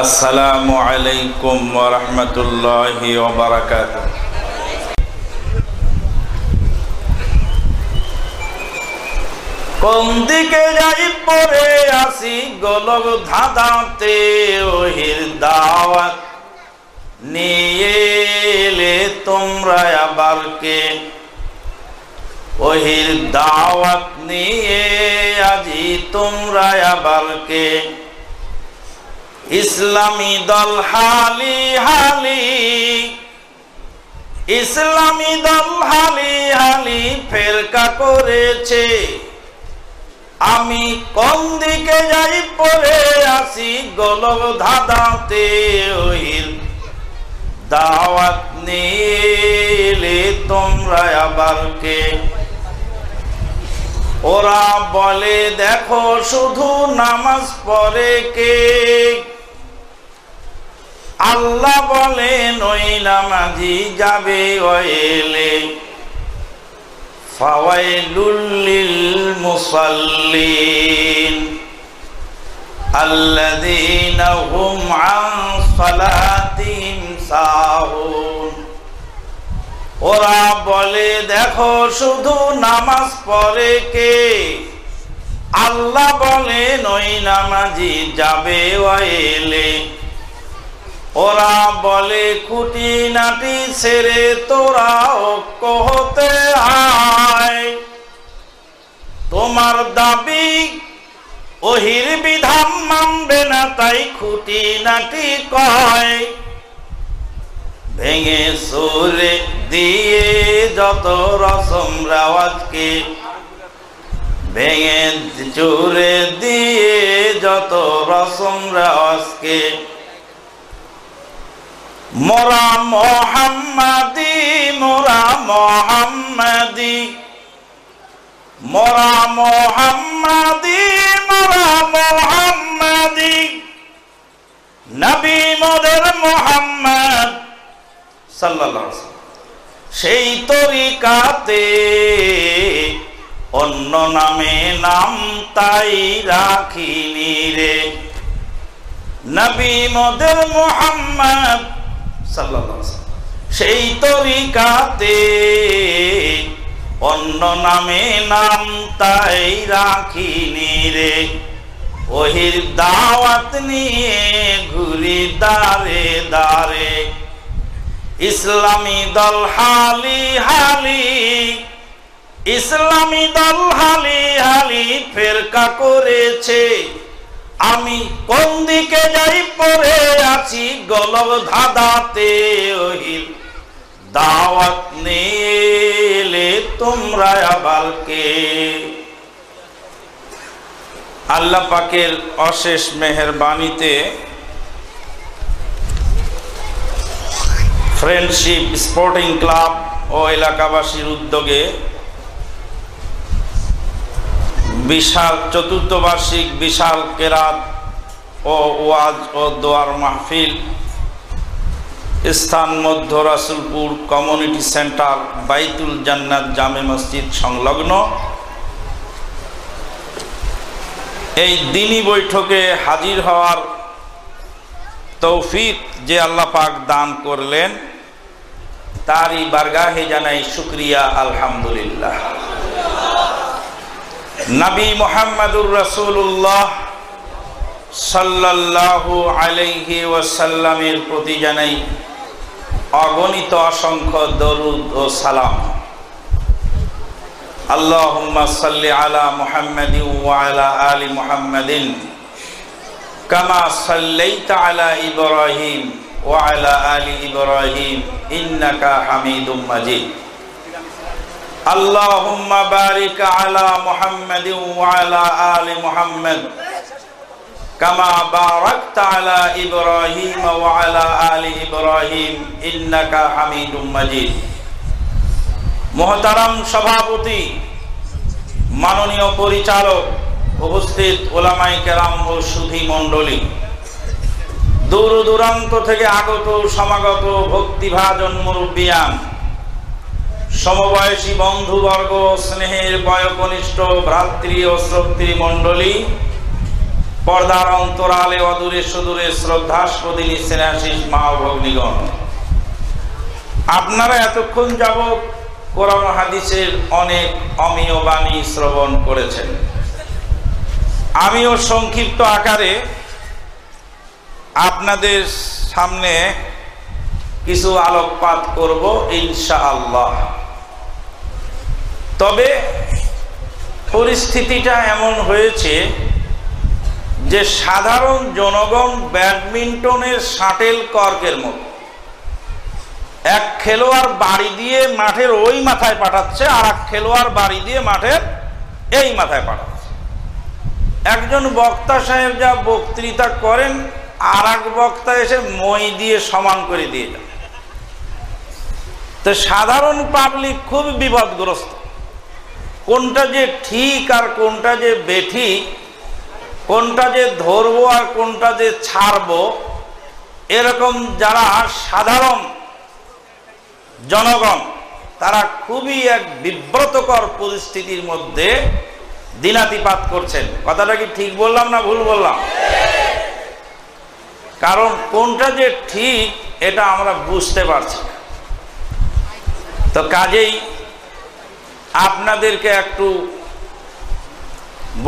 আসসালামু আলাইকুম ওরহমতুল্লাহি ওবরাকাত কোন দিকে যাই পরে আসি গোলক ধাঁধাতে ওহির দাওয়াত। নিয়ে এলে তোমরা আবার কে? ওহির দাওয়াত নিয়ে আজি তোমরা আবার কে? ইসলামী দল হালি হালি, ইসলামী দল হালি হালি ফেরকা করেছে। আমি কোন দিকে যাই পরে আসি ধাঁধাতে ওহির দাওয়াত নিলে তোমরা আবার কে? ওরা বলে, দেখো, শুধু নামাজ পড়ে কে? আল্লাহ বলেন ওই নামাজি যাবে ওয়েলে ফাওয়াইলুল মুসাল্লিন সাহুন। ওরা বলে, দেখো, শুধু নামাজ পড়ে কে? আল্লাহ বলে, নই নামাজি যাবে ওয়েলে ওরা বলে খুঁটি নাটি ছেড়ে তোরা ঐক্য হতে আয়। তোমার দাবি ওহির বিধান মানবে না, তাই খুঁটি নাটি কয়। ভেঙে সুরে দিয়ে যত রসম রাওয়াজকে, ভেঙে চুরে দিয়ে যত রসম রাওয়াজকে। মোরা মোহাম্মদি মোরা মোহাম্মদি মোরা মোহাম্মদি মোরা মোহাম্মদি। নবী মোদের মোহাম্মদ আলাইহি সেই তরিকাতে অন্য নামে নাম তাই রাখিনি রে। নবী মোদের মোহাম্মদ সেই তরিকাতে অন্য নামে নাম তাই রাখিনি রে। ওহির দাওয়াত নিয়ে ঘুরি দারে দারে। ইসলামী দল হালি হালি, ইসলামী দল হালি হালি ফেরকা করেছে। আমি কোন দিকে যাই পরে আছি গলব ধাঁধাতে ওহির দাওয়াত নিলে তোমরা আবার কে? আল্লাহ পাকের অশেষ মেহরবানিতে ফ্রেন্ডশিপ স্পোর্টিং ক্লাব ও এলাকাবাসীর উদ্যোগে বিশাল চতুর্থ বার্ষিক বিশাল কেরাত ও ওয়াজ ও দোয়ার মাহফিল। স্থান মধ্য রাসুলপুর কমিউনিটি সেন্টার বাইতুল জান্নাত জামে মসজিদ সংলগ্ন। এই দিনই বৈঠকে হাজির হওয়ার তৌফিক যে আল্লাহ পাক দান করলেন। তারই বারগাহে জানাই শুক্রিয়া, আলহামদুলিল্লাহ। নবী মোহাম্মদুর রসুল্লাহ সাল্লাল্লাহু আলাইহি ওয়াসাল্লামের প্রতি জানাই অগণিত অসংখ্য দরুদ ও সালাম। আল্লাহুম্মা সাল্লি আলা মুহাম্মাদিন ওয়া আলা আলি মুহাম্মাদিন, কামা সাল্লাইতা আলা ইব্রাহিম। ওয়া আলা আলি ইব্রাহিম ইন্নাকা হামিদুম মাজিদ اللهم بارك على محمد وعلى آل محمد كما باركت على إبراهيم وعلى آل إبراهيم إنك حميد مجيد মহতারাম সভাপতি মাননীয় পরিচালক উপস্থিত ওলামাই কেরাম ও সুধী মণ্ডলী দূর দূরান্ত থেকে আগত, সমাগত ভক্তিভাজন মুরব্বিয়ান, সমবয়সী বন্ধুবর্গ, স্নেহের বয়কনিষ্ঠ ভ্রাতৃ ও শ্রোতৃ পর্দার অন্তরালে অদূরে সুদূরে শ্রদ্ধাস্পদিনী স্নেহাশিস মা ভগ্নিগণ। আপনারা এতক্ষণ যাবৎ কোরআন হাদিসের অনেক অমীয় বাণী শ্রবণ করেছেন। আমিও সংক্ষিপ্ত আকারে আপনাদের সামনে কিছু আলোকপাত করব ইনশা আল্লাহ তবে পরিস্থিতিটা এমন হয়েছে যে সাধারণ জনগণ ব্যাডমিন্টনের শাটেল কর্কের মতো। এক খেলোয়াড় বাড়ি দিয়ে মাঠের ওই মাথায় পাঠাচ্ছে, আর এক খেলোয়াড় বাড়ি দিয়ে মাঠের এই মাথায় পাঠাচ্ছে। একজন বক্তা সাহেব যা বক্তৃতা করেন আর এক বক্তা এসে মই দিয়ে সমান করে দিয়ে যান। তো সাধারণ পাবলিক খুব বিপদগ্রস্ত। কোনটা যে ঠিক আর কোনটা যে বেঠিক কোনটা যে ধরবো আর কোনটা যে ছাড়বো, এরকম যারা সাধারণ জনগণ, তারা খুবই এক বিব্রতকর পরিস্থিতির মধ্যে দিনাতিপাত করছেন। কথাটা কি ঠিক বললাম না ভুল বললাম? কারণ কোনটা যে ঠিক, এটা আমরা বুঝতে পারছি তো কাজেই আপনাদেরকে একটু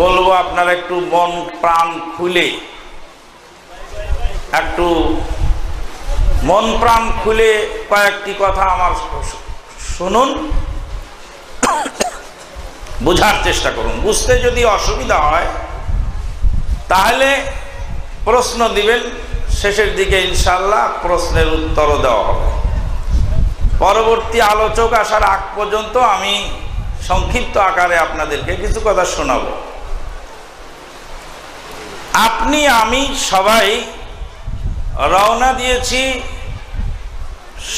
বলব, আপনারা একটু মন, প্রাণ খুলে, একটু মন, প্রাণ খুলে কয়েকটি কথা আমার শুনুন, বোঝার চেষ্টা করুন। বুঝতে যদি অসুবিধা হয়, তাহলে প্রশ্ন দিবেন শেষের দিকে ইনশাল্লাহ প্রশ্নের উত্তরও দেওয়া হবে। পরবর্তী আলোচক আসার আগ পর্যন্ত আমি সংক্ষিপ্ত আকারে আপনাদেরকে কিছু কথা শোনাব। আপনি, আমি সবাই রওনা দিয়েছি,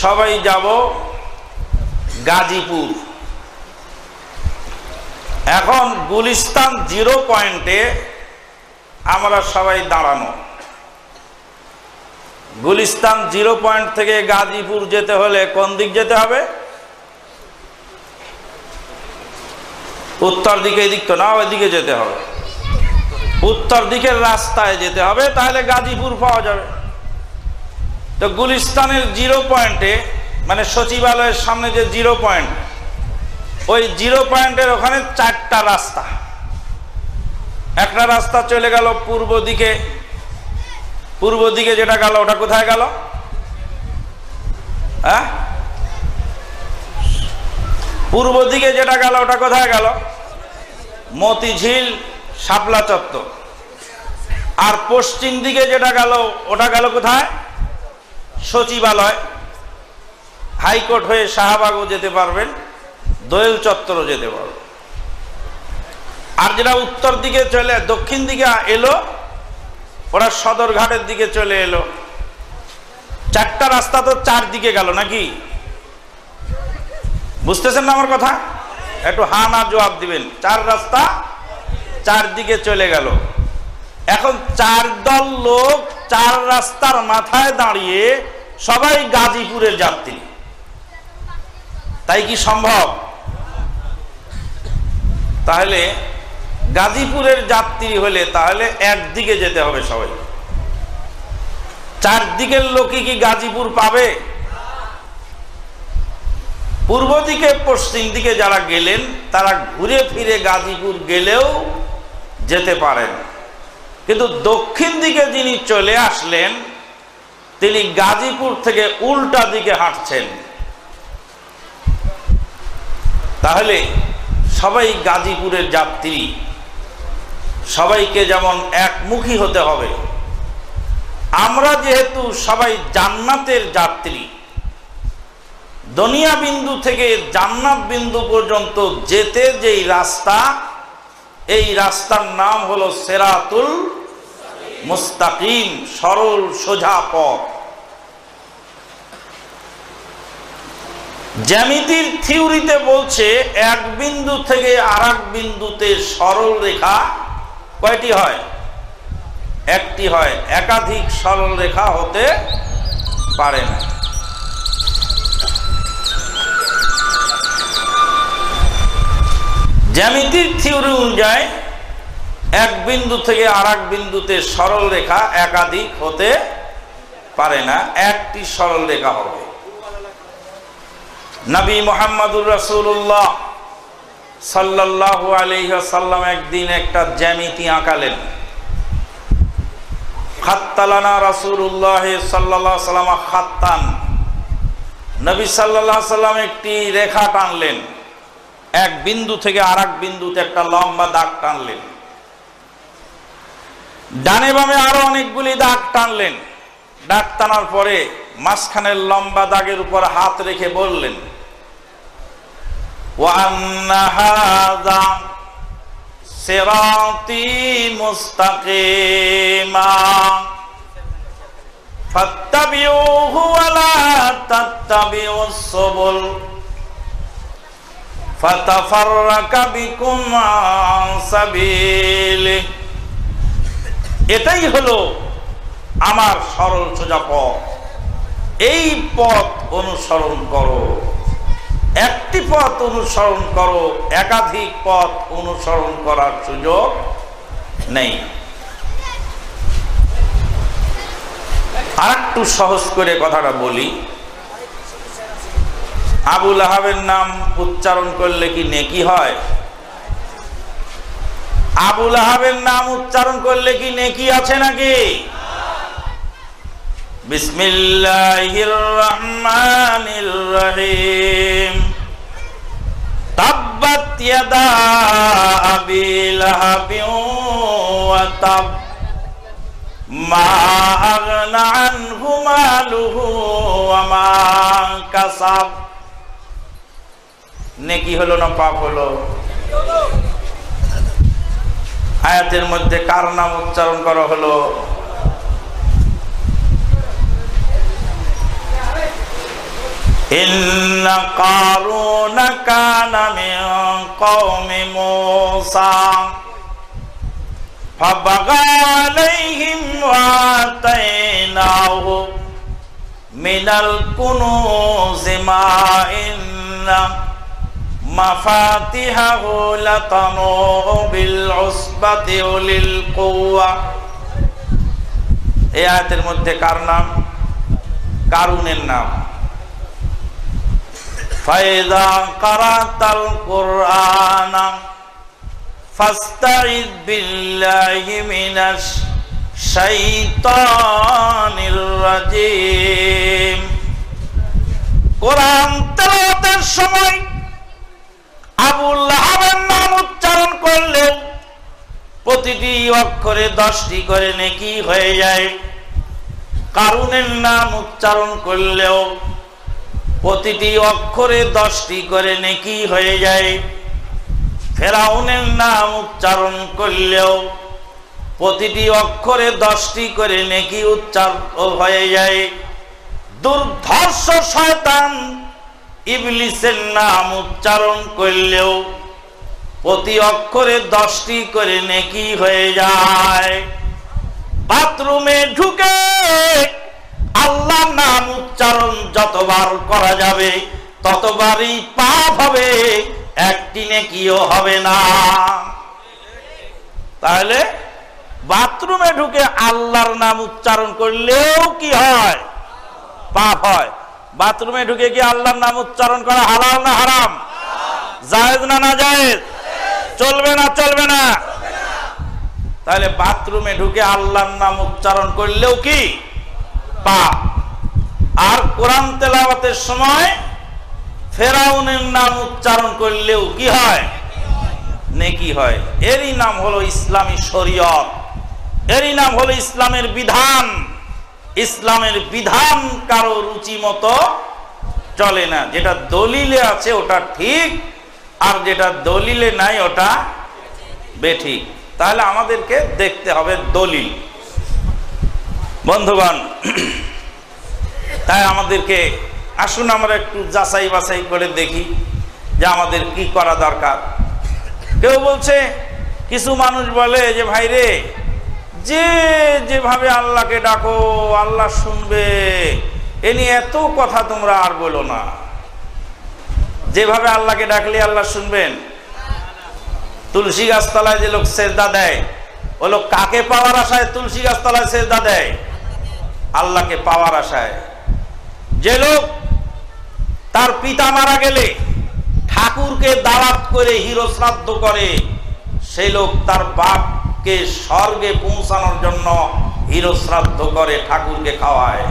সবাই যাব গাজীপুর। এখন গুলিস্তান জিরো পয়েন্টে আমরা সবাই দাঁড়ানো। গুলিস্তান জিরো পয়েন্ট থেকে গাজীপুর যেতে হলে কোন দিক যেতে হবে? উত্তর দিকে এদিক তো না ওইদিকে যেতে হবে। উত্তর দিকের রাস্তায় যেতে হবে, তাহলে গাজীপুর পাওয়া যাবে। তো গুলিস্তানের জিরো পয়েন্টে মানে সচিবালয়ের সামনে যে জিরো পয়েন্ট, ওই জিরো পয়েন্টের ওখানে চারটা রাস্তা। একটা রাস্তা চলে গেল পূর্ব দিকে পূর্ব দিকে যেটা গেল, ওটা কোথায় গেল? হ্যাঁ? পূর্ব দিকে যেটা গেল, ওটা কোথায় গেল? মতিঝিল শাপলা চত্বর। আর পশ্চিম দিকে যেটা গেল, ওটা গেল কোথায়? সচিবালয়। হাইকোর্ট হয়ে শাহবাগও যেতে পারবেন, দোয়েল চত্বরও যেতে পারবেন। আর যেটা উত্তর দিকে চলে, দক্ষিণ দিকে এলো ওরা সদরঘাটের দিকে চলে এলো। চারটা রাস্তা তো চার দিকে গেল নাকি? বুঝতেছেন না আমার কথা? একটু হা না জবাব দিবেন। চার রাস্তা চার দিকে চলে গেল। এখন চার দল লোক চার রাস্তার মাথায় দাঁড়িয়ে সবাই গাজীপুরের যাত্রী। তাই কি সম্ভব? তাহলে গাজীপুরের যাত্রী হলে তাহলে একদিকে যেতে হবে সবাই। চারদিকের লোকই কি গাজীপুর পাবে? পূর্ব দিকে, পশ্চিম দিকে যারা গেলেন, তারা ঘুরে ফিরে গাজীপুর গেলেও যেতে পারেন। কিন্তু দক্ষিণ দিকে যিনি চলে আসলেন, তিনি গাজীপুর থেকে উল্টা দিকে হাঁটছেন। তাহলে সবাই গাজীপুরের যাত্রী। সবাইকে যেমন একমুখী হতে হবে। আমরা যেহেতু সবাই জান্নাতের যাত্রী, দনিয়া বিন্দু থেকে জান্নাত বিন্দু পর্যন্ত যেতে যেই রাস্তা, এই রাস্তার নাম হলো সেরাতুল মুস্তাকিম, সরল, সোজা পথ। জ্যামিতির থিওরিতে বলছে, এক বিন্দু থেকে আর বিন্দুতে সরল রেখা কয়টি হয়? একটি হয় একাধিক সরল রেখা হতে পারে না। জ্যামিতির থিওরি অনুযায়ী এক বিন্দু থেকে আর বিন্দুতে সরল রেখা একাধিক হতে পারে না, একটি সরল রেখা হবে। নবী মোহাম্মদুর রাসূলুল্লাহ সাল্লাল্লাহু আলাইহি সাল্লাম একদিন একটা জ্যামিতি আঁকালেন। খাত্তালানা রাসূলুল্লাহ সাল্লাল্লাহু সাল্লাম খাত্তান। নবী সাল্লাল্লাহু সাল্লাম একটি রেখা টানলেন। এক বিন্দু থেকে আর বিন্দুতে একটা লম্বা দাগ টানলেন। ডানে বামে আরও অনেকগুলি দাগ টানলেন। দাগ টানার পরে মাঝখানের লম্বা দাগের উপর হাত রেখে বললেন وأن هذا صراطي مستقيما فاتبعوه ولا تتبعوا السبل فتفرق بكم عن سبيله এটাই হলো আমার সরল সোজা পথ এই পথ অনুসরণ করো একটি পথ অনুসরণ করো, একাধিক পথ অনুসরণ করার সুযোগ নেই। আর একটু সহজ করে কথাটা বলি। আবুল আহাবের নাম উচ্চারণ করলে কি নেকি হয়? আবুল আহাবের নাম উচ্চারণ করলে কি নেকি আছে নাকি? বিসমিল্লাহির রহমানির রহিম তাব্বাত ইয়াদা আবি লাহাবিন ওয়া তাব। মা আগনা আনহু মালুহু ওয়া মা নেকি হলো না পাপ হলো? আয়াতের মধ্যে কার নাম উচ্চারণ করা হলো? إن قارون كان من قوم موسى فبغى عليهم وآتيناه من الكنوز ما إن مفاتحه لتنوء بالعصبة أولي القوة এই আয়াতের মধ্যে কার নাম কারুনের নাম فإذا قرأت القرآن فاستعذ بالله من الشيطان الرجيم কোরআন তেলাওয়াতের সময় আবুল আহাবের নাম উচ্চারণ করলেও প্রতিটি অক্ষরে দশটি করে নেকি হয়ে যায় কারুনের নাম উচ্চারণ করলেও প্রতিটি অক্ষরে দশটি করে নেকি হয়ে যায়। ফেরাউনের নাম উচ্চারণ করলেও প্রতিটি অক্ষরে দশটি করে নেকি উচ্চারণ হয়ে যায়। দুর্ধর্ষ শয়তান ইবলিসের নাম উচ্চারণ করলেও প্রতি অক্ষরে দশটি করে নেকি হয়ে যায়। বাথরুমে ঢুকে আল্লাহ নাম উচ্চারণ যতবার করা যাবে, ততবারই পাপ হবে, একটি নেকিও হবে না। তাহলে বাথরুমে ঢুকে আল্লাহর নাম উচ্চারণ করলেও কি হয়? পাপ হয়। বাথরুমে ঢুকে কি আল্লাহর নাম উচ্চারণ করা হালাল না হারাম? জায়েজ না না জায়েজ চলবে না চলবে না। তাহলে বাথরুমে ঢুকে আল্লাহর নাম উচ্চারণ করলেও কি? পাপ আর কোরআন তেলাওয়াতের সময় ফেরাউনের নাম উচ্চারণ করলেও কি হয়? নেকি হয়। এরই নাম হলো ইসলামী শরীয়ত। এরই নাম হলো ইসলামের বিধান। ইসলামের বিধান কারও রুচি মতো চলে না। যেটা দলিলে আছে ওটা ঠিক, আর যেটা দলিলে নাই ওটা বেঠিক। তাহলে আমাদেরকে দেখতে হবে দলিল। বন্ধুগণ, তাই আমাদেরকে আসুন আমরা একটু যাচাই বাছাই করে দেখি যে আমাদের কি করা দরকার। কেউ বলছে, কিছু মানুষ বলে যে, ভাই রে, যে যেভাবে আল্লাহকে ডাকো, আল্লাহ শুনবে। এ নিয়ে এত কথা তোমরা আর বলো না। যেভাবে আল্লাহকে ডাকলে আল্লাহ শুনবেন। তুলসী গাছতলায় যে লোক সেজদা দেয় ওই লোক কাকে পাওয়ার আশায় তুলসী গাছ তলায় সেজদা দেয়? আল্লাহকে পাওয়ার আশায়। যে লোক তার পিতা মারা গেলে ঠাকুরকে দাওয়াত করে হিরো শ্রাদ্ধ করে সেই লোক তার বাপকে স্বর্গে পৌঁছানোর জন্য হিরো শ্রাদ্ধ করে ঠাকুরকে খাওয়ায়।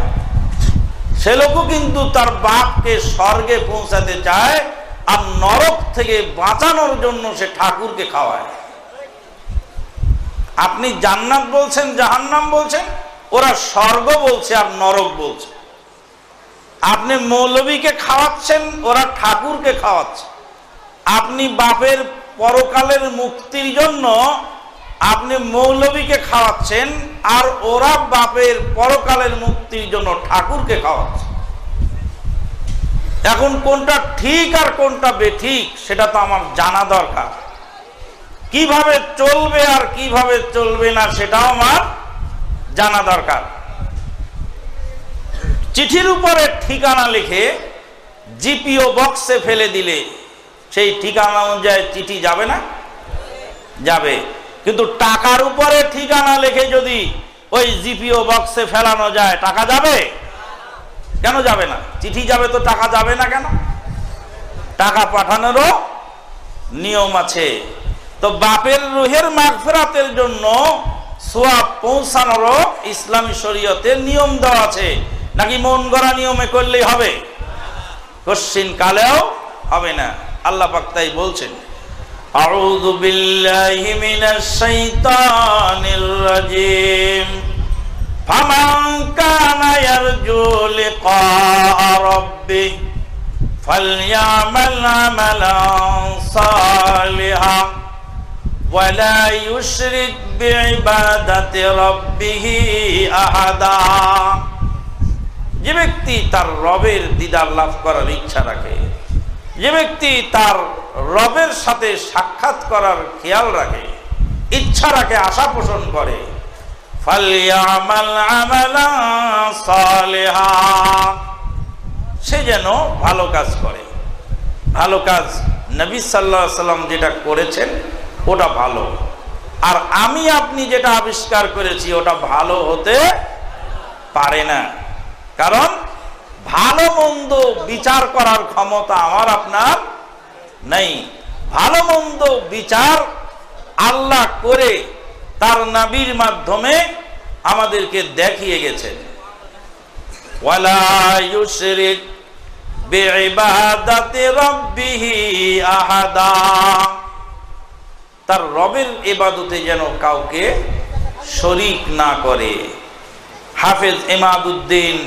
সে লোকও কিন্তু তার বাপকে স্বর্গে পৌঁছাতে চায় আর নরক থেকে বাঁচানোর জন্য সে ঠাকুরকে খাওয়ায়। আপনি জান্নাত বলছেন, জাহান্নাম বলছেন? ওরা স্বর্গ বলছে আর নরক বলছে। আপনি মৌলবীকে খাওয়াচ্ছেন, ওরা ঠাকুরকে খাওয়াচ্ছে। আপনি বাপের পরকালের মুক্তির জন্য আপনি মৌলবীকে খাওয়াচ্ছেন আর ওরা বাপের পরকালের মুক্তির জন্য ঠাকুরকে খাওয়াচ্ছে। এখন কোনটা ঠিক আর কোনটা বেঠিক, সেটা তো আমার জানা দরকার। কীভাবে চলবে আর কীভাবে চলবে না, সেটাও আমার জানা দরকার। চিঠির উপরে ঠিকানা লিখে জিপিও বক্সে ফেলে দিলে সেই ঠিকানা অনুযায়ী চিঠি যাবে না? যাবে। কিন্তু টাকার উপরে ঠিকানা লিখে যদি ওই জিপিও বক্সে ফেলানো যায়, টাকা যাবে? কেন যাবে না? চিঠি যাবে তো টাকা যাবে না কেন? টাকা পাঠানোরও নিয়ম আছে। তো বাপের রুহের মাগফেরাতের জন্য সোয়াব পৌঁছানোরও ইসলামী শরীয়তের নিয়ম দেওয়া আছে নাকি মন গড়া নিয়মে করলেই হবে কশ্চিন কালেও হবে না আল্লাহ পাক তাই বলছেন أعوذ بالله من الشيطان الرجيم فمن كان يرجو لقاء ربه فليعمل عملا صالحا ولا يشرك بعبادة ربه أحدا যে ব্যক্তি তার রবের দিদার লাভ করার ইচ্ছা রাখে যে ব্যক্তি তার রবের সাথে সাক্ষাৎ করার খেয়াল রাখে ইচ্ছা রাখে আশা পোষণ করে ফালিয়ামাল আমালা সালেহা সে যেন ভালো কাজ করে ভালো কাজ নবী সাল্লাহ সাল্লাম যেটা করেছেন ওটা ভালো। আর আমি আপনি যেটা আবিষ্কার করেছি, ওটা ভালো হতে পারে না। কারণ ভালো মন্দ বিচার করার ক্ষমতা আমার আপনার নেই। ভালো মন্দ বিচার আল্লাহ করে তার নাবির মাধ্যমে আমাদেরকে দেখিয়ে গেছেন। আহাদা। তার রবের এবাদতে যেন কাউকে শরিক না করে। হাফেজ এমাদুদ্দিন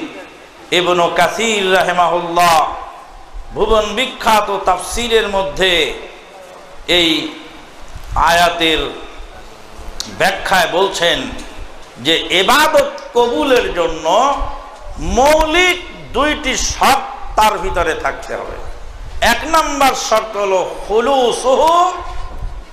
ইবনু কাসির রাহেমাহুল্লাহ ভুবন বিখ্যাত তাফসিরের মধ্যে এই আয়াতের ব্যাখ্যায় বলছেন যে এবাদত কবুলের জন্য মৌলিক দুইটি শর্ত তার ভিতরে থাকতে হবে। এক নম্বর শর্ত হলো হুলু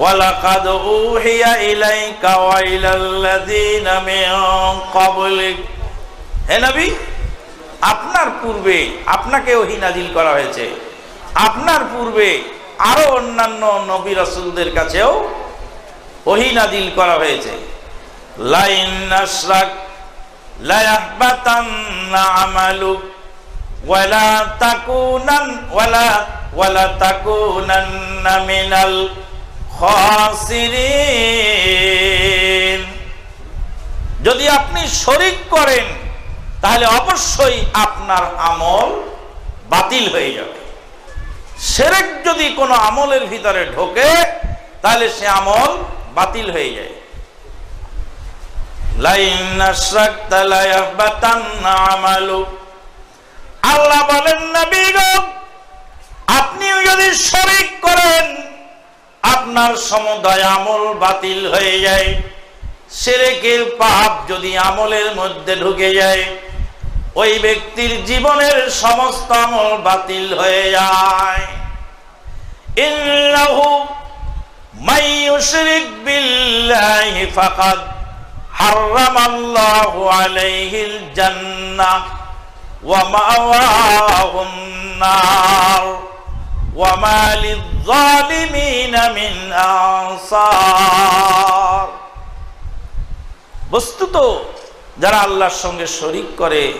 ওয়ালাকাদ উহিয়া ইলাইকা ওয়া ইলাল্লাযীনা মিন ক্বাবলিক। হে নবী, আপনার পূর্বে আপনাকে ওহি নাজিল করা হয়েছে। আপনার পূর্বে আরও অন্যান্য নবী রাসূলদের কাছেও ওহি নাজিল করা হয়েছে। লাইন আশরাক লা ইয়াহবাতান্না আমালুক, ওয়ালা তাকুনান, ওয়ালা ওয়ালা তাকুনান্না মিনাল যদি আপনি শরিক করেন, তাহলে অবশ্যই আপনার আমল বাতিল হয়ে যাবে। সেরেক যদি কোনো আমলের ভিতরে ঢোকে, তাহলে সে আমল বাতিল হয়ে যায়। আল্লাহ বলেন আপনিও যদি শরিক করেন আপনার সমুদয় আমল বাতিল হয়ে যায়। সেরেকের পাপ যদি আমলের মধ্যে ঢুকে যায়, ওই ব্যক্তির জীবনের সমস্ত আমল বাতিল হয়ে যায়। জান্নাহ ওয়া মাওয়াহুন ওয়া বস্তুত যারা আল্লাহর সঙ্গে শরিক করে,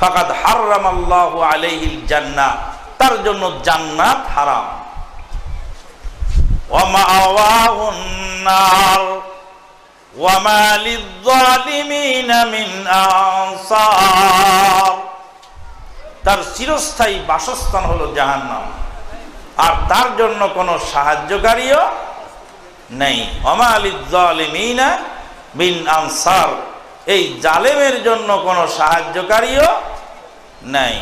ফাকাদ হারাম আল্লাহ আলাইহিল জান্নাহ, তার জন্য জান্নাত হারাম। আনসার। তার চিরস্থায়ী বাসস্থান হলো জাহান্নাম। আর তার জন্য কোনো সাহায্যকারীও নেই। লিয-যালিমিনা বিন আনসার। এই জালেমের জন্য কোনো সাহায্যকারীও নেই।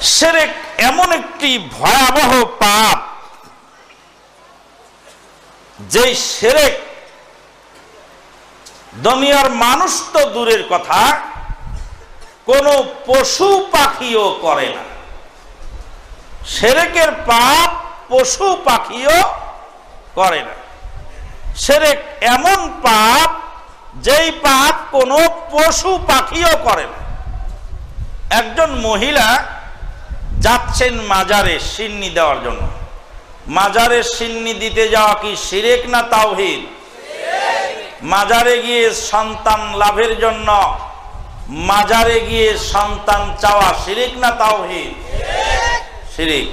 সেরেক এমন একটি ভয়াবহ পাপ যে সেরেক দুনিয়ার মানুষ তো দূরের কথা, কোনো পশু পাখিও করে না। সেরেকের পাপ পশু পাখিও করে না। সেরেক এমন পাপ, যেই পাপ কোনো পশু পাখিও করে না। একজন মহিলা যাচ্ছেন মাজারে সিন্নি দেওয়ার জন্য। মাজারে সিন্নি দিতে যাওয়া কি সিরেক না তাওহিদ? মাজারে গিয়ে সন্তান লাভের জন্য, মাজারে গিয়ে সন্তান চাওয়া সিরিক না তাওহিদ? সিরিক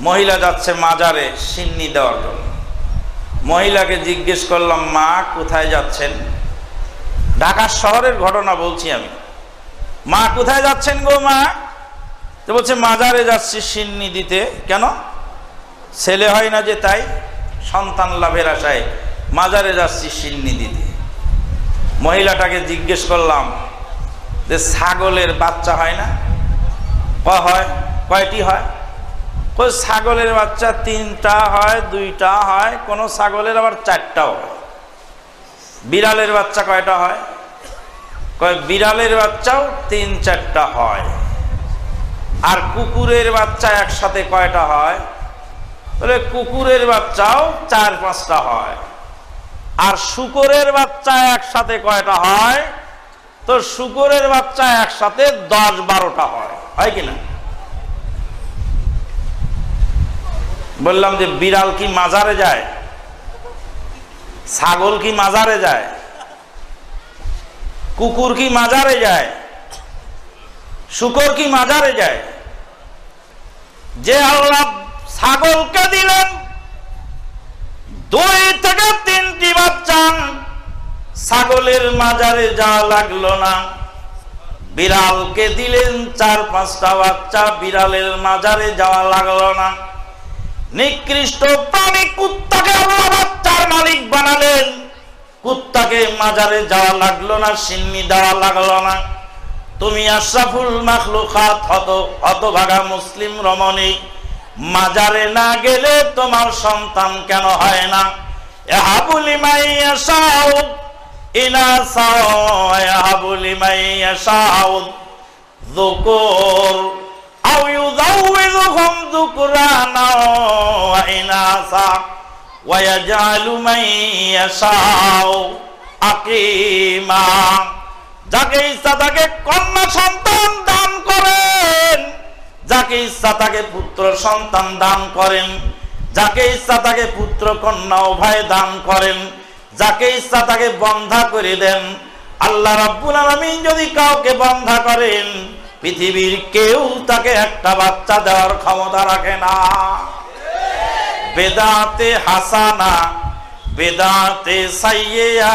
মহিলা যাচ্ছে মাজারে সিন্নি দেওয়ার জন্য। মহিলাকে জিজ্ঞেস করলাম, মা, কোথায় যাচ্ছেন? ঢাকা শহরের ঘটনা বলছি আমি। মা, কোথায় যাচ্ছেন গো, মা? তো বলছে, মাজারে যাচ্ছি সিন্নি দিতে। কেন? ছেলে হয় না যে তাই, সন্তান লাভের আশায় মাজারে যাচ্ছি সিন্নি দিতে। মহিলাটাকে জিজ্ঞেস করলাম, যে ছাগলের বাচ্চা হয় না? হয়? কয়টি হয়? কই ছাগলের বাচ্চা তিনটা হয়, দুইটা হয়, কোনো ছাগলের আবার চারটাও হয়। বিড়ালের বাচ্চা কয়টা হয়? কয় বিড়ালের বাচ্চাও তিন চারটা হয়। আর কুকুরের বাচ্চা একসাথে কয়টা হয়? কুকুরের বাচ্চাও চার পাঁচটা হয়। আর শুকরের বাচ্চা একসাথে কয়টা হয়? তো শুকরের বাচ্চা একসাথে দশ বারোটা হয়। হয় কিনা বললাম যে বিড়াল কি মাজারে যায়? ছাগল কি মাজারে যায়? কুকুর কি মাজারে যায়? শুকর কি মাজারে যায়? যে আল্লাহ ছাগলকে দিলেন, দুই থেকে তিনটি বাচ্চা, ছাগলের মাজারে যাওয়া লাগল না। বিড়ালকে দিলেন চার পাঁচটা বাচ্চা, বিড়ালের মাজারে যাওয়া লাগল না। নিকৃষ্ট প্রাণী কুত্তাকে আল্লাহ বাচ্চার মালিক বানালেন। কুত্তাকে মাজারে যাওয়া লাগল না, সিন্নি দেওয়া লাগল না। তুমি আশরাফুল মাখলুকাত হত, হতভাগা মুসলিম রমণী। মাজারে না গেলে তোমার সন্তান কেন হয় না? এহাবুলি মাইয়া সাউ ইনা সাও এহাবুলি মাইয়া সাউ যুকুর ইউযাউযুহুম যুকরানা ওয়া ইনাসা ওয়া ইয়াজআলু মাইয়াশাউ আকিমা যাকে ইচ্ছা তাকে কন্যা সন্তান দান করেন। যাকে ইচ্ছা তাকে পুত্র সন্তান দান করেন। যাকে ইচ্ছা তাকে পুত্র কন্যা উভয় দান করেন। যাকে ইচ্ছা তাকে বন্ধা করে দেন। আল্লাহ রাব্বুল আলামিন যদি কাউকে বন্ধা করেন পৃথিবীর কেউ তাকে একটা বাচ্চা দেওয়ার ক্ষমতা রাখে না। বেদাতে হাসানা, বেদাতে সাইয়া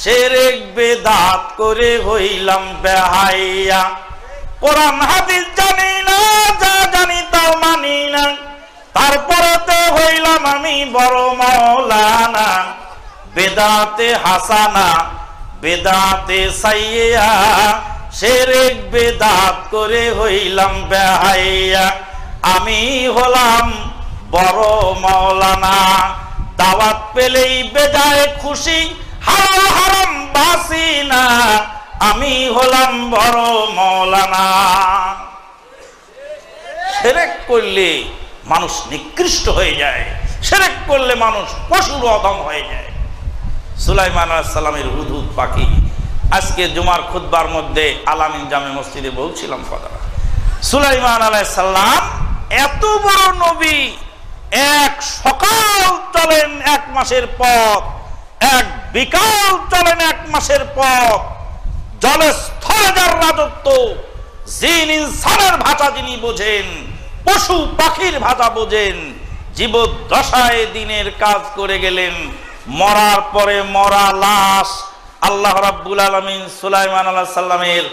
সেরেক বেদাত করে হইলাম বেহাইয়া। কোরআন, হাদিস জানি না, যা জানি তাও মানি না। তারপরে তো হইলাম আমি বড় মৌলানা বেদাতে হাসানা, বেদাতে সাইয়া সেরেক বেদাত করে হইলাম বেহাইয়া। আমি হলাম বড় মাওলানা। দাওয়াত পেলেই বেজায় খুশি, হারাম বাসি না। আমি হলাম বড় মৌলানা সেরেক করলে মানুষ নিকৃষ্ট হয়ে যায়। সেরেক করলে মানুষ পশুর অদম হয়ে যায়। সুলাইমান সালামের হুদহুদ পাখি আজকে জুমার খুদ্বার মধ্যে আলামিন জামে মসজিদে বলছিলাম কথাটা। সুলাইমান আলাইসাল্লাম এত বড় নবী, এক সকাল চলেন এক মাসের পথ এক বিকাল চলেন এক মাসের পথ জলে যার রাজত্ব জিন ইনসানের ভাষা যিনি বোঝেন, পশু পাখির ভাষা বোঝেন, জীবদ্দশায় দিনের কাজ করে গেলেন, মরার পরে মরা লাশ আল্লাহ রাব্বুল আলমিন সুলাইমান আল্লাহ সাল্লামের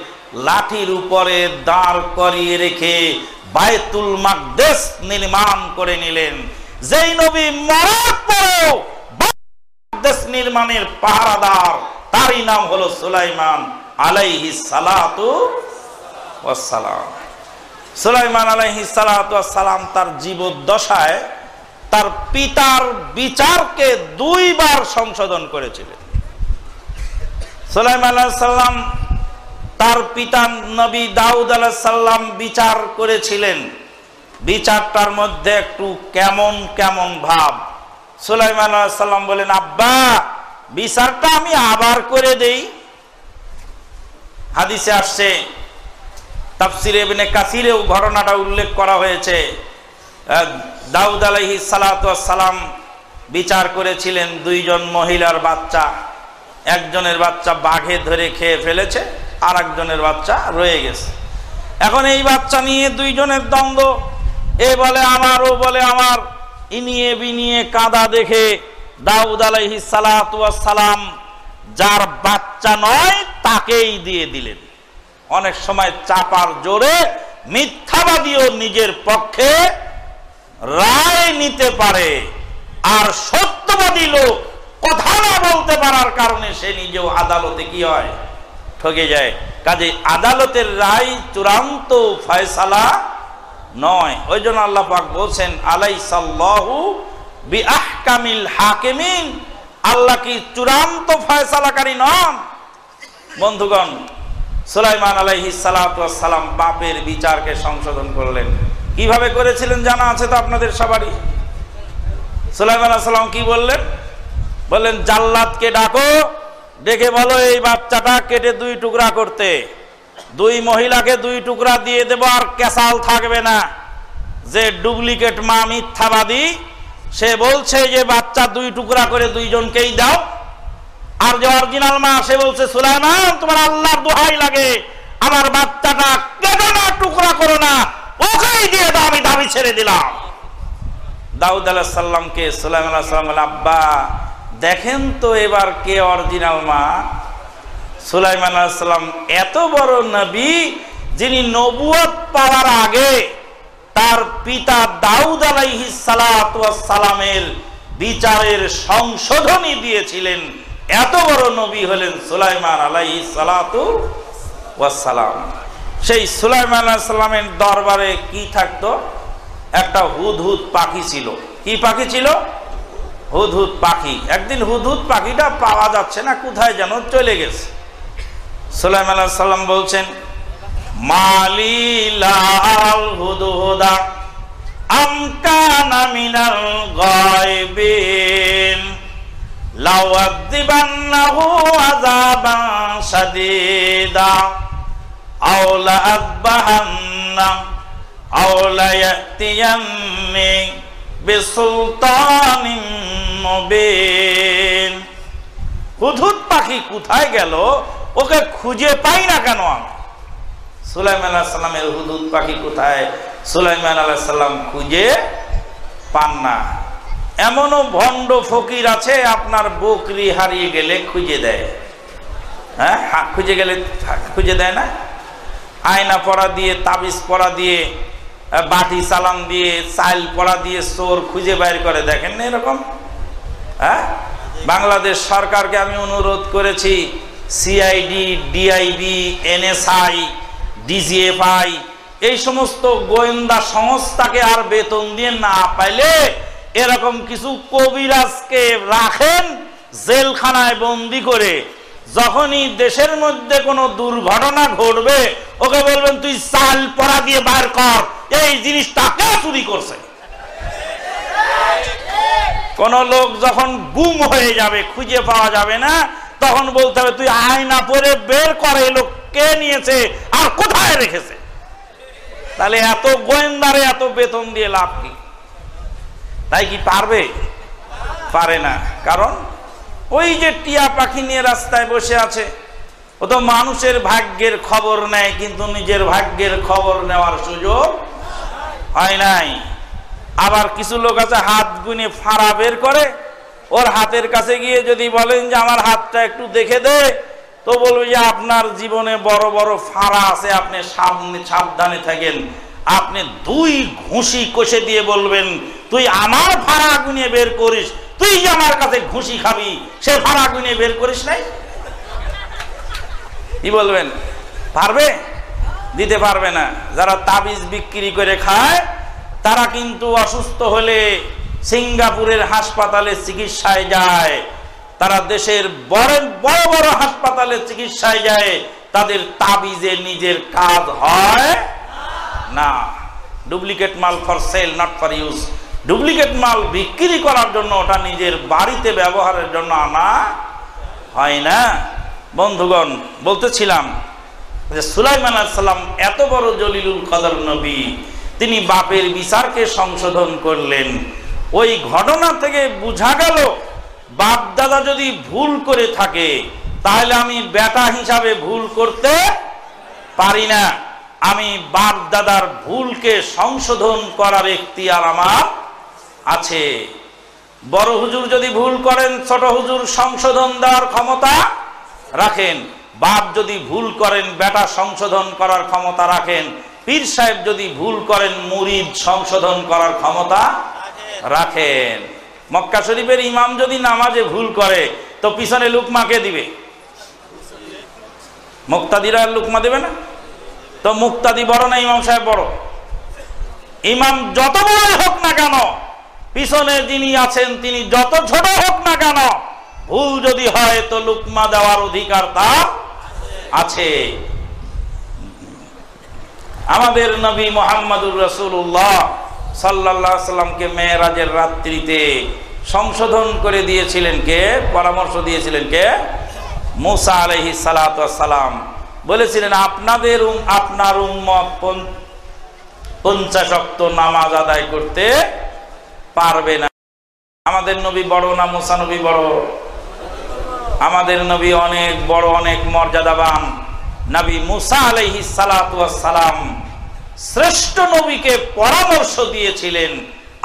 লাঠির উপরে দাঁড় করিয়ে রেখে বায়তুল মাকদেস নির্মাণ করে নিলেন। যেই নবী মরার পরেও দেশ নির্মাণের পাহারাদার, তারই নাম হলো সুলাইমান আলাইহি সালাতু সুলাইমান আলাইহি সালাতু তার জীবদ্দশায় তার পিতার বিচারকে দুইবার সংশোধন করেছিলেন। সুলাইমান আলাইহিস সালাম তার পিতা নবী দাউদ আলাইহিস সালাম বিচার করেছিলেন। বিচারটার মধ্যে একটু কেমন কেমন ভাব। সুলাইমান সাল্লাম বলেন, আব্বা, বিচারটা আমি আবার করে দেই। হাদিসে আসছে, তাফসিরে ইবনে কাসিরেও ঘটনাটা উল্লেখ করা হয়েছে। দাউদ আলাইহি সালাম বিচার করেছিলেন দুইজন মহিলার বাচ্চা। একজনের বাচ্চা বাঘে ধরে খেয়ে ফেলেছে আর একজনের বাচ্চা রয়ে গেছে। এখন এই বাচ্চা নিয়ে দুইজনের দ্বন্দ্ব। এ বলে আমার, ও বলে আমার। ইনিয়ে বিনিয়ে কাঁদা দেখে দাউদ আলাইহি সালাম যার বাচ্চা নয়, তাকেই দিয়ে দিলেন। অনেক সময় চাপার জোরে মিথ্যাবাদীও নিজের পক্ষে রায় নিতে পারে, আর সত্যবাদী লোক কথা না বলতে পারার কারণে সে নিজেও আদালতে কি হয়? ঠকে যায়। কাজে আদালতের রায় চূড়ান্ত ফয়সালা নয়। ওই জন্য আল্লাহ পাক বলছেন আলাই সাল্লাহু বি আহকামিল হাকিমিন। আল্লাহ কি চূড়ান্ত ফয়সালাকারী নন? বন্ধুগণ, সুলাইমান আলাইহি সালাম বাপের বিচারকে সংশোধন করলেন। কীভাবে করেছিলেন জানা আছে তো আপনাদের সবারই? সুলাইমান সালাম কি বললেন? বললেন জাল্লাদকে ডাকো, ডেকে বলো, এই বাচ্চাটা কেটে দুই টুকরা করতে। দুই মহিলাকে দুই টুকরা দিয়ে দেব আর ক্যাসাল থাকবে না। যে ডুপ্লিকেট মা মিথ্যাবাদী, সে বলছে যে বাচ্চা দুই টুকরা করে দুইজনকেই দাও। আর যে অরিজিনাল মা, সে বলছে, সুলাইমান, তোমার আল্লাহর দোহাই লাগে। আমার বাচ্চাটা কেটে না টুকরা করো না? ওকেই দিয়ে দাও, আমি দাবি ছেড়ে দিলাম। দাউদ আলাহ সাল্লামকে সুলাইমান আলাহ সাল্লাম আব্বা দেখেন তো এবার কে অরিজিনাল মা? সুলাইমান আলাহ এত বড় নবী যিনি নবুয়ত পাওয়ার আগে তার পিতা দাউদ আলাইহি সালামের বিচারের সংশোধনী দিয়েছিলেন। এত বড় নবী হলেন সুলাইমান আলাইহি ওয়াসালাম সেই সুলাইমান আলাইহিস দরবারে কি থাকতো? একটা হুদহুদ পাখি ছিল। কি পাখি ছিল? হুদহুদ পাখি। একদিন হুদহুদ পাখিটা পাওয়া যাচ্ছে না, কোথায় যেন চলে গেছে। সুলাইম আলাহ সাল্লাম বলছেন মালিলাল হুদহুদা আমকানা মিনাল গায়বিন লাউআযিবান্নাহু আযাবান শাদীদা, আও লাআযবাহান্না আও লায়াতিয়ান্নি বিসুলতানিন মুবিন। হুদহুদ পাখি কোথায় গেল? ওকে খুঁজে পাই না কেন আমি? সুলাইমান আলাহ সাল্লামের হুদুদ পাখি কোথায়? সুলাইমান আলাহ সাল্লাম খুঁজে পান না। এমনও ভণ্ড ফকির আছে, আপনার বকরি হারিয়ে গেলে খুঁজে দেয়। হ্যাঁ? খুঁজে গেলে খুঁজে দেয় না? আয়না পড়া দিয়ে, তাবিজ পড়া দিয়ে বাটি চালান দিয়ে, চাইল পড়া দিয়ে চোর খুঁজে বাইর করে, দেখেন না এরকম? হ্যাঁ? বাংলাদেশ সরকারকে আমি অনুরোধ করেছি সিআইডি ডিআইবি এনএসআই ডিজিএফআই এই সমস্ত গোয়েন্দা সংস্থাকে আর বেতন দিয়ে না পাইলে এরকম কিছু কবিরাজকে রাখেন, জেলখানায় বন্দি করে যখনই দেশের মধ্যে কোনো দুর্ঘটনা ঘটবে, ওকে বলবেন, তুই চাল পরা দিয়ে বার কর। এই জিনিসটা কে চুরি করছে? কোন লোক যখন গুম হয়ে যাবে, খুঁজে পাওয়া যাবে না, তখন বলতে হবে, তুই আয়না পরে বের করে লোক কে নিয়েছে আর কোথায় রেখেছে? তাহলে এত গোয়েন্দারে, এত বেতন দিয়ে লাভ কি? তাই কি পারবে? পারে না। কারণ ওই যে টিয়া পাখি নিয়ে রাস্তায় বসে আছে, ও তো মানুষের ভাগ্যের খবর নেয়, কিন্তু নিজের ভাগ্যের খবর নেওয়ার সুযোগ হয় নাই। আবার কিছু লোক আছে, হাত গুনে ফাড়া বের করে, ওর হাতের কাছে গিয়ে যদি বলেন যে, আমার হাতটা একটু দেখে দে তো বলবে যে, আপনার জীবনে বড় বড় ফাড়া আছে, আপনি সামনে সাবধানে থাকেন। আপনি দুই ঘুষি কষে দিয়ে বলবেন, তুই আমার ফাড়া গুনে বের করিস তুই আমার কাছে ঘুষি খাবি, সে ফাড়া গুনে বের করিস নাই? কি বলবেন? পারবে? দিতে পারবে না। যারা তাবিজ বিক্রি করে খায়, তারা কিন্তু অসুস্থ হলে সিঙ্গাপুরের হাসপাতালে চিকিৎসায় যায়। তারা দেশের বড় বড় বড় হাসপাতালে চিকিৎসায় যায়। তাদের তাবিজে নিজের কাজ হয় না। ডুপ্লিকেট মাল for sale not for use duplicate মাল বিক্রি করার জন্য ওটা নিজের বাড়িতে ব্যবহারের জন্য আনা হয় না। বন্ধুগণ, বলতেছিলাম যে সুলাইমান সাল্লাম এত বড় জলিলুল কদর নবী, তিনি বাপের বিচারকে সংশোধন করলেন। ওই ঘটনা থেকে বোঝা গেল, বাপ দাদা যদি ভুল করে থাকে, তাহলে আমি বেটা হিসাবে ভুল করতে পারি না। আমি বাপ দাদার ভুলকে সংশোধন করার আর আমার আছে। বড় হুজুর যদি ভুল করেন, ছোট হুজুর সংশোধন দেওয়ার ক্ষমতা রাখেন। বাপ যদি ভুল করেন, বেটা সংশোধন করার ক্ষমতা রাখেন। পীর সাহেব যদি ভুল করেন, মুরিদ সংশোধন করার ক্ষমতা রাখেন। মক্কা শরীফের ইমাম যদি নামাজে ভুল করে, তো পিছনে লুকমাকে দিবে? মুক্তাদিরা লুকমা দেবে না? তো মুক্তাদি বড় না ইমাম সাহেব বড়? ইমাম যত বড় হোক না কেন পিছনে যিনি আছেন, তিনি যত ছোট হোক না কেন, ভুল যদি হয় তো লুকমা দেওয়ার অধিকার তার আছে। আমাদের নবী মোহাম্মদুর রসুল্লাহ সাল্লাহ সাল্লামকে মেয়েরাজের রাত্রিতে সংশোধন করে দিয়েছিলেন কে? পরামর্শ দিয়েছিলেন কে? মুসা আলহি সালাম বলেছিলেন, আপনাদের আপনার উম্মত পঞ্চাশক্ত নামাজ আদায় করতে পারবে না। আমাদের নবী বড় না মুসা নবী বড়? আমাদের নবী অনেক বড়, অনেক মর্যাদাবান। নবী মুসা আলহি সালাম শ্রেষ্ঠ নবীকে পরামর্শ দিয়েছিলেন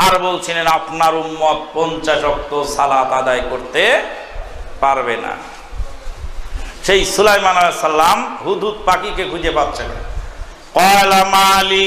আর বলছিলেন, আপনার উম্মত পঞ্চাশ অক্ত সালাত আদায় করতে পারবে না। সেই সুলাইমান সাল্লাম হুদুদ পাখিকে খুঁজে পাচ্ছেন। কয়লা মালি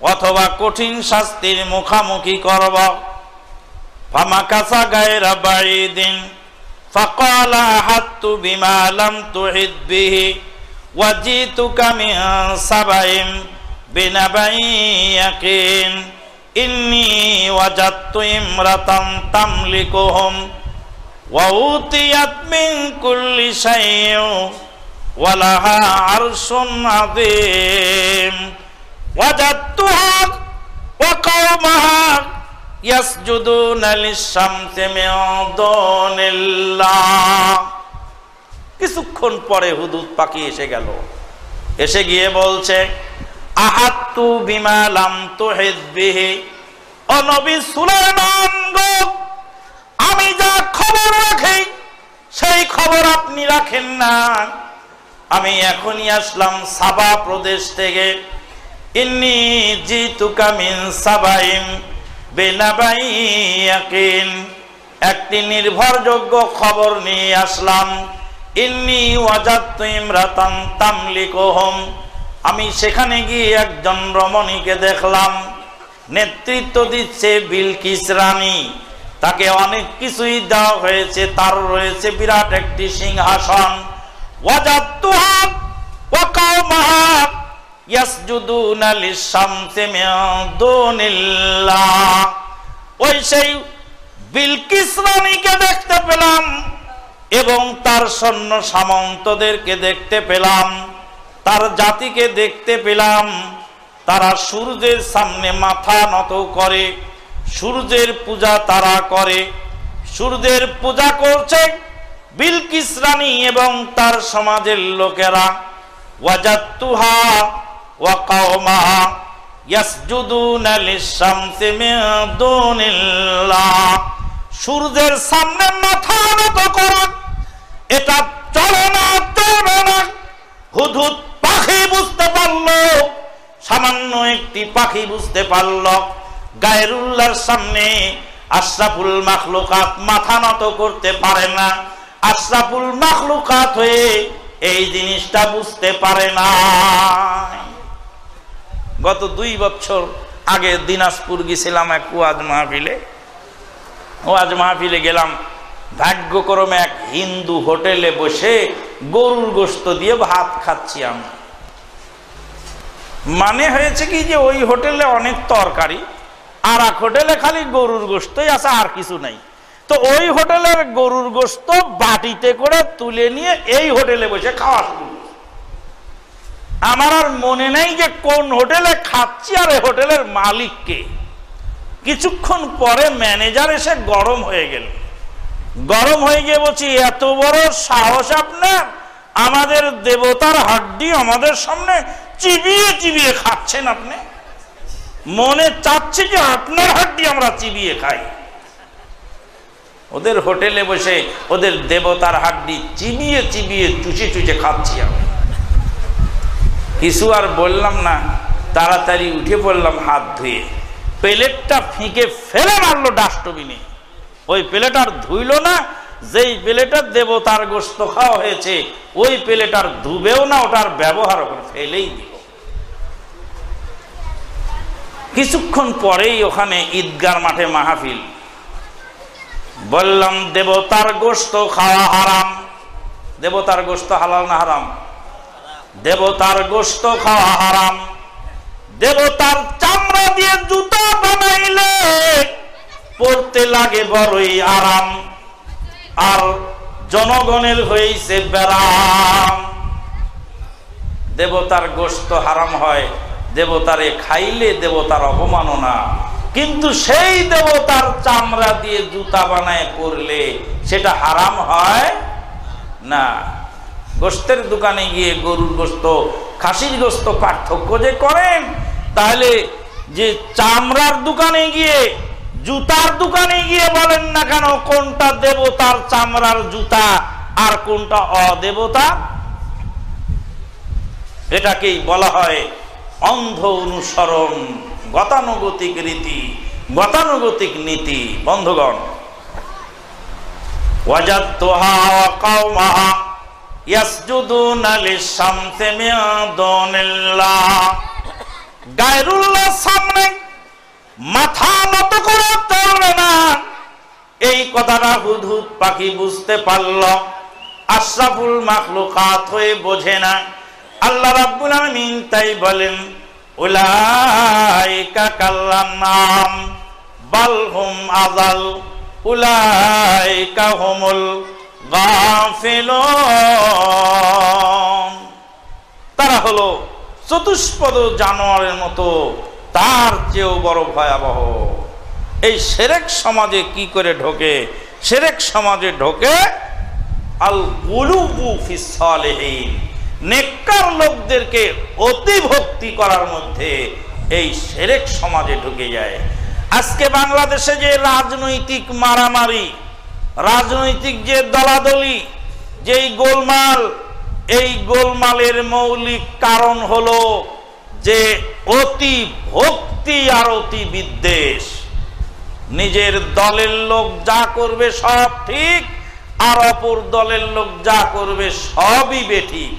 অথবা কঠিন শাস্তির মুখামুখি করব ফামাকাসা গায়রা বাঈদিন فقال أحدت بما لم تحد به وجئتك من سبع بنبأ يقين إني وجدت امرأة تملكهم وأوتيت من كل شيء ولها عرش عظيم وجدتها وقومها يسجدون للشمس من دون الله কিছুক্ষণ পরে হুদুদ পাখি এসে গেল এসে গিয়ে বলছে আহাত্তু বিমালাম তুহিদ বিহি ও নবী সুলাইমান গো আমি যা খবর রাখি সেই খবর আপনি রাখেন না আমি এখনই আসলাম সাবা প্রদেশ থেকে ইন্নি জিতুকা মিন সাবাইম বেনাবাই ইয়াকিন। একটি নির্ভরযোগ্য খবর নিয়ে আসলাম। ইন্নি ওয়াজাত্তু ইমরাতান তামলিকুহুম। আমি সেখানে গিয়ে একজন রমণীকে দেখলাম। নেতৃত্ব দিচ্ছে বিলকিস রানী। তাকে অনেক কিছুই দেওয়া হয়েছে। তার রয়েছে বিরাট একটি সিংহাসন। ওয়াজাত্তুহা ওয়া কাওমাহা ওই সেই বিলকিস রানীকে দেখতে পেলাম এবং তার সৈন্য সামন্তদেরকে দেখতে পেলাম, তার জাতিকে দেখতে পেলাম। তারা সূর্যের সামনে মাথা নত করে, সূর্যের পূজা তারা করে, সূর্যের পূজা করছে বিলকিস রানী এবং তার সমাজের লোকেরা। ওয়াজাত্তুহা সূর্যের সামনে মাথা নত করা। এটা চলে না চলবে না। হুদহুদ পাখি বুঝতে পারল। সামান্য একটি পাখি বুঝতে পারল। গায়রুল্লাহর সামনে আশরাফুল মাখলুকাত মাথা নত করতে পারে না। আশরাফুল মাখলুকাত হয়ে এই জিনিসটা বুঝতে পারে না গত দুই বছর আগে দিনাজপুর গেছিলাম এক ওয়াজ মাহফিলে ওয়াজ মাহফিলে গেলাম, ভাগ্যক্রমে এক হিন্দু হোটেলে বসে গরুর গোস্ত দিয়ে ভাত খাচ্ছি আমি মানে হয়েছে কি যে ওই হোটেলে অনেক তরকারি, আর এক হোটেলে খালি গরুর গোস্তই আছে, আর কিছু নাই তো ওই হোটেলের গরুর গোস্ত বাটিতে করে তুলে নিয়ে এই হোটেলে বসে খাওয়া শুরু। আমার আর মনে নেই যে কোন হোটেলে খাচ্ছি আর হোটেলের মালিককে কিছুক্ষণ পরে ম্যানেজার এসে গরম হয়ে গেল। গরম হয়ে গিয়ে বলছি, এত বড় সাহস আপনার? আমাদের দেবতার হাড্ডি আমাদের সামনে চিবিয়ে চিবিয়ে খাচ্ছেন আপনি। মনে চাচ্ছে যে আপনার হাড্ডি আমরা চিবিয়ে খাই। ওদের হোটেলে বসে ওদের দেবতার হাড্ডি চিবিয়ে চিবিয়ে চুচে চুচে খাচ্ছি আমি। কিছু আর বললাম না, তাড়াতাড়ি উঠে পড়লাম হাত ধুয়ে। প্লেটটা ফিকে ফেলে মারলো ডাস্টবিনে। ওই প্লেট আর ধুইল না, যেই প্লেটার দেবতার গোস্ত খাওয়া হয়েছে, ওই প্লেট আর ধুবেও না, ওটার ব্যবহার ফেলেই দিল। কিছুক্ষণ পরেই ওখানে ঈদগার মাঠে মাহফিল। বললাম, দেবতার গোস্ত খাওয়া হারাম। দেবতার গোস্ত হালাল না হারাম? দেবতার গোস্ত খাওয়া হারাম। দেবতার চামড়া দিয়ে জুতা বানাইলে পড়তে লাগে বড়ই আরাম। আর জনগণের হয়েছে ব্যারাম। দেবতার গোস্ত হারাম হয়, দেবতারে খাইলে দেবতার অপমাননা কিন্তু সেই দেবতার চামড়া দিয়ে জুতা বানায় পরলে সেটা হারাম হয় না। গোস্তের দোকানে গিয়ে গরুর গোস্ত, খাসির গোস্ত পার্থক্য যে করেন, তাহলে যে চামড়ার দোকানে গিয়ে, জুতার দোকানে গিয়ে বলেন না কেন, কোনটা দেবতার চামড়ার জুতা আর কোনটা অদেবতা? এটাকেই বলা হয় অন্ধ অনুসরণ, গতানুগতিক রীতি, গতানুগতিক নীতি। বন্ধুগণ ওয়াজাত্তুহা ওয়া কাওমাহা ইয়াসজুদুনা লিশ-শামসি মিন দুনিল্লাহ গায়রুল্লাহ সামনে মাথা নত করে চলবে না। এই কথাটা হুদহুদ পাখি বুঝতে পারল। আশরাফুল মাখলুকাত হয়ে বোঝে না। আল্লাহ রাব্বুল আলামিন তাই বলেন, উলাইকা কাল্লানাম বাল হুম আযাল, উলাইকা হুমুল তারা হলো চতুষ্পদ জানোয়ারের মতো, তার চেয়েও বড় ভয়াবহ। এই সেরেক সমাজে কি করে ঢোকে? সেরেক সমাজে ঢোকে আল গুলুবু ফিস সালেহীন নেককার লোকদেরকে অতি ভক্তি করার মধ্যে এই সেরেক সমাজে ঢুকে যায়। আজকে বাংলাদেশে যে রাজনৈতিক মারামারি রাজনৈতিক যে দলাদলি, যেই গোলমাল, এই গোলমালের মৌলিক কারণ হলো যে অতি ভক্তি আর অতি বিদ্বেষ। নিজের দলের লোক যা করবে সব ঠিক, আর অপর দলের লোক যা করবে সবই বেঠিক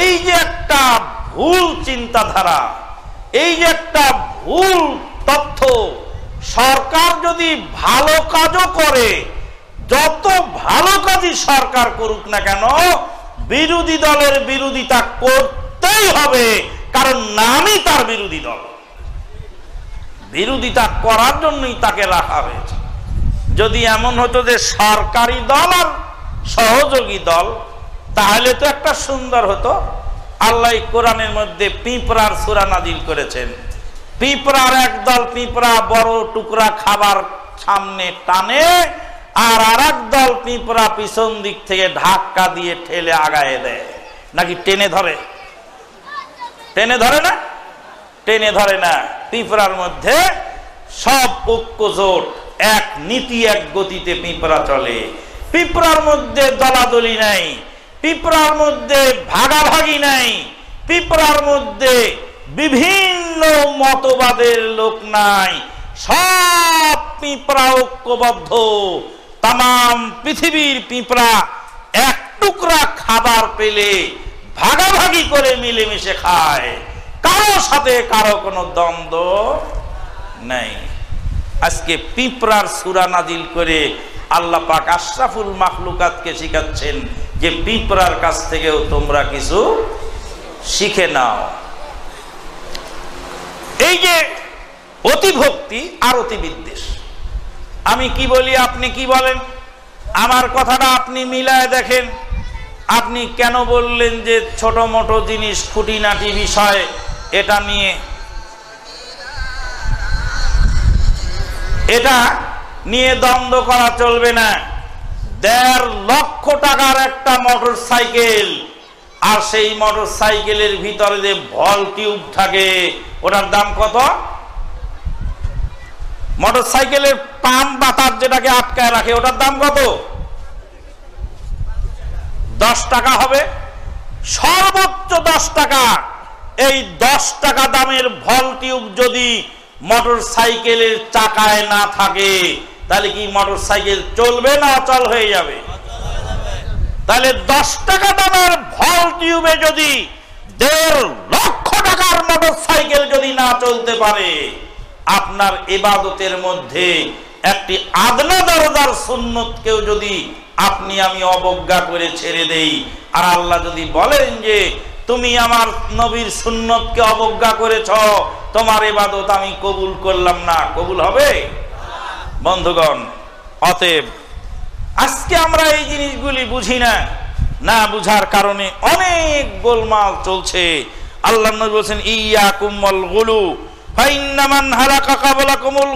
এই যে একটা ভুল চিন্তাধারা, এই যে একটা ভুল তথ্য, সরকার যদি ভালো কাজও করে যত ভালো কাজই সরকার করুক না কেন, বিরোধী দলের বিরোধিতা করতেই হবে, কারণ নামই তার বিরোধী দল। বিরোধিতা করার জন্যই তাকে রাখা হয়েছে। যদি এমন হতো যে সরকারি দল আর সহযোগী দল, তাহলে তো একটা সুন্দর হতো। আল্লাহ কোরআনের মধ্যে পিঁপড়ার সুরা নাজিল করেছেন। পিঁপড়ার একদল পিঁপড়া বড় টুকরা খাবার সামনে টানে আর আর দল পিঁপড়া পিছন দিক থেকে ধাক্কা দিয়ে ঠেলে আগায় দেয়। নাকি টেনে ধরে? টেনে ধরে না? টেনে ধরে না। পিঁপড়ার মধ্যে সব ঐক্য জোট, এক নীতি, এক গতিতে পিঁপড়া চলে। পিঁপড়ার মধ্যে দলাদলি নাই, পিঁপড়ার মধ্যে ভাগাভাগি নাই, পিঁপড়ার মধ্যে বিভিন্ন মতবাদের লোক নাই। সব পিঁপড়া ঐক্যবদ্ধ। তাম পৃথিবীর পিঁপড়া এক টুকরা খাবার পেলে ভাগাভাগি করে মিলেমিশে খায়। কারও সাথে কারও কোনো দ্বন্দ্ব নাই। আজকে পিঁপড়ার সুরা নাজিল করে আল্লাহ পাক আশরাফুল মাখলুকাতকে শিখাচ্ছেন যে পিঁপড়ার কাছ থেকেও তোমরা কিছু শিখে নাও। এই যে অতি ভক্তি আর অতি বিদ্বেষ আমি কি বলি, আপনি কি বলেন? আমার কথাটা আপনি মিলায় দেখেন। আপনি কেন বললেন যে ছোট মোটো জিনিস খুঁটিনাটি বিষয়, এটা নিয়ে? এটা নিয়ে দ্বন্দ্ব করা চলবে না। দেড় লক্ষ টাকার একটা মোটর সাইকেল আর সেই মোটর সাইকেলের ভিতরে যে ভল টিউব থাকে, ওটার দাম কত? মোটর সাইকেলের পাম বাতাস যেটাকে আটকায় রাখে, ওটার দাম কত? দশ টাকা হবে। সর্বোচ্চ দশ টাকা। এই দশ টাকা দামের ভল টিউব যদি মোটর সাইকেলের চাকায় না থাকে, তাহলে কি মোটর সাইকেল চলবে না অচল হয়ে যাবে? তাহলে দশ টাকা দামের ভল টিউবে যদি দেড় লক্ষ টাকার মোটর সাইকেল যদি না চলতে পারে আপনার এবাদতের মধ্যে একটি আদনা দরদার সুন্নতকেও যদি আপনি আমি অবজ্ঞা করে ছেড়ে দেই, আর আল্লাহ যদি বলেন যে, তুমি আমার নবীর সুন্নতকে অবজ্ঞা করেছ, তোমার এবাদত আমি কবুল করলাম না। কবুল হবে? বন্ধুগণ, অতএব আজকে আমরা এই জিনিসগুলি বুঝি না। না বুঝার কারণে অনেক গোলমাল চলছে। আল্লাহ নবী বলছেন, ইয়া কুম্মল গুলু। ফাইন্নামান হালাকা কাবলা কুমুল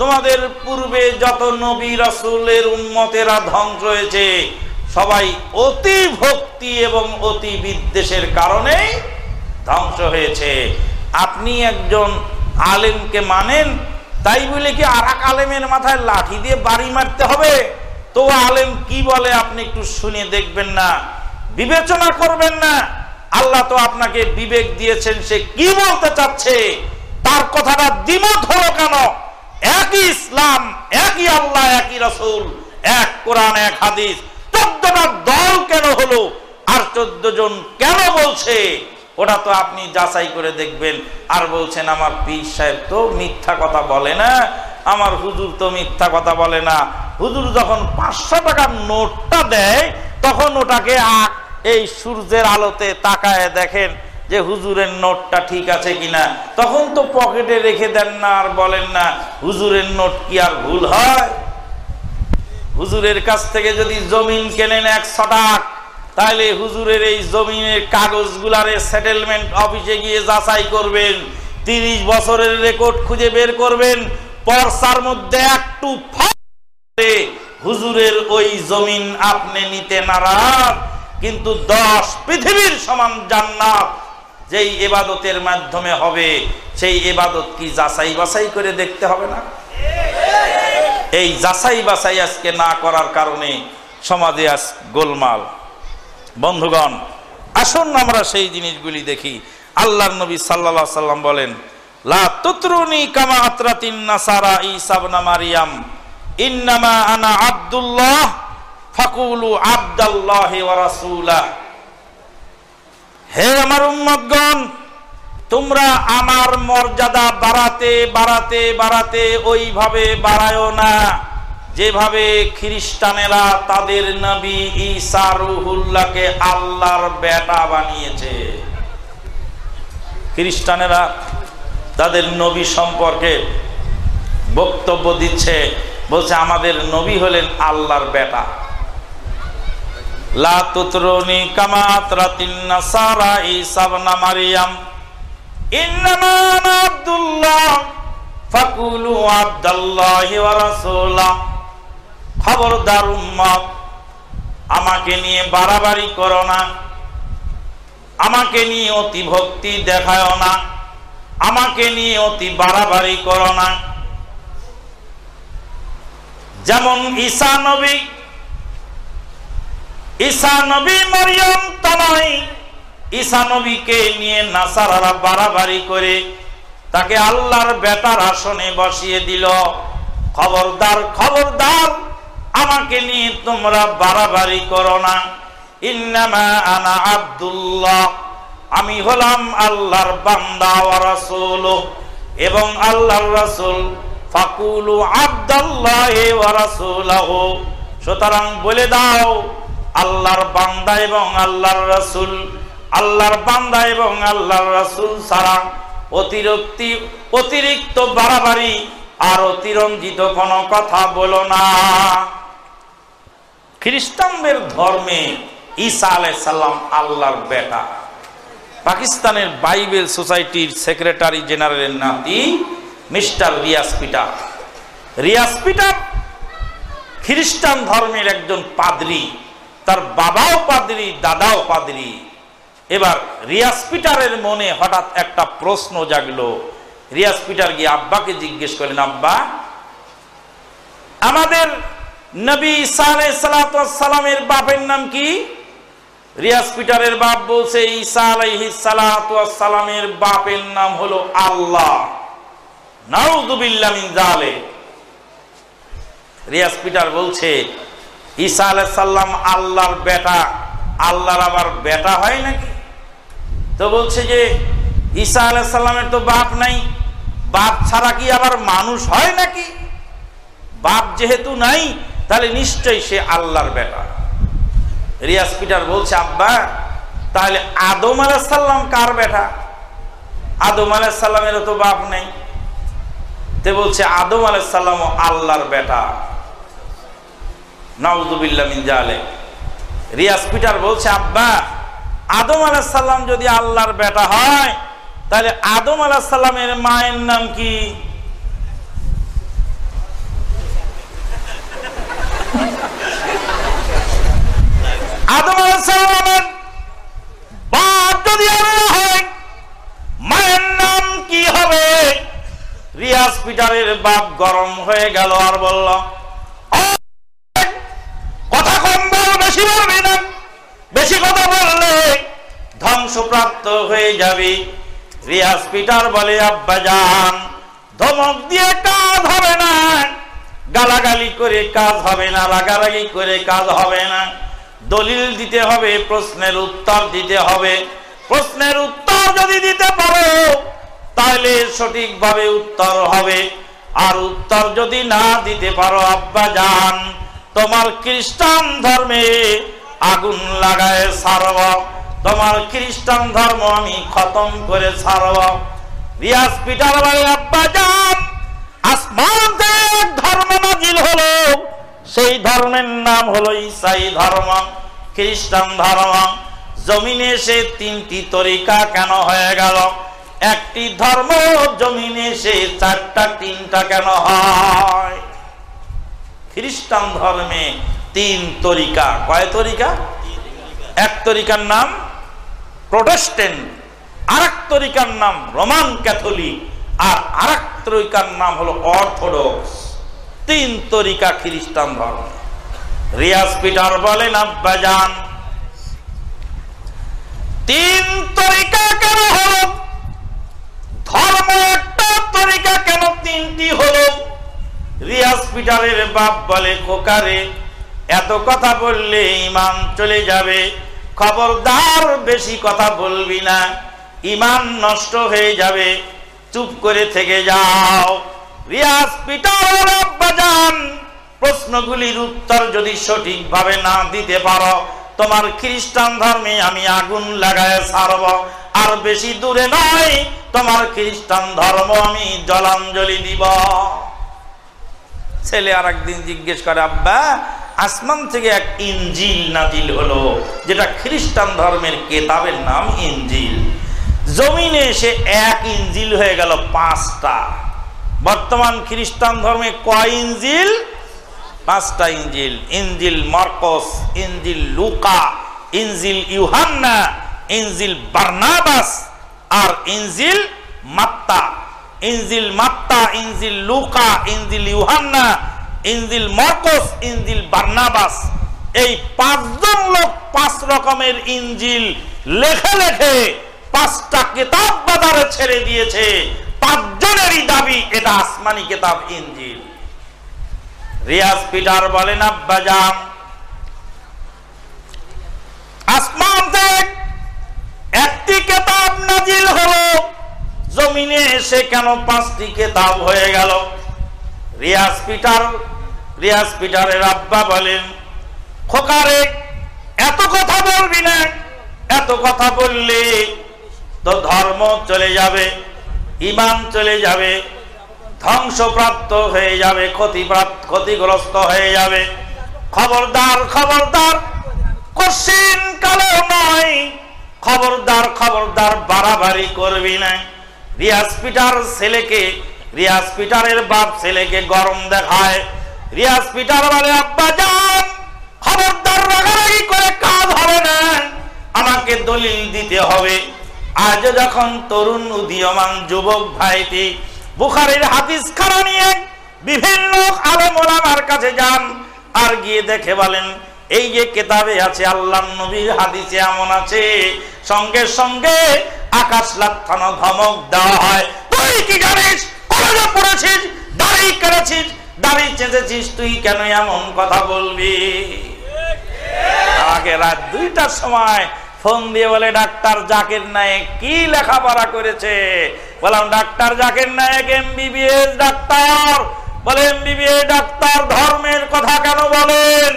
তোমাদের পূর্বে যত নবী রাসূলের উম্মতেরা ধ্বংস হয়েছে, সবাই অতি ভক্তি এবং অতি বিদ্বেষের কারণে ধ্বংস হয়েছে। আপনি একজন আলেমকে মানেন, তাই বলে কি আর আলেমের মাথায় লাঠি দিয়ে বাড়ি মারতে হবে? তো আলেম কি বলে আপনি একটু শুনে দেখবেন না, বিবেচনা করবেন না। আল্লাহ তো আপনাকে বিবেক দিয়েছেন, সে কি বলতে চাচ্ছে? তার কথাটা দ্বিমত হলো কেন? একই ইসলাম, একই আল্লাহ, একই রসুল, এক কোরআন, এক হাদিস। চোদ্দটা দল কেন হলো? আর চোদ্দ জন কেন বলছে? ওটা তো আপনি যাচাই করে দেখবেন। আর বলছেন, আমার পীর সাহেব তো মিথ্যা কথা বলে না। আমার হুজুর তো মিথ্যা কথা বলে না। হুজুর যখন পাঁচশো টাকার নোটটা দেয়, তখন ওটাকে এই সূর্যের আলোতে তাকায় দেখেন যে হুজুরের নোটটা ঠিক আছে কিনা। তখন তো পকেটে রেখে দেন না আর বলেন না, হুজুরের নোট কি আর ভুল হয়? হুজুরের কাছ থেকে যদি জমিন কেনেন একশো টাকা তাহলে হুজুরের এই জমিনের কাগজগুলারে সেটেলমেন্ট অফিসে গিয়ে যাচাই করবেন, তিরিশ বছরের রেকর্ড খুঁজে বের করবেন পর্সার মধ্যে একটু হুজুরের ওই জমিন আপনি নিতে নারাজ। কিন্তু দশ পৃথিবীর সমান জান্নাত। যেই এবাদতের মাধ্যমে হবে, সেই এবাদত কি যাচাই বাছাই করে দেখতে হবে না? এই যাচাই বাছাই আজকে না করার কারণে সমাজে আজ গোলমাল। বন্ধুগণ, আসুন আমরা সেই জিনিসগুলি দেখি। আল্লাহ নবী সাল্লাল্লাহু সাল্লাম বলেন, লা ঈসা মারিয়াম। ইন্নামা আনা আব্দুল্লাহ ফাকুলু আব্দাল্লাহি ওয়া রাসূলাহ। হে আমার উম্মতগণ, তোমরা আমার মর্যাদা বাড়াতে বাড়াতে বাড়াতে ওইভাবে বাড়ায়ও না। যেভাবে খ্রিস্টানেরা তাদের নবী ঈসা রুহুল্লাহকে আল্লাহর বেটা বানিয়েছে। খ্রিস্টানেরা তাদের নবী সম্পর্কে বক্তব্য দিচ্ছে, বলছে, আমাদের নবী হলেন আল্লাহর বেটা। আব্দুল্লাহ, ফাকুলু খবরদার উম্মত, আমাকে নিয়ে বাড়াবাড়ি করো না। আমাকে নিয়ে অতি ভক্তি দেখায় না। আমাকে নিয়ে অতি বাড়াবাড়ি করো না। যেমন ঈসা নবী ঈসা নবী মরিয়ম তনয় ঈসা নবীকে নিয়ে নাসারারা বাড়াবাড়ি করে তাকে আল্লাহর বেটার আসনে বসিয়ে দিল। খবরদার খবরদার, আমাকে নিয়ে তোমরা বাড়াবাড়ি করো না। ইন্নামা আনা আব্দুল্লাহ, আমি হলাম আল্লাহর বান্দা ওয়া রাসূল এবং আল্লাহর রাসূল, ফাকুলু আব্দাল্লাহ ওয়া রাসূলাহু। সুতরাং বলে দাও আল্লাহর বান্দা এবং আল্লাহর রাসূল, আল্লাহর বান্দা এবং আল্লাহর রাসূল ছাড়া অতিরিক্তি, অতিরিক্ত বাড়াবাড়ি আর অতিরঞ্জিত কোনো কথা বলো না। খ্রিস্টানদের ধর্মে ঈসা আলাইহিস সালাম আল্লাহর বেটা। পাকিস্তানের বাইবেল সোসাইটির সেক্রেটারি জেনারেলের নাতি mister Riyas Peter. Riyas Peter খ্রিস্টান ধর্মের একজন পাদ্রী। তার বাবাও পাদ্রী দাদাও পাদ্রী এবার রিয়াস পিটারের মনে হঠাৎ একটা প্রশ্ন জাগলো। রিয়াস পিটার গিয়ে আব্বাকে জিজ্ঞেস করলেন, আব্বা, আমাদের নবী সালামের বাপের নাম কি? রিয়াস পিটারের বাপ বলছে, ঈসা আলাইহি সালামের বাপের নাম হলো আল্লাহ। নাউযুবিল্লাহ মিন জালে রিয়াস পিটার বলছে ঈসা আলাইহিস সালাম আল্লাহর বেটা, আল্লাহর আবার বেটা হয় নাকি? তো বলছে যে, ঈসা আলাইহিস সালামের তো বাপ নাই, বাপ ছাড়া কি আবার মানুষ হয় নাকি? বাপ যেহেতু নাই, তাহলে নিশ্চয়ই সে আল্লাহর বেটা। রিয়াস পিটার বলছে, আব্বা, তাহলে আদম আলাহাল্লাম কার বেটা? আদম আলাহাল্লামেরও তো বাপ নেই। তে বলছে, আদম আলাহাল্লাম আল্লাহর বেটা। মিন রিয়াস পিটার বলছে, আব্বা, আদম আলাহাল্লাম যদি আল্লাহর বেটা হয়, তাহলে আদম আলাহাল্লামের মায়ের নাম কি? আদম আলাইহিসসালামের বাপ যদি হয়, মায়ের নাম কি হবে? রিয়াজ পিটারের বাপ গরম হয়ে গেল আর বলল কথা কম বল, বেশি বলবি না। বেশি কথা বললে ধ্বংসপ্রাপ্ত হয়ে যাবি। রিয়াজ পিটার বলে, আব্বা যান ধমক দিয়ে কাজ হবে না। গালাগালি করে কাজ হবে না, রাগারাগি করে কাজ হবে না। দলিল দিতে হবে, প্রশ্নের উত্তর দিতে হবে। প্রশ্নের উত্তর যদি দিতে পারো, তাহলে সঠিকভাবে উত্তর হবে। আর উত্তর যদি না দিতে পারো, আব্বা যান তোমার খ্রিস্টান ধর্মে আগুন লাগায় সারব তোমার খ্রিস্টান ধর্ম আমি খতম করে ছাড়ব। রিয়াজ পিটার বাড়ি আব্বা যান ধর্ম নাজিল হলো। সেই ধর্মের নাম হলো ইসাই ধর্ম, খ্রিস্টান ধর্ম। জমিনে সে তিনটি তরিকা কেন হয়ে গেল? একটি ধর্ম, জমিনে সে চারটা, তিনটা কেন হয়? খ্রিস্টান ধর্মে তিন তরিকা। কয় তরিকা? এক তরিকার নাম প্রোটেস্টেন্ট আর এক তরিকার নাম রোমান ক্যাথলিক, আর আর এক তরিকার নাম হলো অর্থোডক্স। তিন তরিকা খ্রিস্টান ধর্ম। রিয়াজ পিটার বলেন আব্বাজান তিন তরিকা কেন হলো? ধর্ম একটা তরিকা কেন তিনটি হলো? রিয়াজ পিটারের বাপ বলে খোকারে, এত কথা বললে ইমান চলে যাবে। খবরদার বেশি কথা বলবি না, ইমান নষ্ট হয়ে যাবে। চুপ করে থেকে যাও। রিয়াজ পিটার আব্বাজান প্রশ্নগুলির উত্তর যদি সঠিকভাবে না দিতে পারো, তোমার খ্রিস্টান ধর্মে আমি আগুন লাগায় ছাড়ব। আর বেশি দূরে নয়, তোমার খ্রিস্টান ধর্ম আমি জলাঞ্জলি দিব। ছেলে আর একদিন জিজ্ঞেস করে, আব্বা, আসমান থেকে এক ইঞ্জিল নাজিল হলো, যেটা খ্রিস্টান ধর্মের কেতাবের নাম ইঞ্জিল। জমিনে এসে এক ইঞ্জিল হয়ে গেল পাঁচটা। বর্তমান খ্রিস্টান ধর্মে কয় ইঞ্জিল? পাঁচটা ইঞ্জিল। ইঞ্জিল মার্কস, ইঞ্জিল লুকা, ইঞ্জিল ইউহান্না, ইঞ্জিল বার্নাবাস আর ইঞ্জিল মাত্তা। ইঞ্জিল মাত্তা ইঞ্জিল লুকা ইঞ্জিল ইউহান্না ইঞ্জিল মার্কস ইঞ্জিল বার্নাবাস। এই পাঁচজন লোক পাঁচ রকমের ইঞ্জিল লেখে লেখে পাঁচটা কেতাব বাজারে ছেড়ে দিয়েছে। পাঁচজনেরই দাবি, এটা আসমানি কেতাব ইঞ্জিল রিয়াজ পিটার বলেন আব্বাজান আসমান থেকে একটি কেতাব নাজিল হলো। জমিনে এসে কেন পাঁচটি কেতাব হয়ে গেল? রিয়াজ পিটার, রিয়াজ পিটারের আব্বা বলেন, খোকারে, এত কথা বলবি না। এত কথা বললে তো ধর্ম চলে যাবে, ইমান চলে যাবে, ধ্বংসপ্রাপ্ত হয়ে যাবে, ক্ষতিপ্রাপ্ত, ক্ষতিগ্রস্ত হয়ে যাবে। খবরদার খবরদার কশিন কালো নয়। খবরদার খবরদার বাড়াবাড়ি করবি না। রিয়াজ পিটার ছেলেকে, রিয়াজ পিটারের বাপ ছেলেকে গরম দেখায়। রিয়াজ পিটার বলে, আব্বা যান খবরদার রাগারাগি করে কাজ হবে না। আমাকে দলিল দিতে হবে। আজ যখন তরুণ উদীয়মান যুবক ভাইটি বুখারের হাদিস খানা নিয়ে বিভিন্ন আলেম ওলামার কাছে যান আর গিয়ে দেখে বলেন, এই যে কেতাবে আছে আল্লাহ নবীর হাদিসে এমন আছে। সঙ্গে সঙ্গে আকাশ লাথানো ধমক দেওয়া হয়। তুই কি জানিস? কলেজে পড়েছিস, দাড়ি কেড়েছিস, দাড়ি চেঁচেছিস, তুই কেন এমন কথা বলবি? আমাকে রাত দুইটার সময় ফোন দিয়ে বলে, ডাক্তার জাকির নায়েক কি লেখাপড়া করেছে? বললাম, doctor Zakir Naik MBBS doctor. বলে এমবিবিএস ডাক্তার ধর্মের কথা কেন বলেন?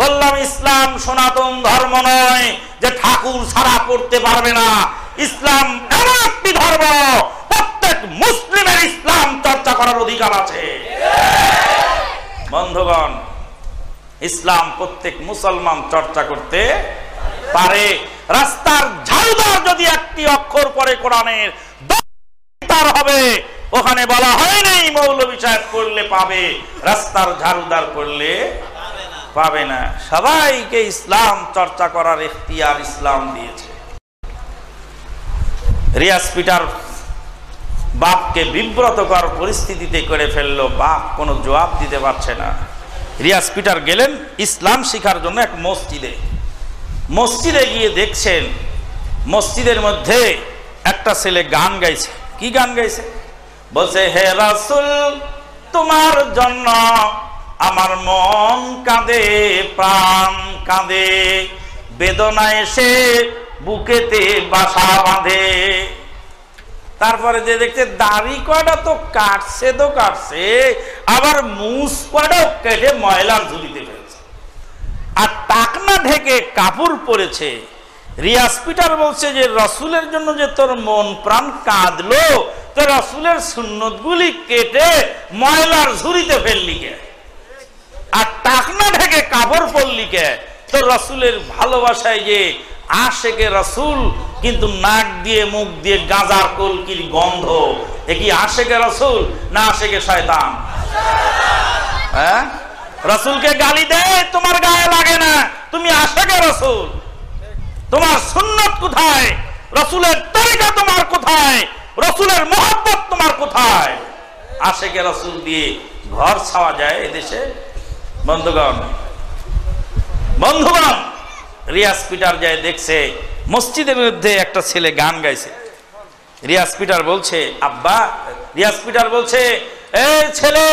বললাম, ইসলাম সনাতন ধর্ম নয় যে ঠাকুর ছাড়া পড়তে পারবে না। ইসলাম একটি ধর্ম, প্রত্যেক মুসলিমের ইসলাম চর্চা করার অধিকার আছে। বন্ধুগণ, ইসলাম প্রত্যেক মুসলমান চর্চা করতে পারে। রাস্তার ঝাড়ুদার যদি একটি অক্ষর পরে কোরআনের তার হবে। ওখানে বলা হয় নাই, মৌলবী সাহেব করলে পাবে, রাস্তার ঝাড়ুদার করলে পাবে না। সবাইকে ইসলাম চর্চা করার এখতিয়ার ইসলাম দিয়েছে। রিয়াজ পিটার বাপকে বিব্রতকর পরিস্থিতিতে করে ফেলল, বাপ কোনো জবাব দিতে পারছে না। রিয়াজ পিটার গেলেন ইসলাম শিখার জন্য এক মসজিদে। মসজিদে গিয়ে দেখছেন, মসজিদের মধ্যে একটা ছেলে গান গাইছে। কি গান গাইছে? বলছে, হে রাসুল, তোমার জন্য আমার মন কাঁদে, প্রাণ কাঁদে বেদনা এসে বুকেতে বাসা বাঁধে। তারপরে যে দেখছে, দাড়ি কয়টা তো কাটছে তো কাটছে, আবার মুস কয়টাও কেটে ময়লার ঝুলিতে ফেলছে। আর টাকনা ঢেকে কাপড় পরেছে। রিয়াজ পিটার বলছে যে, রসুলের জন্য যে তোর মন প্রাণ কাঁদলো, তো রসুলের সুন্নত গুলি কেটে ময়লার ঝুড়িতে ফেললি কে আর টাকনা ঢেকে কাপড় পরলি কে তো রসুলের ভালোবাসায় যে আশেকে রসুল, কিন্তু নাক দিয়ে মুখ দিয়ে গাঁজার কলকির গন্ধ। এ কি আশেকে রসুল না আশেকে শয়তান? হ্যাঁ? রসুলকে গালি দেয় তোমার গায়ে লাগে না। তুমি আশেকে রসুল। তোমার সুন্নত কোথায়? রসুলের তরিকা তোমার কোথায়? রসুলের মহব্বত তোমার কোথায়? আশেকে রসুল দিয়ে ঘর ছাওয়া যায় এদেশে। বন্ধুগণ বন্ধুগণ, রিয়াজ পিটার যায় দেখছে, মসজিদের মধ্যে একটা ছেলে গান গাইছে। রিয়াজ পিটার বলছে, আব্বা, রিয়াজ পিটার বলছে এই ছেলে,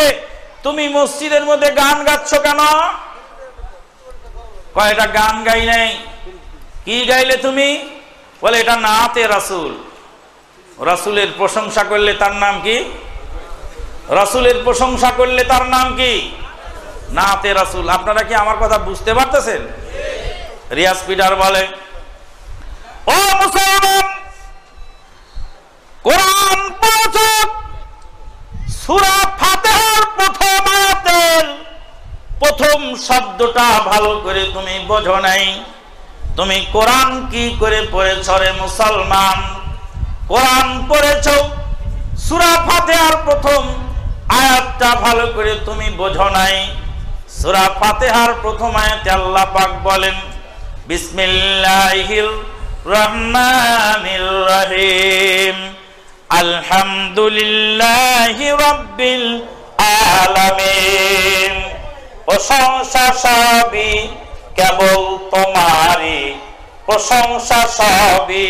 তুমি মসজিদের মধ্যে গান গাচ্ছ কেন? কয়টা গান গাই নাই। কি গাইলে তুমি? বলে, এটা নাতে রাসুল। রাসুলের প্রশংসা করলে তার নাম কি? রাসুলের প্রশংসা করলে তার নাম কি? নাতে রাসুল, আপনারা কি আমার কথা বুঝতে পারতেছেন? রিয়াজ পিটার বলে, ও মুসলমান, কোরআন পড়ছ সূরা ফাতিহার প্রথম আয়াতের প্রথম শব্দটা ভালো করে তুমি বোঝো নাই। তুমি কোরআন কি করে পড়েছ রে মুসলমান? কোরআন পড়েছ, সূরা ফাতিহার প্রথম আয়াতটা ভালো করে তুমি বোঝো নাই। সূরা ফাতিহার প্রথম আয়াতে আল্লাহ পাক বলেন, বিসমিল্লাহির রহমানির রহিম। আলহামদুলিল্লাহি রাব্বিল আলামিন। প্রশংসা সবই কেবল তোমারই। প্রশংসা সবই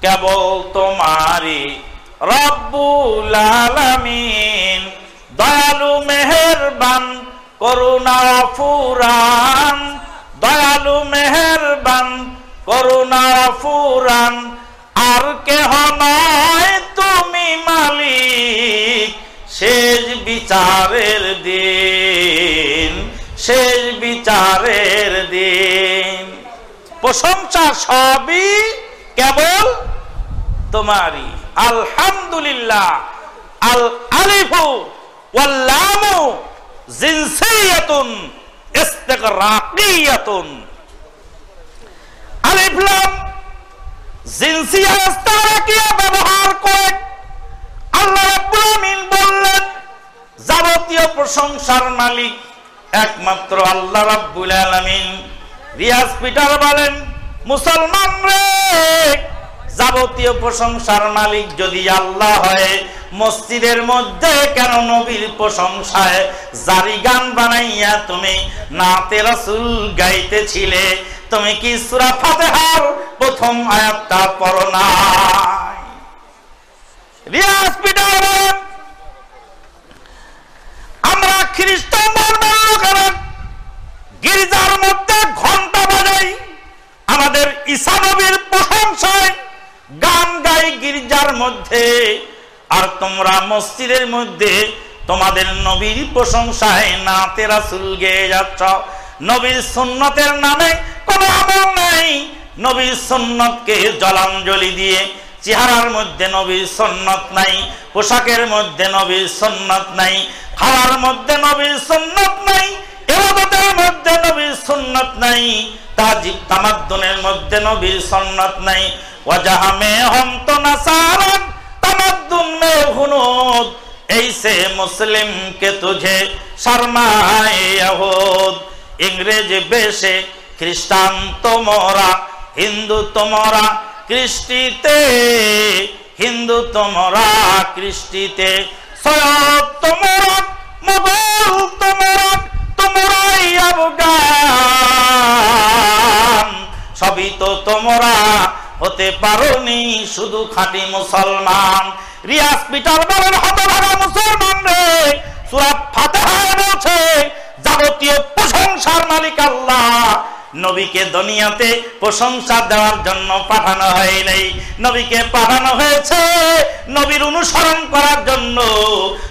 কেবল তোমারই। রব্বুল আলামিন, দয়ালু, মেহেরবান করুণা ফুরান, দয়ালু মেহেরবান, করুণা ফুরান, আর কেহ নয় তুমি মালিক। শেষ বিচারের দিন, শেষ বিচারের দিন। প্রশংসা সবই কেবল তোমারই। আলহামদুলিল্লাহ। আল আলিফু ওয়াল্লামু জিনসিয়াতুন, ইস্তিগরাকিয়াতুন। আলিফ লাম জিনসিয়া ইস্তিগরাকিয়া যাবতীয় প্রশংসার মালিক একমাত্র আল্লাহ রাব্বুল আলামিন। রিয়াজ পিটার বলেন, মুসলমান রে, যাবতীয় প্রশংসার মালিক যদি আল্লাহ হয় মসজিদের মধ্যে কেন নবীর প্রশংসায় জারি গান বানাইয়া তুমি নাতে রাসূল গাইতেছিলে? তুমি কি সূরা ফাতিহার প্রথম আয়াতটা পড়ো না। আমরা খ্রিস্টান ধর্মের গির্জার মধ্যে ঘণ্টা বাজাই, আমাদের নবীর প্রশংসায় গান গাই গির্জার মধ্যে। আর তোমরা মসজিদের মধ্যে তোমাদের নবীর প্রশংসায় নাতে রাসূল গেয়ে যাচ্ছ। নবীর সুন্নতের নামে কোনো আমল নাই। নবীর সুন্নতকে জলাঞ্জলি দিয়ে চেহারার মধ্যে নবীর সন্নত নাই, পোশাকের মধ্যে নবীর সন্নত নাই, খাওয়ার মধ্যে নবীর সন্নত নাই এবাদতের মধ্যে নবীর সুন্নত নাই তাজিব তামাদ্দুনের মধ্যে নবীর সুন্নত নাই। ওয়াজাহা মে হম তো নাসারাত তামাদ্দুন মে হুনুদ ऐसे मुस्लिम के तुझे शर्माए यहूद इंग्रेज बेशे খ্রিস্টান তোমরা হিন্দু তোমরা কৃষ্টিতে হিন্দু তোমরা কৃষ্টিতে সৈয়দ তোমরা মোগল তোমরা তোমরাই আফগান সবই তো তোমরা হতে পারোনি শুধু খাঁটি মুসলমান। রিয়াজ পিটার বলেন হতভাগা মুসলমান রে। সুরাত ফাতে যাবতীয় প্রশংসার মালিক আল্লাহ। নবীকে দুনিয়াতে প্রশংসা দেওয়ার জন্য পাঠানো হয় নাই। নবীকে পাঠানো হয়েছে নবীর অনুসরণ করার জন্য।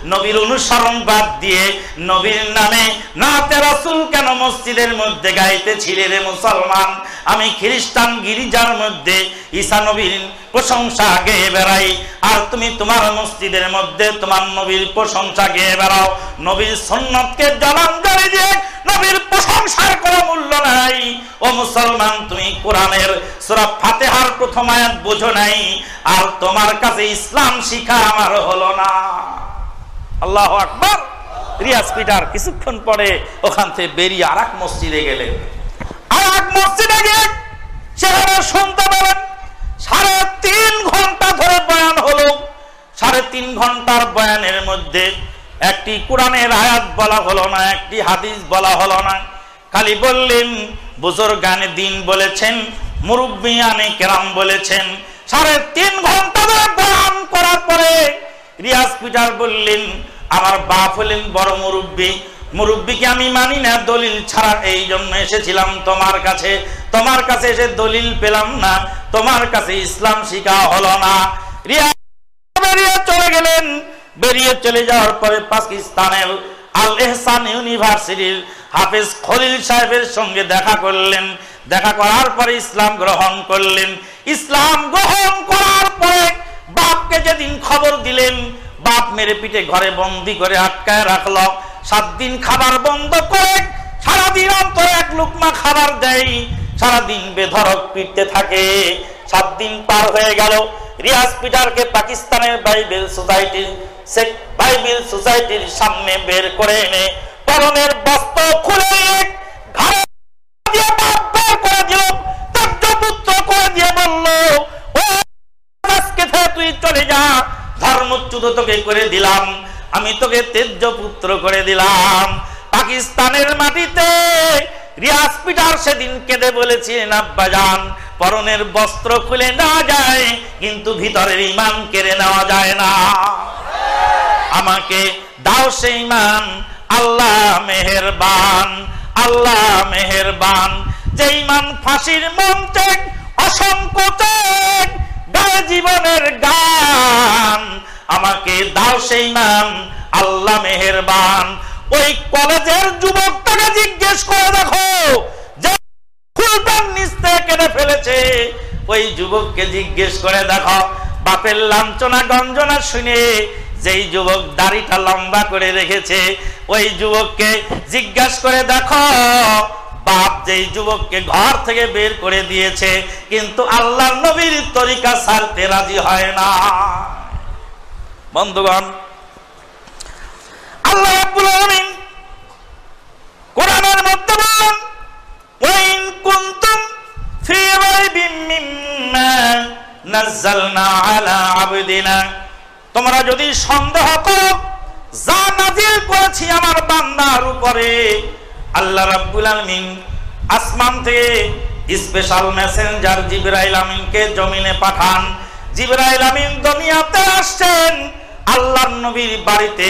নবীর অনুসরণ বাদ দিয়ে নবীর নামে নাতে রাসূল কেন মসজিদের মধ্যে গাইতেছিলে রে মুসলমান? আমি খ্রিস্টান গির্জার মধ্যে ঈসা নবীর প্রশংসা গেয়ে বেড়াই। আর তুমি তোমার মসজিদের মধ্যে তোমার নবীর প্রশংসা গেয়ে বেড়াও। নবীর সন্ন্যতকে জলাঞ্জলি দিয়ে নবীর প্রশংসার কোনো মূল্য নাই। ও মুসলমান, তুমি কোরআনের প্রথম আয়াত বোঝো নাই, আর তোমার কাছে ইসলাম শিখা আমার হলো না। আল্লাহ রিয়াজ পিটার কিছুক্ষণ পরে ওখান থেকে বেরিয়ে আর মসজিদে গেলেন। আর এক মসজিদে গিয়ে সেখানে শুনতে পেলেন, সাড়ে তিন ঘণ্টা ধরে বয়ান হলো। সাড়ে তিন ঘণ্টার বয়ানের মধ্যে একটি কোরআনের আয়াত বলা হলো না, একটি হাদিস বলা হলো না। খালি বললেন বুজুর গানে দিন বলেছেন মুরব্বিয়ানে কেরাম বলেছেন, সাড়ে তিন ঘণ্টা ধরে বয়ান করার পরে রিয়াজ পিটার বললেন, আমার বাপ হলেন বড় মুরব্বী, মুরব্বীকে আমি মানি না, দলিল ছাড়া এই জন্য এসেছিলাম তোমার কাছে। তোমার কাছে এসে দলিল পেলাম না, তোমার কাছে ইসলাম শিখা হলো না। রিয়াজ বেরিয়ে চলে গেলেন। বেরিয়ে চলে যাওয়ার পরে পাকিস্তানের আল এহসান ইউনিভার্সিটির হাফেজ খলিল সাহেবের সঙ্গে দেখা করলেন। দেখা করার পরে ইসলাম গ্রহণ করলেন। ইসলাম গ্রহণ করার পরে বাপকে যেদিন খবর দিলেন, বাপ মেরে পিঠে ঘরে বন্দি করে আটকায় রাখল। সাত দিন খাবার বন্ধ করে সারাদিন অন্তর এক লুকমা খাবার দেয়। সারাদিন বেধরক পিটতে থাকে। সাত দিন পার হয়ে গেল। রিয়াজ পিটারকে পাকিস্তানের বাইবেল সোসাইটির বাইবেল সোসাইটির সামনে বের করে এনে পরনের বস্ত্র খুলে চলে যা তোকে করে দিলাম তোকে দিলাম। পাকিস্তানের মাটিতে পিটার সেদিন কেঁদে পরনের বস্ত্র খুলে না যায়, কিন্তু ভিতরের ইমান কেড়ে নেওয়া যায় না। আমাকে দাও সেই ইমান আল্লাহ মেহেরবান আল্লাহ মেহেরবান। যে ইমান ফাঁসির মঞ্চে অসংকোচক গায়ে জীবনের গান, আমাকে দাও সেই নাম আল্লাহ মেহেরবান। ওই কলেজের যুবকটাকে জিজ্ঞেস করে দেখো, যে ফুলটার নিচ থেকে কেটে ফেলেছে। ওই যুবককে জিজ্ঞেস করে দেখো, বাপের লাঞ্ছনা, গঞ্জনা শুনে যেই যুবক দাড়িটা লম্বা করে রেখেছে, ওই যুবককে জিজ্ঞাসা করে, দেখো, বাপ যেই যুবককে ঘর থেকে বের করে দিয়েছে, কিন্তু আল্লাহ নবীর তরিকা ছাড়তে রাজি হয় না। বন্ধুগণ, আল্লাহ রাব্বুল আলামিন কোরআনের মধ্যে বলেন, ওয়াইন কুনতুম ফি রাইবিন মিম্মা নাযালনা আলা আবদিনা। তোমরা যদি সন্দেহ করো, যা নাজিল করেছি আমার বান্দার উপরে, আল্লাহ রাব্বুল আলামিন আসমান থেকে স্পেশাল মেসেঞ্জার জিবরাইল আমিনকে জমিনে পাঠান। জিবরাইল আমিন দুনিয়াতে আসছেন, আল্লাহর নবীর বাড়িতে।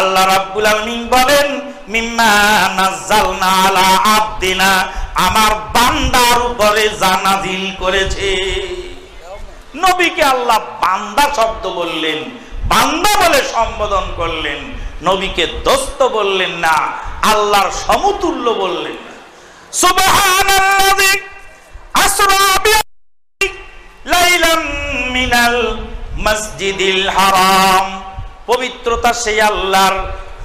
আল্লাহ রাব্বুল আলামিন বলেন, মিম্মা নাযালনা আলা আবদিনা, আমার বান্দার উপরে যা নাজিল করেছে। নবীকে আল্লাহ বান্দা শব্দ বললেন। বান্দা বলে সম্বোধন করলেন, নবীকে দোস্ত বললেন না, আল্লাহর সমতুল্য বললেন মসজিদিল হারাম। পবিত্রতা সেই আল্লাহর,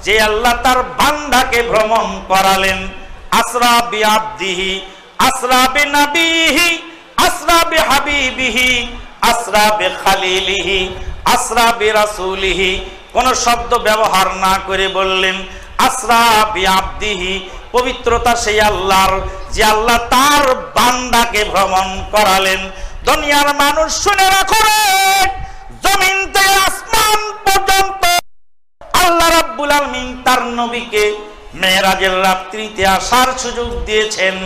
যে আল্লাহ তার বান্দাকে ভ্রমণ করালেন। আসরা বিআবদিহি, আসরা বিনবিহি, আসরা বিহাবিবিহি, আসরা বিখালিলিহি আসরা বিরাসূলিহি, কোন শব্দ ব্যবহার না করে বললেন, আসরা বিআবদিহি, পবিত্রতা সেই আল্লাহর, যে আল্লাহ তার বান্দাকে ভ্রমণ করালেন। দুনিয়ার মানুষ শুনে রাখো জমিন থেকে আসমান পর্যন্ত। আল্লাহ রাব্বুল আলামিন তার নবীকে মেয়েরাজের রাত্রিতে আসার সুযোগ দিয়েছেন।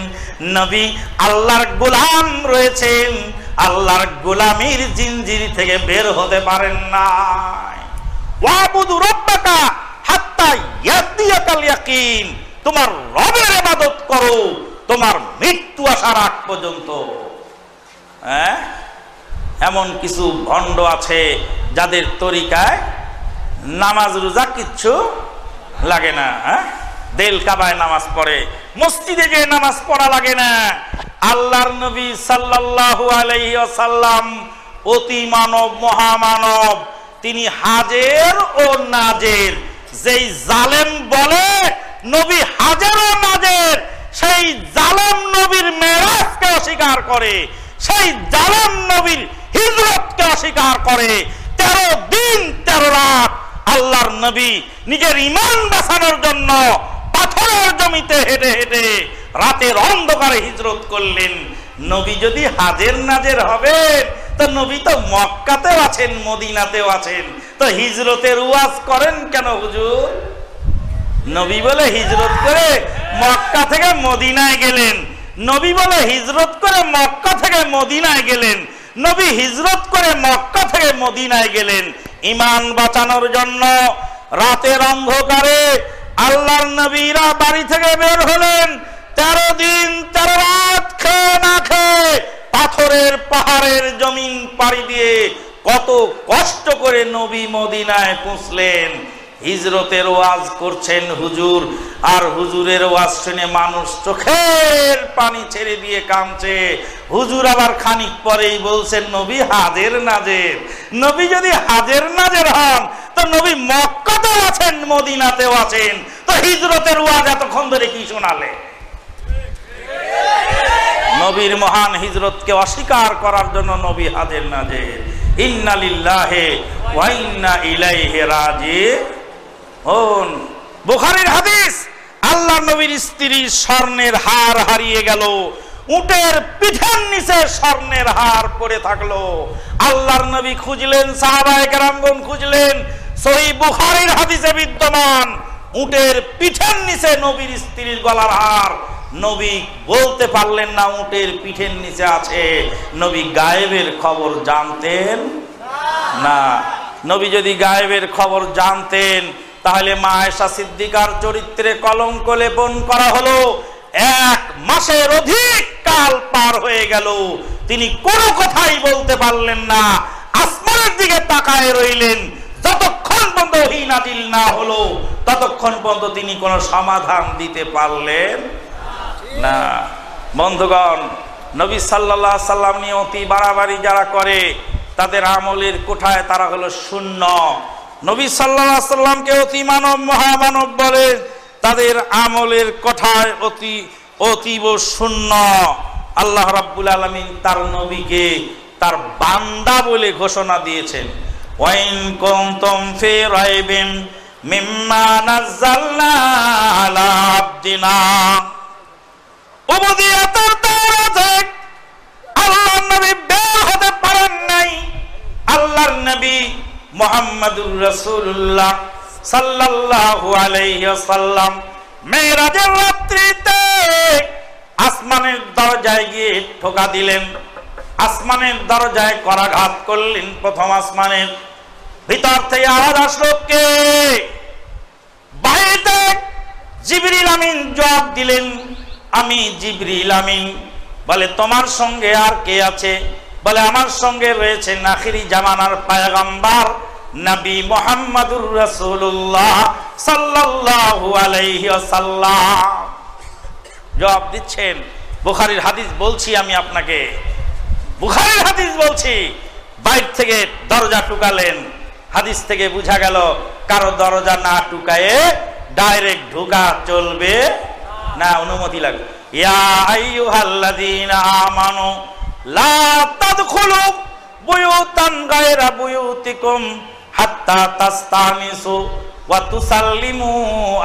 নবী আল্লাহর গোলাম রয়েছেন। আল্লাহর গোলামির জিনজিরি থেকে বের হতে পারেন না হাত্তা তোমার রবের ইবাদত করো, তোমার মৃত্যু আসার আগ পর্যন্ত। হ্যাঁ? এমন কিছু ভণ্ড আছে যাদের তরিকায় নামাজ রোজা কিচ্ছু লাগে না হ্যাঁ? দেল কাবায় নামাজ পড়ে মসজিদে যে নামাজ পড়া লাগে না। আল্লাহর নবী সাল্লাল্লাহু আলাইহি ওয়াসাল্লাম অতি মানব, মহামানব। তিনি হাজের ও নাজের। যেই জালেম বলে, নবী হাজারো নাজের। সেই জালেম নবীর মেরাজকে অস্বীকার করে। সেই জালেম নবীর হিজরতকে অস্বীকার করে। তেরো দিন, তেরো রাত আল্লাহর নবী নিজের ইমান বাঁচানোর জন্য পাথরের জমিতে হেঁটে হেঁটে রাতের অন্ধকারে হিজরত করলেন। নবী যদি হাজের নাজের হবেন, তো নবী তো মক্কাতেও আছেন, মদিনাতেও আছেন। তো হিজরতের ওয়াজ করেন কেন হুজুর? নবী বলে হিজরত করে মক্কা থেকে মদিনায় গেলেন। নবী বলে হিজরত করে মক্কা থেকে মদিনায় গেলেন। নবী হিজরত করে মক্কা থেকে মদিনায় গেলেন। ইমান বাঁচানোর জন্য রাতের অন্ধকারে আল্লাহর নবীরা বাড়ি থেকে বের হলেন। তেরো দিন, তেরো রাত খেয়ে না খেয়ে পাথরের পাহাড়ের জমিন পাড়ি দিয়ে কত কষ্ট করে নবী মদিনায় পৌঁছলেন। হিজরতের ওয়াজ করছেন হুজুর, আর হুজুরের ওয়াজ শুনে মানুষ চোখের পানি ছেড়ে দিয়ে কামছে হুজুর আবার খানিক পরেই বলছেন, নবী হাজের নাজের, নবী যদি হাজের নাজের হন, তো নবী মক্কাতেও আছেন, মদিনাতেও আছেন। তো হিজরতের ওয়াজ এতক্ষণ ধরে কি শোনালে? নবীর মহান হিজরতকে অস্বীকার করার জন্য নবী হাজের নাজের, ইন্নালিল্লাহে ওয়া ইন্না ইলাইহি রাজি হন। বুখারীর হাদিস, আল্লাহ নবীর স্ত্রীর স্বর্ণের হার হারিয়ে গেল, উটের পিঠের নিচে স্বর্ণের হার পড়ে থাকল। আল্লাহর নবী খুঁজলেন, সাহাবায়ে কেরামগণ খুঁজলেন, সহি বুখারীর হাদিসে বিদ্যমান, উটের পিঠের নিচে নবীর স্ত্রীর গলার হার। নবী বলতে পারলেন না উটের পিঠের নিচে আছে। নবী গায়েবের খবর জানতেন না। নবী যদি গায়েবের খবর জানতেন তাহলে মা আয়েশা সিদ্দিকার চরিত্রে কলঙ্ক লেপন করা হলো। এক মাসের অধিক কাল পার হয়ে গেল। তিনি কোনো কথাই বলতে পারলেন না। আসমানের দিকে তাকায় রইলেন। যতক্ষণ পর্যন্ত ওহী নাজিল না হলো, ততক্ষণ পর্যন্ত তিনি কোনো সমাধান দিতে পারলেন না। বন্ধুগণ, নবী সাল্লাল্লাহ সাল্লাম নিয়ে অতি বাড়াবাড়ি যারা করে, তাদের আমলের কোঠায় তারা হলো শূন্য। নবী সাল্লামকে অতি মানব, মহামানব বলে, তাদের আমলের কোঠায় অতি, অতীব শূন্য। আল্লাহ রাব্বুল আলামিন তার নবীকে তার বান্দা বলে ঘোষণা দিয়েছেন। ওয়াইন কুনতুম ফি রাইবিন মিম্মা নাযালনা আলা আবদিনা। উবুদিয়াতের দাওরাতে আল্লাহর নবী বের হতে পারেন নাই। আল্লাহর নবী মুহাম্মদুর রাসূলুল্লাহ সাল্লাল্লাহু আলাইহি ওয়াসাল্লাম মেরাজের রাত্রিতে আসমানের দরজায় গিয়ে ঠোকা দিলেন। আসমানের দরজায় করাঘাত করলেন প্রথম আসমানের। ভিতর থেকে আওয়াজ আসলো কে? বাইরে জিবরিল আমিন জবাব দিলেন, আমি জিবরিল আমিন। বলে, তোমার সঙ্গে আর কে আছে? বলে, আমার সঙ্গে রয়েছে নাখিরি জামানার পায়গাম্বার নবী মোহাম্মদুর রাসূলুল্লাহ সাল্লাল্লাহু আলাইহি ওয়াসাল্লাম। জবাব দিচ্ছেন। বুখারীর হাদিস বলছি আমি আপনাকে। বুখারীর হাদিস বলছি। বাইর থেকে দরজা টুকালেন। হাদিস থেকে বোঝা গেল, কারও দরজা না টুকায়ে ডাইরেক্ট ঢুকা চলবে না, অনুমতি লাগবে। ইয়া আইয়ুহাল্লাযীনা আমানু লা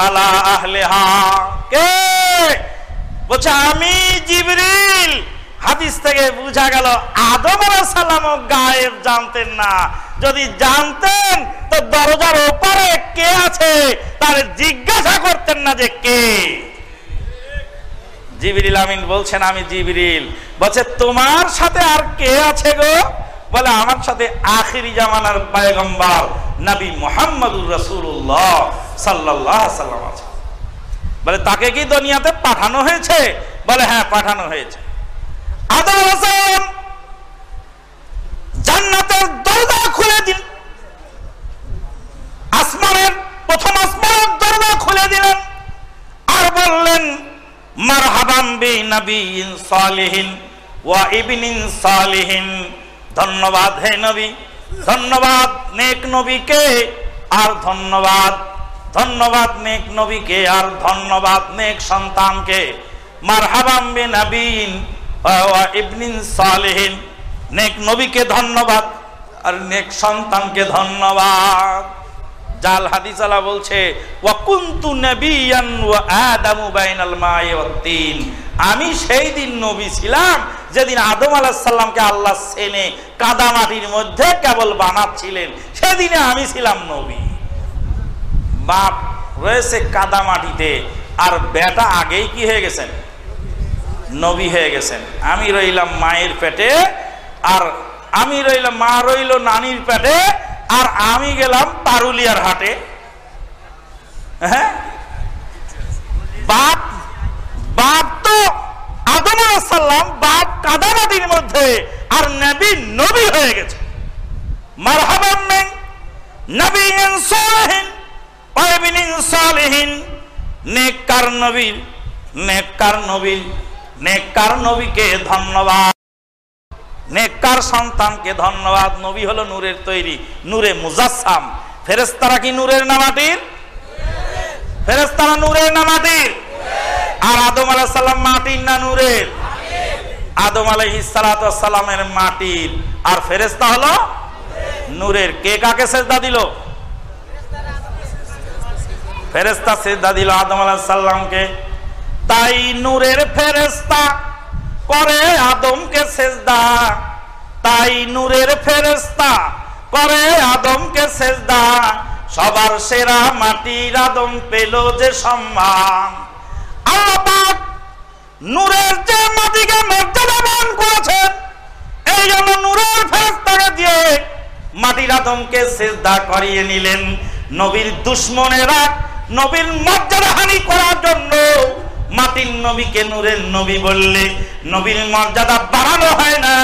আলা কে? বলছে, আমি জিবরিল। হাদিস থেকে বোঝা গেল, আদম সালামও গায়েব জানতেন না। যদি জানতেন, তো দরজার ওপারে কে আছে? তার জিজ্ঞাসা করতেন না যে কে। জিবরিল আমিন বলছেন, আমি জিবরিল। বলছে, তোমার সাথে আর কে আছে গো? বলে, আমার সাথে আখিরি জামানার পায়গম্বর নবী মুহাম্মদুর রাসূলুল্লাহ সাল্লাল্লাহু আলাইহি সাল্লাম আছে। বলে, তাকে কি দুনিয়াতে পাঠানো হয়েছে? বলে হ্যাঁ পাঠানো হয়েছে। আদম হাসান জান্নাতের দরজা খুলে দিন আসমানের প্রথম আসমানের দরজা খুলে দিলেন। আর বললেন মারহাবাম বি নবীন সালিহিন ওয়া ইবনিন সালিহিন। ধন্যবাদ হে নবী, ধন্যবাদ নেক নবীকে আর ধন্যবাদ ধন্যবাদ নেক নবীকে আর ধন্যবাদ নেক সন্তানকে। মারহাবাম বিন আবিন ওয়া ইবনিন সালেহিন। নেক নবীকে ধন্যবাদ আর নেক সন্তানকে ধন্যবাদ। জাল হাদিসালা বলছে, ওয়াকুন্তু নবিয়ান ওয়া আদামু বাইনাল আমি সেই দিন নবী ছিলাম, যেদিন আদম আলাইহিস সালামকে আল্লাহ সেনে কাদামাটির মধ্যে কেবল বানাচ্ছিলেন, সেদিনে আমি ছিলাম নবী। বাপ রয়েছে কাদামাটিতে, আর বেটা আগেই কি হয়ে গেছেন? নবী হয়ে গেছেন। আমি রইলাম মায়ের পেটে, আর আমি রইলাম, মা রইল নানির পেটে আর আমি গেলাম পারুলিয়ার হাটে। হ্যাঁ? বাপ বাপ তো আদম বাপ মধ্যে আর নবী নবী হয়ে গেছে। নবী নেককার নবীর নেককার নবীর, নেককার নবীকে ধন্যবাদ। নেককার সন্তানকে ধন্যবাদ। নবী হলো নূরের তৈরি, নূরে মুজাসসাম। ফেরেস্তারা কি নূরের নামাটির ফেরেস্তারা নূরের নামাটির আর আদম আলাহ সাল্লাম মাটির না নূরের? আদম সালামের মাটির। আর ফেরেস্তা হলো নূরের। কে কাকে সেজদা দিল? ফেরেস্তা সেজদা দিল আদম আলাহ সাল্লামকে তাই নূরের ফেরেস্তা করে আদমকে সেজদা, তাই নূরের ফেরেস্তা করে আদমকে সেজদা, সবার সেরা মাটির আদম পেল যে সম্মান। আল্লাহ নূরের যে মাটিকে মর্যাদা দান করেছেন, এই জন্য নূরের ফেরেস্তাকে দিয়ে মাটির আদমকে সেজদা করিয়ে নিলেন নবীর দুশ্মনেরা, নবীর মর্যাদা হানি করার জন্য। মাটির নবীকে নূরের নবী বললে? নবীর মর্যাদা বাড়ানো হয় না,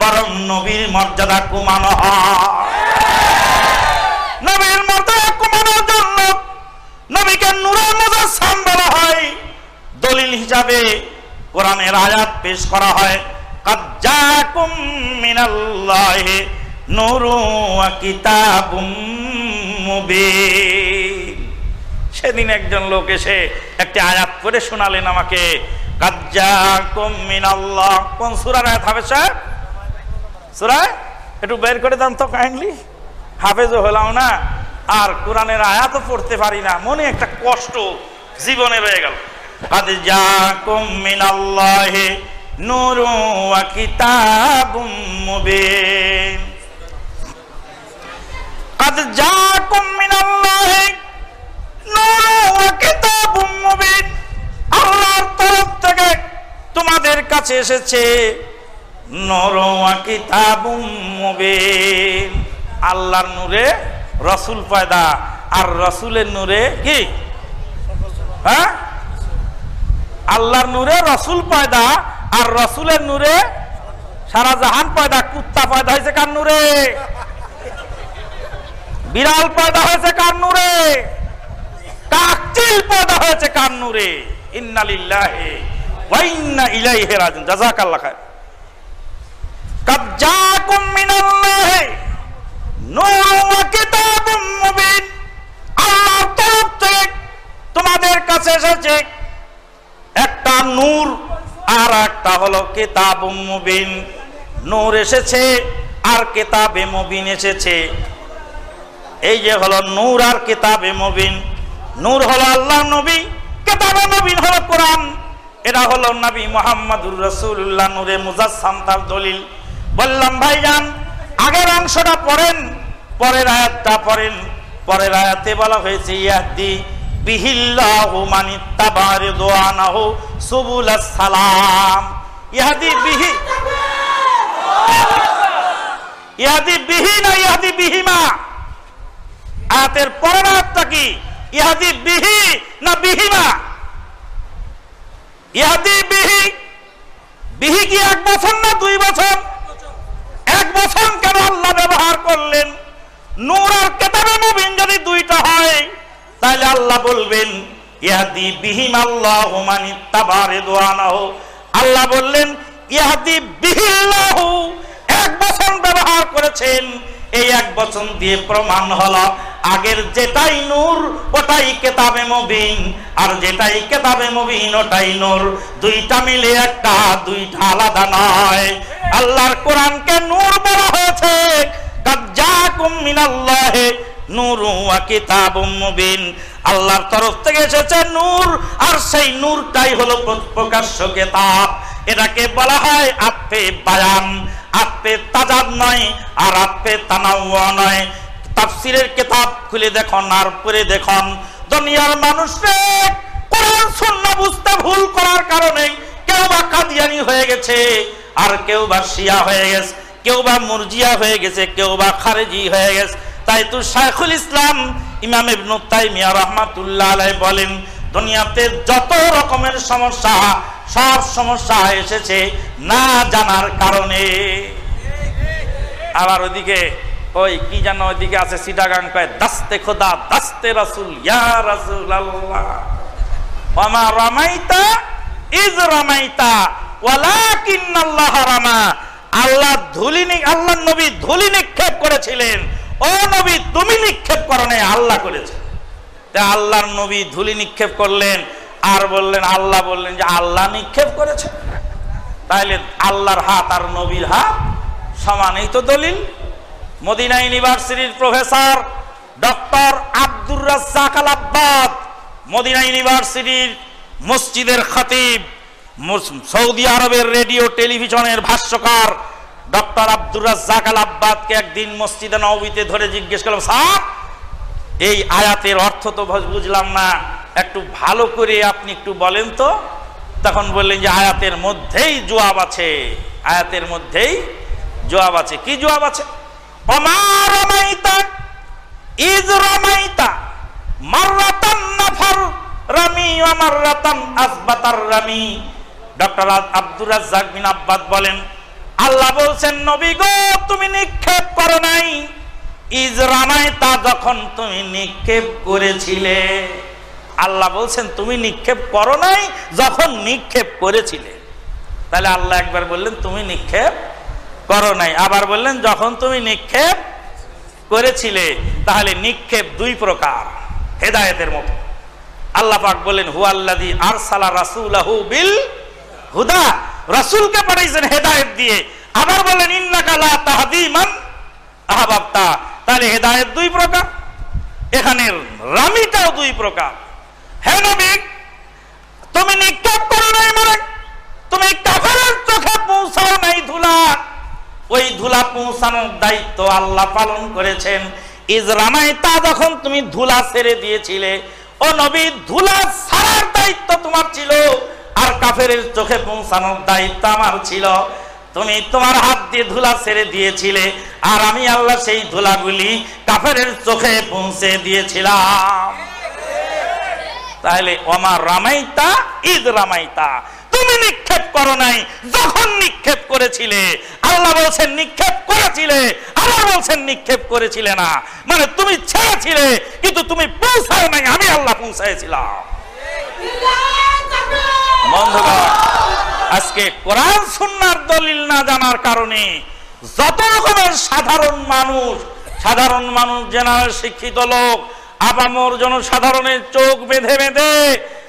বরং নবীর মর্যাদা কমানো নবীর মর্যাদা কমানোর জন্য নবীকে নূরের মুজাসসাম বলা হয়। দলিল হিসাবে কোরআনের আয়াত পেশ করা হয়, কাদ জাকুম মিনাল্লাহি নূরু ওয়া কিতাবুম মুবিন। সেদিন একজন লোক এসে একটি আয়াত করে শোনালেন আমাকে কোন সূরার আয়াত হবে স্যার সূরা? একটু বের করে দেন তো কাইন্ডলি। হাফেজও হলাম না, আর কোরআনের আয়াতও পড়তে পারি না। মনে একটা কষ্ট জীবনে রয়ে গেল। কাদ জাকুম মিনাল্লাহি তরফ থেকে তোমাদের কাছে এসেছে। আল্লাহর নূরে রসুল পয়দা। আর রসুলের নূরে কি? হ্যাঁ? আল্লাহর নূরে রসুল পয়দা আর রসুলের নূরে সারা জাহান পয়দা। কুত্তা পয়দা হয়েছে কার নূরে? বিড়াল পয়দা হয়েছে কার নূরে? হয়েছে কার নূরে? ইন্নালিল্লাহি ওয়া ইন্না ইলাইহি রাজিউন। জাযাকাল্লাহ খায়র। কাদ জাকুম মিনাল্লাহি নূরুন ওয়া কিতাবুম মুবিন। আল্লাহর তরফ থেকে তোমাদের কাছে এসেছে একটা নূর আর একটা হলো কিতাবুম মুবিন। নূর এসেছে আর কিতাবে মুবিন এসেছে। এই যে হলো নূর আর কিতাবে মুবিন। নূর হলো আল্লাহ নবী, কেতাবে নবীন হলো কোরআন। এটা হলো নবী মোহাম্মদুর রসুল্লাহ নূরে মুজাসসাম তার দলিল। বললাম, ভাইজান, আগের অংশটা পড়েন, পরের আয়াতটা পড়েন। পরের আয়াতে বলা হয়েছে, ইয়াহদি বিহিল্লাহু মানিত্তাবা রিদওয়ানাহু সুবুলাস সালাম। ইয়াহদি বিহি ইয়াহদি বিহি না ইয়াহদি বিহিমা? আয়াতের পরের আয়াতটা কি? ইহাদি বিহি না বিহিমা? ইহাদি বিহি বিহি কি এক বছর না দুই বছর? এক বছর কেন আল্লাহ ব্যবহার করলেন? নূর আর কেতাবে মুবিন যদি দুইটা হয়, তাহলে আল্লাহ বলবেন, ইহাদি বিহিম আল্লাহ মানি তাবারে দোয়ানাহ আল্লাহ বললেন, ইহাদি বিহিল্লাহু এক বছর ব্যবহার করেছেন, এই এক বচন দিয়ে প্রমাণ হলো আগের যেটাই নূর, ওটাই কেতাবে মুবিন। আর যেটাই কেতাবে মুবিন, ওটাই নূর। দুইটা মিলে একটা, দুইটা আলাদা নয়। আল্লাহর কোরআনকে নূর বলা হয়েছে। কাজ্জাকুম মিনাল্লাহি নূরু ওয়া কিতাবুম মুবিন। আল্লাহর তরফ থেকে এসেছে নূর, আর সেই নূরটাই হলো প্রকাশ্য কেতাব। এটাকে বলা হয় আত্মে বায়ান। আত্মে তাজাব নয়, আর আত্মে তানাওয়া নয়। তাফসিরের কিতাব খুলে দেখুন, আর পরে দেখুন। দুনিয়ার মানুষকে কোরআন, সুন্নাহ বুঝতে ভুল করার কারণে কেউ বা কাদিয়ানি হয়ে গেছে, আর কেউ বা শিয়া হয়ে গেছে, কেউ বা মুরজিয়া হয়ে গেছে, কেউ বা খারেজি হয়ে গেছে। তাই তো শাইখুল ইসলাম ইমাম ইবনু তাইমিয়া রাহমাতুল্লাহ আলাইহি বলেন, দুনিয়াতে যত রকমের সমস্যা, সব সমস্যা এসেছে না জানার কারণে। আবার ওদিকে ওই কি জানো ওইদিকে আছে সিটাগাং কয়, দাস্তে খোদা, দাস্তে রাসূল, ইয়া রাসূল আল্লাহ ওমা রামাইতা ইজ রামাইতা, ওয়ালাকিন্নাল্লাহ রামা। আল্লাহ ধুলি আল্লাহ নবী ধুলি নিক্ষেপ করেছিলেন। ও নবী, তুমি নিক্ষেপ করো নাই, আল্লাহ করেছে। তা আল্লাহর নবী ধুলি নিক্ষেপ করলেন, আর বললেন, আল্লাহ বললেন যে, আল্লাহ নিক্ষেপ করেছে। তাহলে আল্লাহর হাত আর নবীর হাত সমানই তো দলিল। মদিনা ইউনিভার্সিটির professor doctor Abdur Razzaq Al Abbad, Medina ইউনিভার্সিটির মসজিদের খতিব সৌদি আরবের রেডিও টেলিভিশনের ভাষ্যকার ডক্টর আব্দুর রাজ্জাক আল আব্বাদকে একদিন মসজিদে নবীতে ধরে জিজ্ঞেস করলাম, স্যার, এই আয়াতের অর্থ তো বুঝলাম না, একটু ভালো করে আপনি একটু বলেন তো। তখন বললেন যে, আয়াতের মধ্যেই জবাব আছে, আয়াতের মধ্যেই জবাব আছে। কি জবাব আছে? ডক্টর আব্দুর আব্বাদ বলেন আল্লাহ বলছেন তুমি নিক্ষেপ করো নাই। ইজ রামাইতা যখন তুমি নিক্ষেপ করেছিলে। আল্লাহ বলছেন, তুমি নিক্ষেপ করো নাই যখন নিক্ষেপ করেছিলে। তাহলে আল্লাহ একবার বললেন, তুমি নিক্ষেপ করো নাই। আবার বললেন, যখন তুমি নিক্ষেপ করেছিলে, তাহলে নিক্ষেপ দুই প্রকার, হেদায়েতের মতো। আল্লাহ পাক বললেন হু আল্লাদি আরসালা রাসূলাহু বিল হুদা। রাসূলকে পাঠাইছেন হেদায়েত দিয়ে। আবার বলেন ইন্নাকা লা তাহদি মান আহবাবতা। তাহলে হেদায়েত দুই প্রকার, এখানে রামিটাও দুই প্রকার। হে নবী, তুমি নিক্ষেপ করো নাই মানে? তুমি কাফেরের চোখে পৌঁছাও নাই ধুলা। ওই ধুলা পৌঁছানোর দায়িত্ব আল্লাহ পালন করেছেন। যখন তুমি ধুলা ছেড়ে দিয়েছিলে, ও নবী, ধুলা ছাড়ার দায়িত্ব তোমার ছিল, আর কাফের চোখে পৌঁছানোর দায়িত্ব আমার ছিল। তুমি তোমার হাত দিয়ে ধুলা ছেড়ে দিয়েছিলে, আর আমি আল্লাহ সেই ধুলাগুলি কাফের চোখে পৌঁছে দিয়েছিলাম। তাহলে আমার রামাইতা ঈদ রামাইতা। তুমি নিক্ষেপ করো নাই। যখন নিক্ষেপ করেছিলে, আল্লাহ বলছেন, নিক্ষেপ করেছিলে। আল্লাহ বলছেন, নিক্ষেপ করেছিলে না। মানে তুমি ছেড়েছিলে, কিন্তু তুমি পৌঁছাও নাই। আমি আল্লাহ পৌঁছাইছিলাম। আজকে কোরআন সুন্নার দলিল না জানার কারণে যত রকমের সাধারণ মানুষ সাধারণ মানুষ, জেনারেল শিক্ষিত লোক, আপামর জনসাধারণের চোখ বেঁধে বেঁধে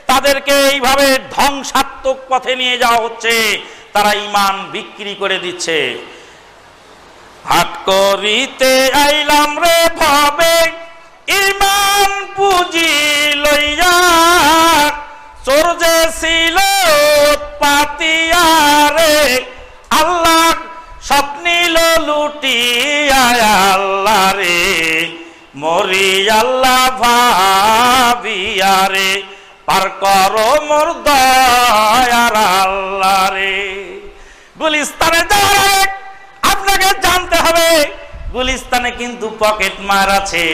তাদেরকে এইভাবে ধ্বংসাত্মক পথে নিয়ে যাওয়া হচ্ছে। তারা ইমান বিক্রি করে দিচ্ছে। হাট করিতে আইলাম রে ভাবে ইমান পুঁজি লইয়া। চোর যে ছিল পাতিয়ারে আল্লাহ স্বপ্নিল লুটিয়া আল্লাহ রে মরি আল্লাহ ভাবিয়ারে পার করো মোর দয়ার আল্লাহ রে। গুলিস্তানে যাওয়ার আপনাকে জানতে হবে, গুলিস্তানে কিন্তু পকেট মার আছে।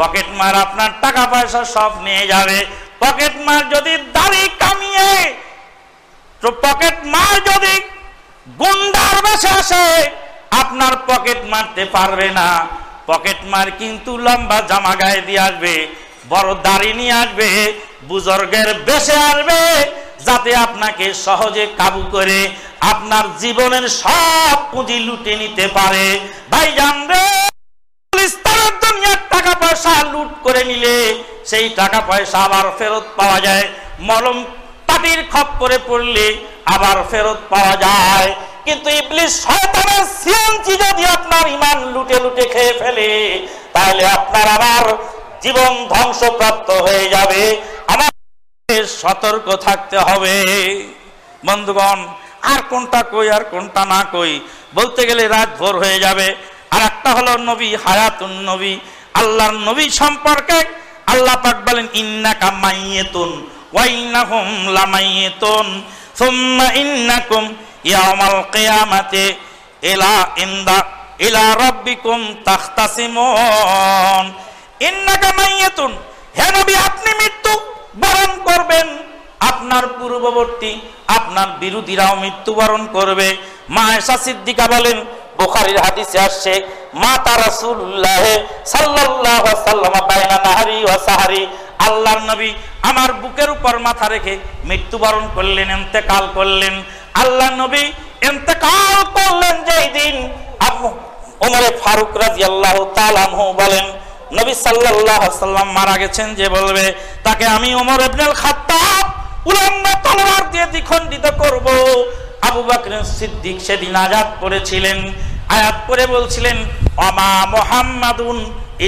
পকেট মার আপনার টাকা পয়সা সব নিয়ে যাবে। পকেট মার যদি দাড়ি কামিয়ে, তো পকেট মার যদি গুন্ডার বেশে আসে, আপনার পকেট মারতে পারবে না। পকেট মার কিন্তু লম্বা জামা গায়ে দিয়ে আসবে, বড় দাড়ি নিয়ে আসবে বুজর্গের বেশে আসবে যাতে আপনাকে সহজে কাবু করে আপনার জীবনের সব পুঁজি লুটে নিতে পারে। ভাই জানবে টাকা পয়সা লুট করে নিলে সেই টাকা পয়সা আবার ফেরত পাওয়া যায়। মলম পাটির খপ্পরে পড়লে আবার ফেরত পাওয়া যায়। কিন্তু ইবলিশ শয়তানের যদি আপনার ইমান লুটে লুটে খেয়ে ফেলে, তাহলে আপনার আবার জীবন ধ্বংসপ্রাপ্ত হয়ে যাবে। আমার সতর্ক থাকতে হবে। বন্ধুগণ, আর কোনটা কই, আর কোনটা না কই, বলতে গেলে রাত ভোর হয়ে যাবে। আর একটা হলো নবী, হায়াতুন নবী। আল্লাহর নবী সম্পর্কে আল্লাহ পাক বলেন, ইন্নাকা মাইয়াতুন, ওয়া ইন্নাহুম লামাইয়াতুন, সুম্মা ইন্নাকুম ইয়াউমাল কিয়ামাতি ইলা ইনদা, ইলা রাব্বিকুম তাখতাসিমুন। হে নবী, আপনি মৃত্যু বরণ করবেন। আপনার পূর্ববর্তী, আপনার বিরোধীরাও মৃত্যুবরণ করবে। মা এসা সিদ্দিকা বলেন, বুখারীর হাদিসে আসছে, মাতা রাসূলুল্লাহ সাল্লাল্লাহু সাল্লাম বাইনা নাহারি ওয়া সাহারি। আল্লাহর নবী আমার বুকের উপর মাথা রেখে মৃত্যুবরণ করলেন, ইন্তেকাল করলেন। আল্লাহর নবী ইন্তেকাল করলেন যেই দিন ওমরে ফারুক রাদিয়াল্লাহু আল্লাহ আনহু বলেন নবী সাল্লাহ সাল্লাম মারা গেছেন, যে বলবে, তাকে আমি ওমর ইবনুল খাত্তাব উলম্বা তলোয়ার দিয়ে দ্বিখণ্ডিত করব। আবু বকর সিদ্দিক সেদিন আজাদ করেছিলেন আয়াত করে বলছিলেন অমা মোহাম্মাদুন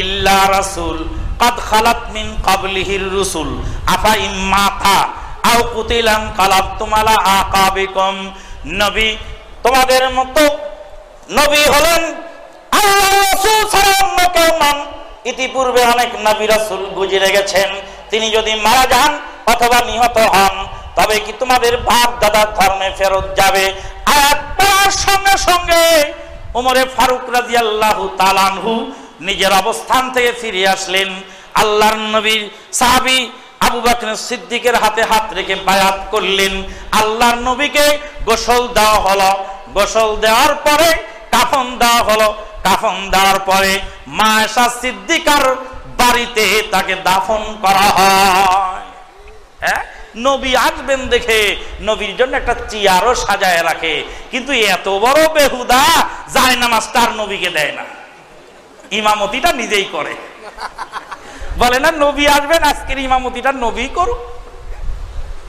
ইল্লা রাসূল, কদ খালাত মিন কাবলিহির রুসুল, আফা ইম্মাতা আও কুতিলান কালাব তুমালা আকাবিকম। নবী তোমাদের মতো নবী হলেন আল্লাহ রাসূল ছাড়া অন্য কেউ মান ইতিপূর্বে অনেক নবী রাসূল গুজরে গেছেন তিনি যদি মারা যান অথবা নিহত হন, তবে কি তোমাদের বাপ দাদার ধর্মে ফেরত যাবে? আয়াত সঙ্গে সঙ্গে ওমরে ফারুক রাদিয়াল্লাহু তাআলাহু নিজের অবস্থান থেকে ফিরে আসলেন। আল্লাহর নবীর সাহাবী আবু বকর সিদ্দিকের হাতে হাত রেখে বায়াত করলেন। আল্লাহর নবীকে গোসল দেওয়া হলো। গোসল দেওয়ার পরে কাফন দেওয়া হলো। কাফন দেওয়ার পরে মা এসা সিদ্দিকার বাড়িতে তাকে দাফন করা হয়। হ্যাঁ? নবী আসবেন দেখে নবীর জন্য একটা চেয়ারও সাজায় রাখে। কিন্তু এত বড় বেহুদা যায় নামাজটা আর নবীকে দেয় না। ইমামতিটা নিজেই করে। বলে, না, নবী আসবেন, আজকের ইমামতিটা নবী করুক।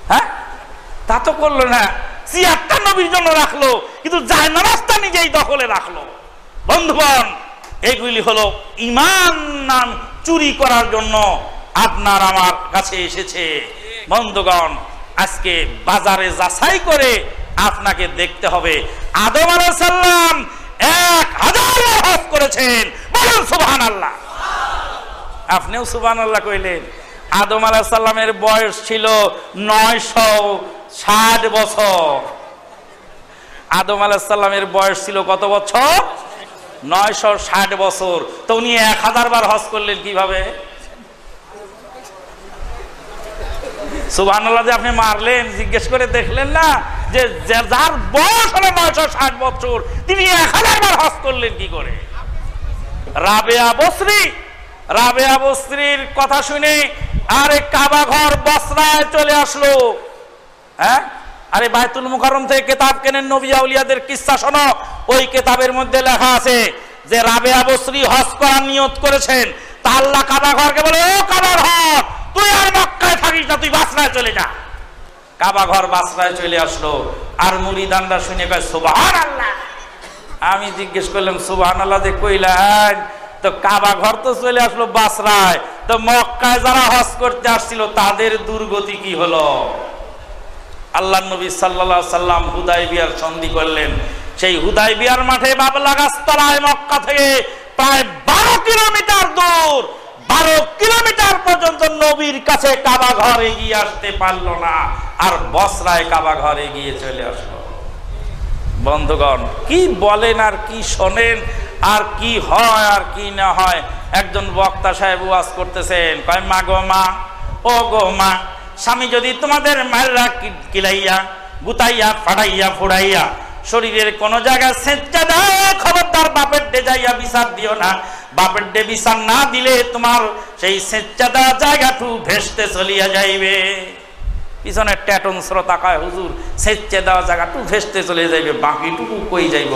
হ্যাঁ? তা তো করল না। চেয়ারটা নবীর জন্য রাখল, কিন্তু যায় নামাজটা নিজেই দখলে রাখল। বন্ধুগণ, এগুলি হলো ইমান নাম চুরি করার জন্য আপনার আমার কাছে এসেছে। বন্ধুগণ, আজকে বাজারে যাচাই করে আপনাকে দেখতে হবে। আদম আলাইসাল্লাম এক হাজার হজ করেছেন। বলুন সুবহান আল্লাহ আপনিও সুবহান আল্লাহ কইলেন। আদম আলাইসাল্লামের বয়স ছিল নয়শো ষাট বছর। আদম আলাইসাল্লামের বয়স ছিল কত বছর? নয়শো ষাট বছর। তো উনি এক হাজার বার হজ করলেন কীভাবে? যে আপনি মারলেন, জিজ্ঞেস করে দেখলেন না যে যে- যার বয়স হলো নয়শো ষাট বছর, তিনি এক হাজার বার হজ করলেন কি করে? রাবেয়া বসরি রাবেয়া বসরির কথা শুনে আরে কাবা ঘর বসরায় চলে আসলো। হ্যাঁ? আরে বায়তুল মুকাররম থেকে কেতাব কেনেন নবী আউলিয়াদের কিস্সা শোনো? ওই কেতাবের মধ্যে লেখা আছে যে রাবেয়া বসরি হজ করার নিয়ত করেছেন। তা আল্লাহ কাবা ঘরকে বলে, ও কাবা ঘর, তুই আর মক্কায় থাকিস না, তুই বাসরায় চলে যা। কাবা ঘর বাসরায় চলে আসলো। আর মুরিদানরা শুনে কয় সুবহান আল্লাহ আমি জিজ্ঞেস করলাম সুবহান আল্লাহ যে কইলেন? তো কাবা ঘর তো চলে আসলো বাসরায়। তো মক্কায় যারা হজ করতে আসছিল, তাদের দুর্গতি কি হলো? আল্লাহ নবী সাল্লা সাল্লাম হুদাই বিয়ার সন্ধি করলেন। সেই হুদাই বিয়ার মাঠে বাবলা গাছতলায় মক্কা থেকে প্রায় বারো কিলোমিটার দূর, বারো কিলোমিটার পর্যন্ত নবীর কাছে কাবা ঘর এগিয়ে আসতে পারল না, আর বসরায় কাবা ঘর এগিয়ে চলে আসলো। বন্ধুগণ, কি বলেন আর কি শোনেন? আর কি হয় আর কি না হয়? একজন বক্তা সাহেব ওয়াজ করতেছেন, কয়, মা গো মা, ও গো মা, স্বামী যদি তোমাদের মায়েরা কিলাইয়া, গুতাইয়া, ফাটাইয়া, ফুড়াইয়া শরীরের কোন জায়গায় সেচা দেয় খবরদার বাপের ডে যাইয়া বিচার দিও না, বাপের ডে বিচার না দিলে তোমার সেই সেচা দেওয়া জায়গাটু ভেসতে চলিয়া যাইবে। পিছনে ট্যাটন শ্রোতা কয়, হুজুর সেচে দেওয়া জায়গাটু ভেসতে চলে যাইবে, বাকিটুকু কই যাইব?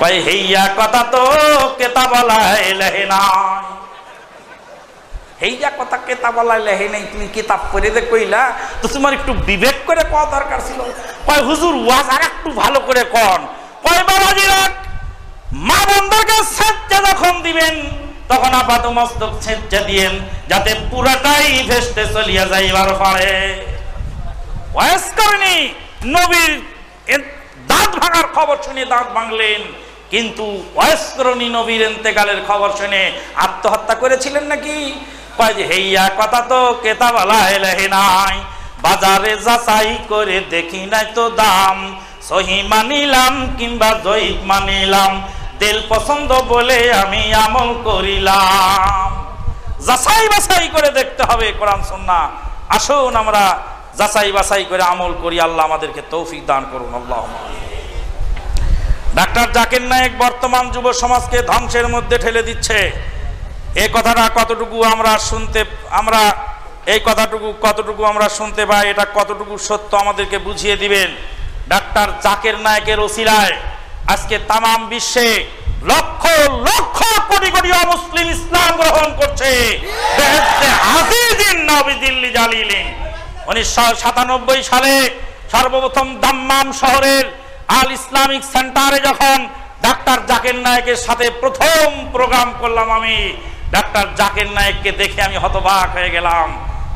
কয় হেইয়া কথা তো কেতা বলা লেহে নাই। এই যা কথা কেতাবালা লেহে নাই, তুমি কিতাব পড়ে দে কইলা, তো তোমার একটু বিবেক করে কওয়া দরকার ছিল। কয়, হুজুর, ওয়াজ আর একটু ভালো করে কন। কয়, বাবাজি রাখ মা বন্ধকে সেচ্চা যখন দিবেন, তখন আপাত মস্তক সেচ্চা দিয়েন, যাতে পুরাটাই ভেস্তে চলিয়া যাইবার পারে। ওয়াস করেনি, নবীর দাঁত ভাঙার খবর শুনে দাঁত ভাঙলেন। কিন্তু ওয়াসকরণী নবীর এন্তেকালের খবর শুনে আত্মহত্যা করেছিলেন নাকি? কয় যে, হেইয়া কথা তো কেতাবালা এলেহে নাই। বাজারে যাচাই করে দেখি নাই তো দাম। সহি মানিলাম কিংবা জয়ীব মানিলাম। তেল পছন্দ বলে আমি আমল করিলাম। যাচাই বাছাই করে দেখতে হবে কোরআন সুন্না আসুন আমরা যাচাই বাছাই করে আমল করি। আল্লাহ আমাদেরকে তৌফিক দান করুন। আল্লাহ ডাক্তার জাকির নায়েক বর্তমান যুব সমাজকে ধ্বংসের মধ্যে ঠেলে দিচ্ছে। এই কথাটা কতটুকু আমরা শুনতে, আমরা এই কথাটুকু কতটুকু আমরা শুনতে পাই, এটা কতটুকু সত্য আমাদেরকে বুঝিয়ে দিবেন? ডাক্তার জাকের নায়কের ওসিলায় আজকে তামাম বিশ্বে লক্ষ লক্ষ কোটি কোটি অমুসলিম ইসলাম গ্রহণ করছে। উনিশশো সালে সর্বপ্রথম দাম্মাম শহরের আল ইসলামিক সেন্টারে যখন ডাক্তার জাকির নায়কের সাথে প্রথম প্রোগ্রাম করলাম আমি, ডাক্তার জাকির নায়ককে দেখে আমি হতবাক হয়ে গেলাম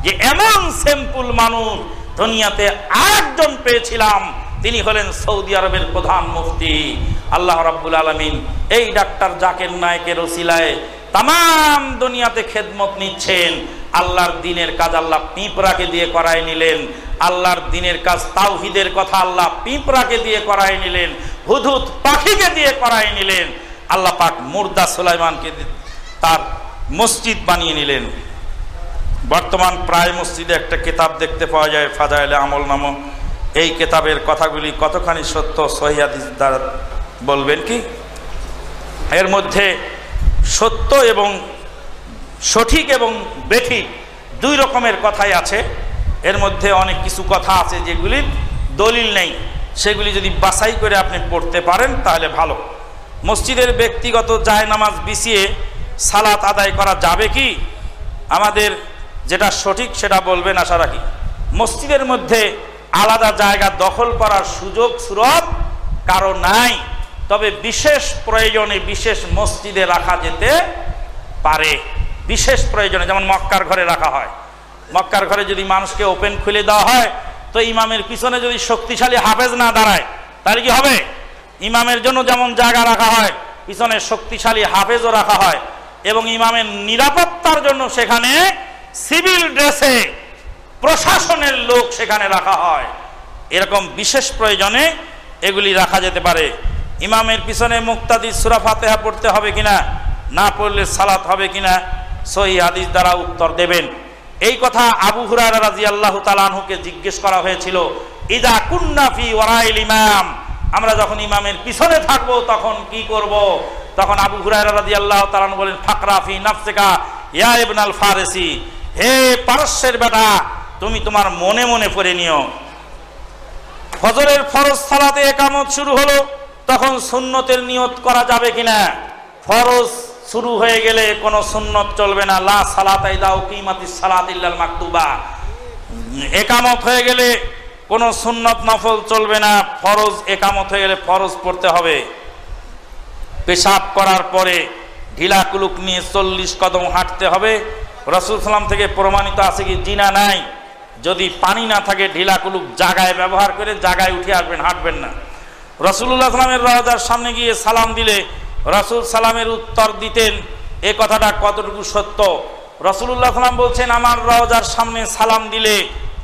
যে এমন সিম্পল মানুষ দুনিয়াতে আরেকজন পেয়েছিলাম। তিনি হলেন সৌদি আরবের প্রধান মুফতি। আল্লাহ রাব্বুল আলমিন এই ডাক্তার জাকির নায়কের ওসিলায় তাম দুনিয়াতে খেদমত নিচ্ছেন। আল্লাহর দিনের কাজ আল্লাহ পিঁপড়াকে দিয়ে করায় নিলেন। আল্লাহর দিনের কাজ তাওহিদের কথা আল্লাহ পিঁপড়াকে দিয়ে করায় নিলেন। হুদুদ পাখিকে দিয়ে করায় নিলেন। আল্লাহ পাক মুর্দা সুলাইমানকে তার মসজিদ বানিয়ে নিলেন। বর্তমান প্রায় মসজিদে একটা কিতাব দেখতে পাওয়া যায়, ফাজাইলে আমল নামক। এই কিতাবের কথাগুলি কতখানি সত্য সহিয়াদিস দ্বারা বলবেন কি? এর মধ্যে সত্য এবং সঠিক এবং বেঠিক দুই রকমের কথাই আছে। এর মধ্যে অনেক কিছু কথা আছে যেগুলির দলিল নেই। সেগুলি যদি বাছাই করে আপনি পড়তে পারেন তাহলে ভালো। মসজিদের ব্যক্তিগত জায়নামাজ বিছিয়ে সালাত আদায় করা যাবে কি? আমাদের যেটা সঠিক সেটা বলবেন আশা রাখি। মসজিদের মধ্যে আলাদা জায়গা দখল করার সুযোগ সুরত কারও নাই। তবে বিশেষ প্রয়োজনে বিশেষ মসজিদে রাখা যেতে পারে। বিশেষ প্রয়োজনে, যেমন মক্কার ঘরে রাখা হয়। মক্কার ঘরে যদি মানুষকে ওপেন খুলে দেওয়া হয়, তো ইমামের পিছনে যদি শক্তিশালী হাফেজ না দাঁড়ায়, তাহলে কি হবে? ইমামের জন্য যেমন জায়গা রাখা হয়, পিছনে শক্তিশালী হাফেজও রাখা হয়, এবং ইমামের নিরাপত্তার জন্য সেখানে সিভিল ড্রেসে প্রশাসনের লোক সেখানে রাখা হয়। এরকম বিশেষ প্রয়োজনে এগুলি রাখা যেতে পারে। ইমামের পিছনে মুক্তাদি সুরা ফাতেহা পড়তে হবে কিনা, না পড়লে সালাত হবে কিনা, সহি হাদিস দ্বারা উত্তর দেবেন। এই কথা আবু হুরারা রাজি আল্লাহ তালানহুকে জিজ্ঞেস করা হয়েছিল, ইদা কুন্নাফি ওয়ারাইল ইমাম? আমরা যখন ইমামের পিছনে থাকব তখন কি করব? তখন আবু হুরায়রা রাজি আল্লাহ তালান বলেন ফাকরাফি নাফসেকা ইয়া ফারেসি, হে পারস্যের বেটা, তুমি তোমার মনে মনে পড়ে নিও। ফজরের ফরজ সালাতে একামত শুরু হলো। তখন সুন্নতের নিয়ত করা যাবে কিনা? ফরজ শুরু হয়ে গেলে কোনো সুন্নত চলবে না। লা সালাতাই দাও কিমাতি সালাত ইল্লাল মাকতুবা। একামত হয়ে গেলে কোনো সুন্নত নফল চলবে না। ফরজ একামত হয়ে গেলে ফরজ পড়তে হবে। পেশাব করার পরে ঢিলা কুলুক নিয়ে চল্লিশ কদম হাঁটতে হবে। রসুল সালাম থেকে প্রমাণিত আছে কি, জিনা নাই। যদি পানি না থাকে, ঢিলা কুলুক জাগায় ব্যবহার করে জাগায় উঠে আসবেন, হাঁটবেন না। রসুল্লাহ সালামের রওজার সামনে গিয়ে সালাম দিলে। রসুল সালামের উত্তর দিতেন, এ কথাটা কতটুকু সত্য? রসুল্লাহ সালাম বলছেন, আমার রওজার সামনে সালাম দিলে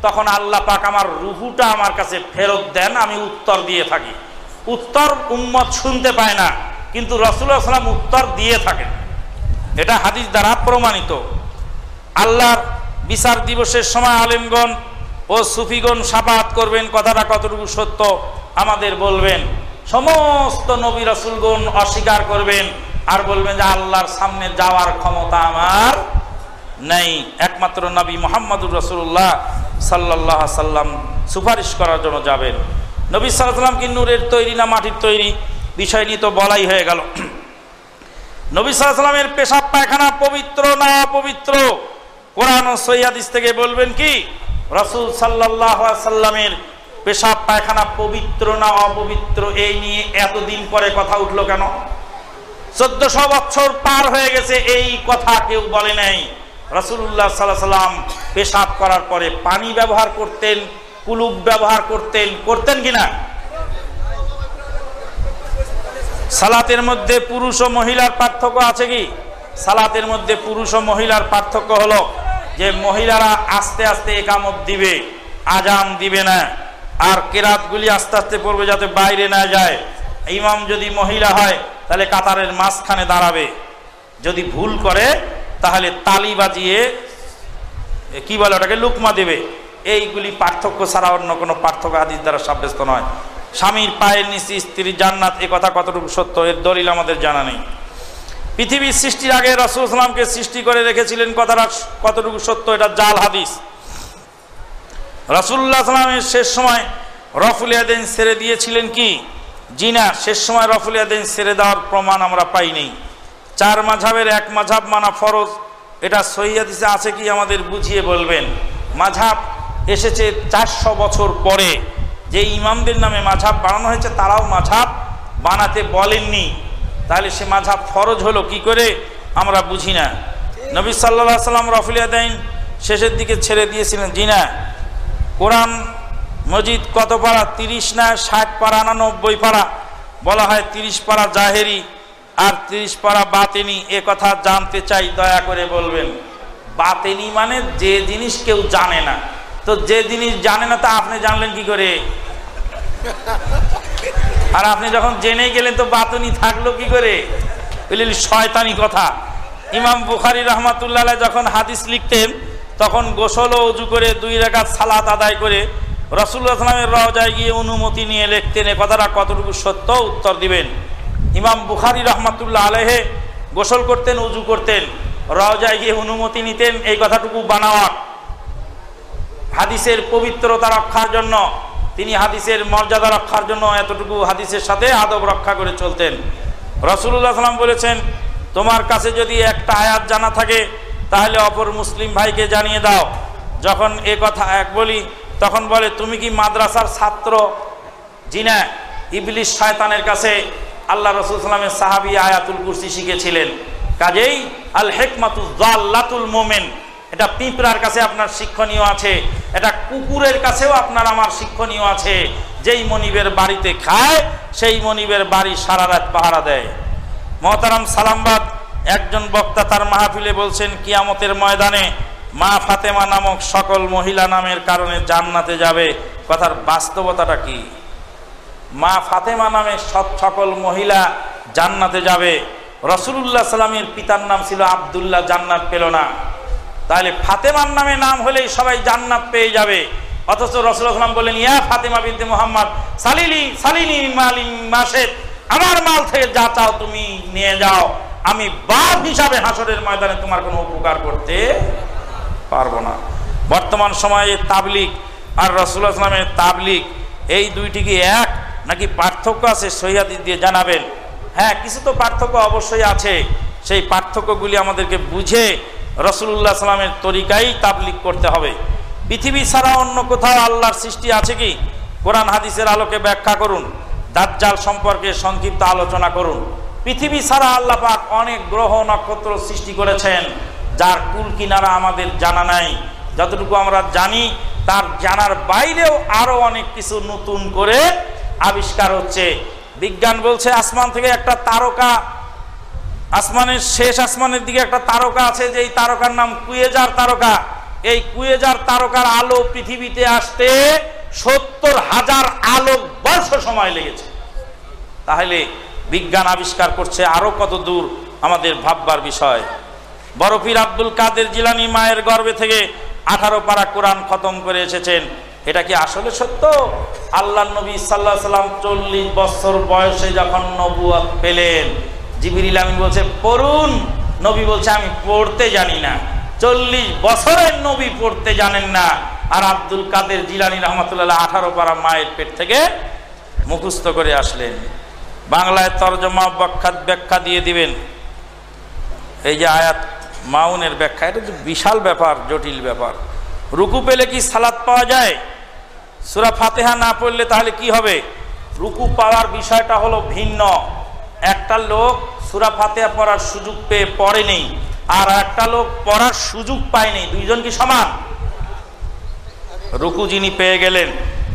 তখন আল্লাহ পাক আমার রুহুটা আমার কাছে ফেরত দেন, আমি উত্তর দিয়ে থাকি। উত্তর উম্মত শুনতে পায় না, কিন্তু রসুল্লাহ সাল্লাম উত্তর দিয়ে থাকেন। এটা হাদিস দ্বারা প্রমাণিত। আল্লাহর বিচার দিবসের সময় আলেমগণ ও সুফিগণ সাবাত করবেন, কথাটা কতটুকু সত্য আমাদের বলবেন। সমস্ত নবী রসুলগণ অস্বীকার করবেন আর বলবেন যে আল্লাহর সামনে যাওয়ার ক্ষমতা আমার নেই। একমাত্র নবী মোহাম্মদুর রসুল্লাহ সাল্লাহ সাল্লাম সুপারিশ করার জন্য যাবেন। নবী সাল্লাম কি নূরের তৈরি না মাটির তৈরি বিষয় নিয়ে তো বলাই হয়ে গেল। নবী সাল্লামের পেশাব পায়খানা পবিত্র না অপবিত্র? কোরআন সৈয়াদিস থেকে বলবেন কি? রসুল সাল্লামের পেশাব, পায়খানা পবিত্র না অপবিত্র, এই নিয়ে এতদিন পরে কথা উঠল কেন? চোদ্দশো বছর পার হয়ে গেছে, এই কথা কেউ বলে নাই। রসুল্লাহ সাল্লাহ সাল্লাম পেশাব করার পরে পানি ব্যবহার করতেন, কুলুপ ব্যবহার করতেন করতেন কিনা? সালাতের মধ্যে পুরুষ ও মহিলার পার্থক্য আছে কি? সালাতের মধ্যে পুরুষ ও মহিলার পার্থক্য হলো যে মহিলারা আস্তে আস্তে একামত দিবে, আজান দিবে না, আর কেরাতগুলি আস্তে আস্তে পড়বে যাতে বাইরে না যায়। ইমাম যদি মহিলা হয়, তাহলে কাতারের মাঝখানে দাঁড়াবে। যদি ভুল করে, তাহলে তালি বাজিয়ে কি বলে ওটাকে, লুকমা দেবে। এইগুলি পার্থক্য ছাড়া অন্য কোনো পার্থক্য আদির দ্বারা সাব্যস্ত নয়। স্বামীর পায়ের নিচে স্ত্রীর জান্নাত, এ কথা কতটুকু সত্য, এর দলিল আমাদের জানা নেই। পৃথিবীর সৃষ্টির আগে রসুল ইসলামকে সৃষ্টি করে রেখেছিলেন কথাটা কতটুকু সত্য, এটা জাল হাদিস। রসুল্লাহ সাল্লামের শেষ সময় রফুল ইয়াদিন ছেড়ে দিয়েছিলেন কি? জি না শেষ সময় রফুল ইয়াদিন ছেড়ে দেওয়ার প্রমাণ আমরা পাইনি চার মাঝাবের এক মাঝাব মানা ফরজ, এটা সহিদিসে আছে কি আমাদের বুঝিয়ে বলবেন। মাঝাব এসেছে চারশো বছর পরে। যে ইমামদের নামে মাঝাব বানানো হয়েছে, তারাও মাঝাব বানাতে বলেননি। তাহলে সে মাঝাব ফরজ হলো, কি করে? আমরা বুঝি না। নবী সাল্লাহ সাল্লাম রফুল ইয়াদাইন শেষের দিকে ছেড়ে দিয়েছিলেন, জি না। কোরআন মজিদ কত পাড়া তিরিশ না ষাট পারা না নব্বই পারা? বলা হয় তিরিশ পারা জাহেরি আর তিরিশ পারা বাতেনি। এ কথা জানতে চাই, দয়া করে বলবেন। বাতেনি মানে যে জিনিস কেউ জানে না। তো যে জিনিস জানে না তা আপনি জানলেন কি করে? আর আপনি যখন জেনে গেলেন তো বাতনি থাকল কি করে? শয়তানি কথা। ইমাম বুখারি রহমাতুল্লাহ যখন হাদিস লিখতেন, তখন গোসল ও উজু করে দুই রেখাত সালাত আদায় করে রসুল্লাহ আসলামের রওজায় গিয়ে অনুমতি নিয়ে লিখতেন, এ কথাটা কতটুকু সত্য উত্তর দিবেন? ইমাম বুখারি রহমাতুল্লাহ আলেহে গোসল করতেন, উজু করতেন, রওজায় গিয়ে অনুমতি নিতেন, এই কথাটুকু বানাওয়া হাদিসের পবিত্রতা রক্ষার জন্য তিনি হাদিসের মর্যাদা রক্ষার জন্য এতটুকু হাদিসের সাথে আদব রক্ষা করে চলতেন। রসুল্লাহ সাল্লাম বলেছেন, তোমার কাছে যদি একটা আয়াত জানা থাকে, তাহলে অপর মুসলিম ভাইকে জানিয়ে দাও। যখন এ কথা এক বলি, তখন বলে, তুমি কি মাদ্রাসার ছাত্র? জিনা ইবলিশ শয়তানের কাছে আল্লাহ রসুল সাল্লামের সাহাবি আয়াতুল কুরসি শিখেছিলেন। কাজেই আল হেকমাতুল মোমেন এটা পিঁপড়ার কাছে আপনার শিক্ষণীয় আছে, এটা কুকুরের কাছেও আপনার আমার শিক্ষণীয় আছে। যেই মনিবের বাড়িতে খায়, সেই মনিবের বাড়ি সারা রাত পাহারা দেয়। মহতারাম সালামবাদ, একজন বক্তা তার মাহফিলে বলছেন, কিয়ামতের ময়দানে মা ফাতেমা নামক সকল মহিলা নামের কারণে জান্নাতে যাবে। কথার বাস্তবতাটা কি? মা ফাতেমা নামে সব সকল মহিলা জান্নাতে যাবে। রসুল্লাহ সাল্লামের পিতার নাম ছিল আবদুল্লাহ, জান্নাত পেল না। তাহলে ফাতেমার নামে নাম হলেই সবাই জান্নাত পেয়ে যাবে। অথচ রসুলাম বললেন, ইয়া ফাতেমা বিনতে মোহাম্মদ, সালিলি সালিনি মালিন মাসেদ, আমার মাল থেকে যা চাও তুমি নিয়ে যাও। আমি বাপ হিসাবে হাসরের ময়দানে তোমার কোনো উপকার করতে পারব না। বর্তমান সময়ে তাবলিক আর রসুল আসলামের তাবলিক এই দুইটি কি এক? নাকি পার্থক্য আছে? সহিয়াদি দিয়ে জানাবেন। হ্যাঁ কিছু তো পার্থক্য অবশ্যই আছে। সেই পার্থক্যগুলি আমাদেরকে বুঝে রসুল্লাহ সাল্লামের তরিকাই তাবলিক করতে হবে। পৃথিবী ছাড়া অন্য কোথাও আল্লাহর সৃষ্টি আছে কি? কোরআন হাদিসের আলোকে ব্যাখ্যা করুন, দাজ্জাল সম্পর্কে সংক্ষিপ্ত আলোচনা করুন। পৃথিবী ছাড়া আল্লাহ পাক অনেক গ্রহ নক্ষত্র সৃষ্টি করেছেন, যার কুল কিনারা আমাদের জানা নাই। যতটুকু আমরা জানি, তার জানার বাইরেও আরও অনেক কিছু নতুন করে আবিষ্কার হচ্ছে। বিজ্ঞান বলছে আসমান থেকে একটা তারকা আসমানের শেষ আসমানের দিকে একটা তারকা আছে যে তারকার নাম কুয়েজার তারকা। এই কুয়েজার তারকার আলো পৃথিবীতে আসতে সত্তর হাজার আলোক বর্ষ সময় লেগেছে। তাহলে বিজ্ঞান আবিষ্কার করছে আরও কত দূর আমাদের ভাববার বিষয়। বরফির আব্দুল কাদের জিলানি মায়ের গর্ভে থেকে আঠারো পারা কোরআন খতম করে এসেছেন। এটা কি আসলে সত্য? আল্লাহ নবী সাল্লাহ সাল্লাম চল্লিশ বছর বয়সে যখন নবুয়াত পেলেন জিবিরিল আমিন বলছে, পড়ুন। নবী বলছে, আমি পড়তে জানি না। চল্লিশ বছরের নবী পড়তে জানেন না। আর আব্দুল কাদের জিলানি রহমতুল্লাহ আঠারো পারা মায়ের পেট থেকে মুখস্থ করে আসলেন। বাংলায় তর্জমা ব্যাখ্যা ব্যাখ্যা দিয়ে দিবেন। এই যে আয়াত মাউনের ব্যাখ্যা, এটা বিশাল ব্যাপার, জটিল ব্যাপার। রুকু পেলে কি সালাত পাওয়া যায়? সুরা ফাতেহা না পড়লে তাহলে কি হবে? রুকু পাওয়ার বিষয়টা হলো ভিন্ন। একটা লোক সুরা ফাতেহা পড়ার সুযোগ পেয়ে পড়েনি আর একটা লোক পড়ার সুযোগ পায়নি। দুইজন কি সমান? রুকু যিনি পেয়ে গেলেন,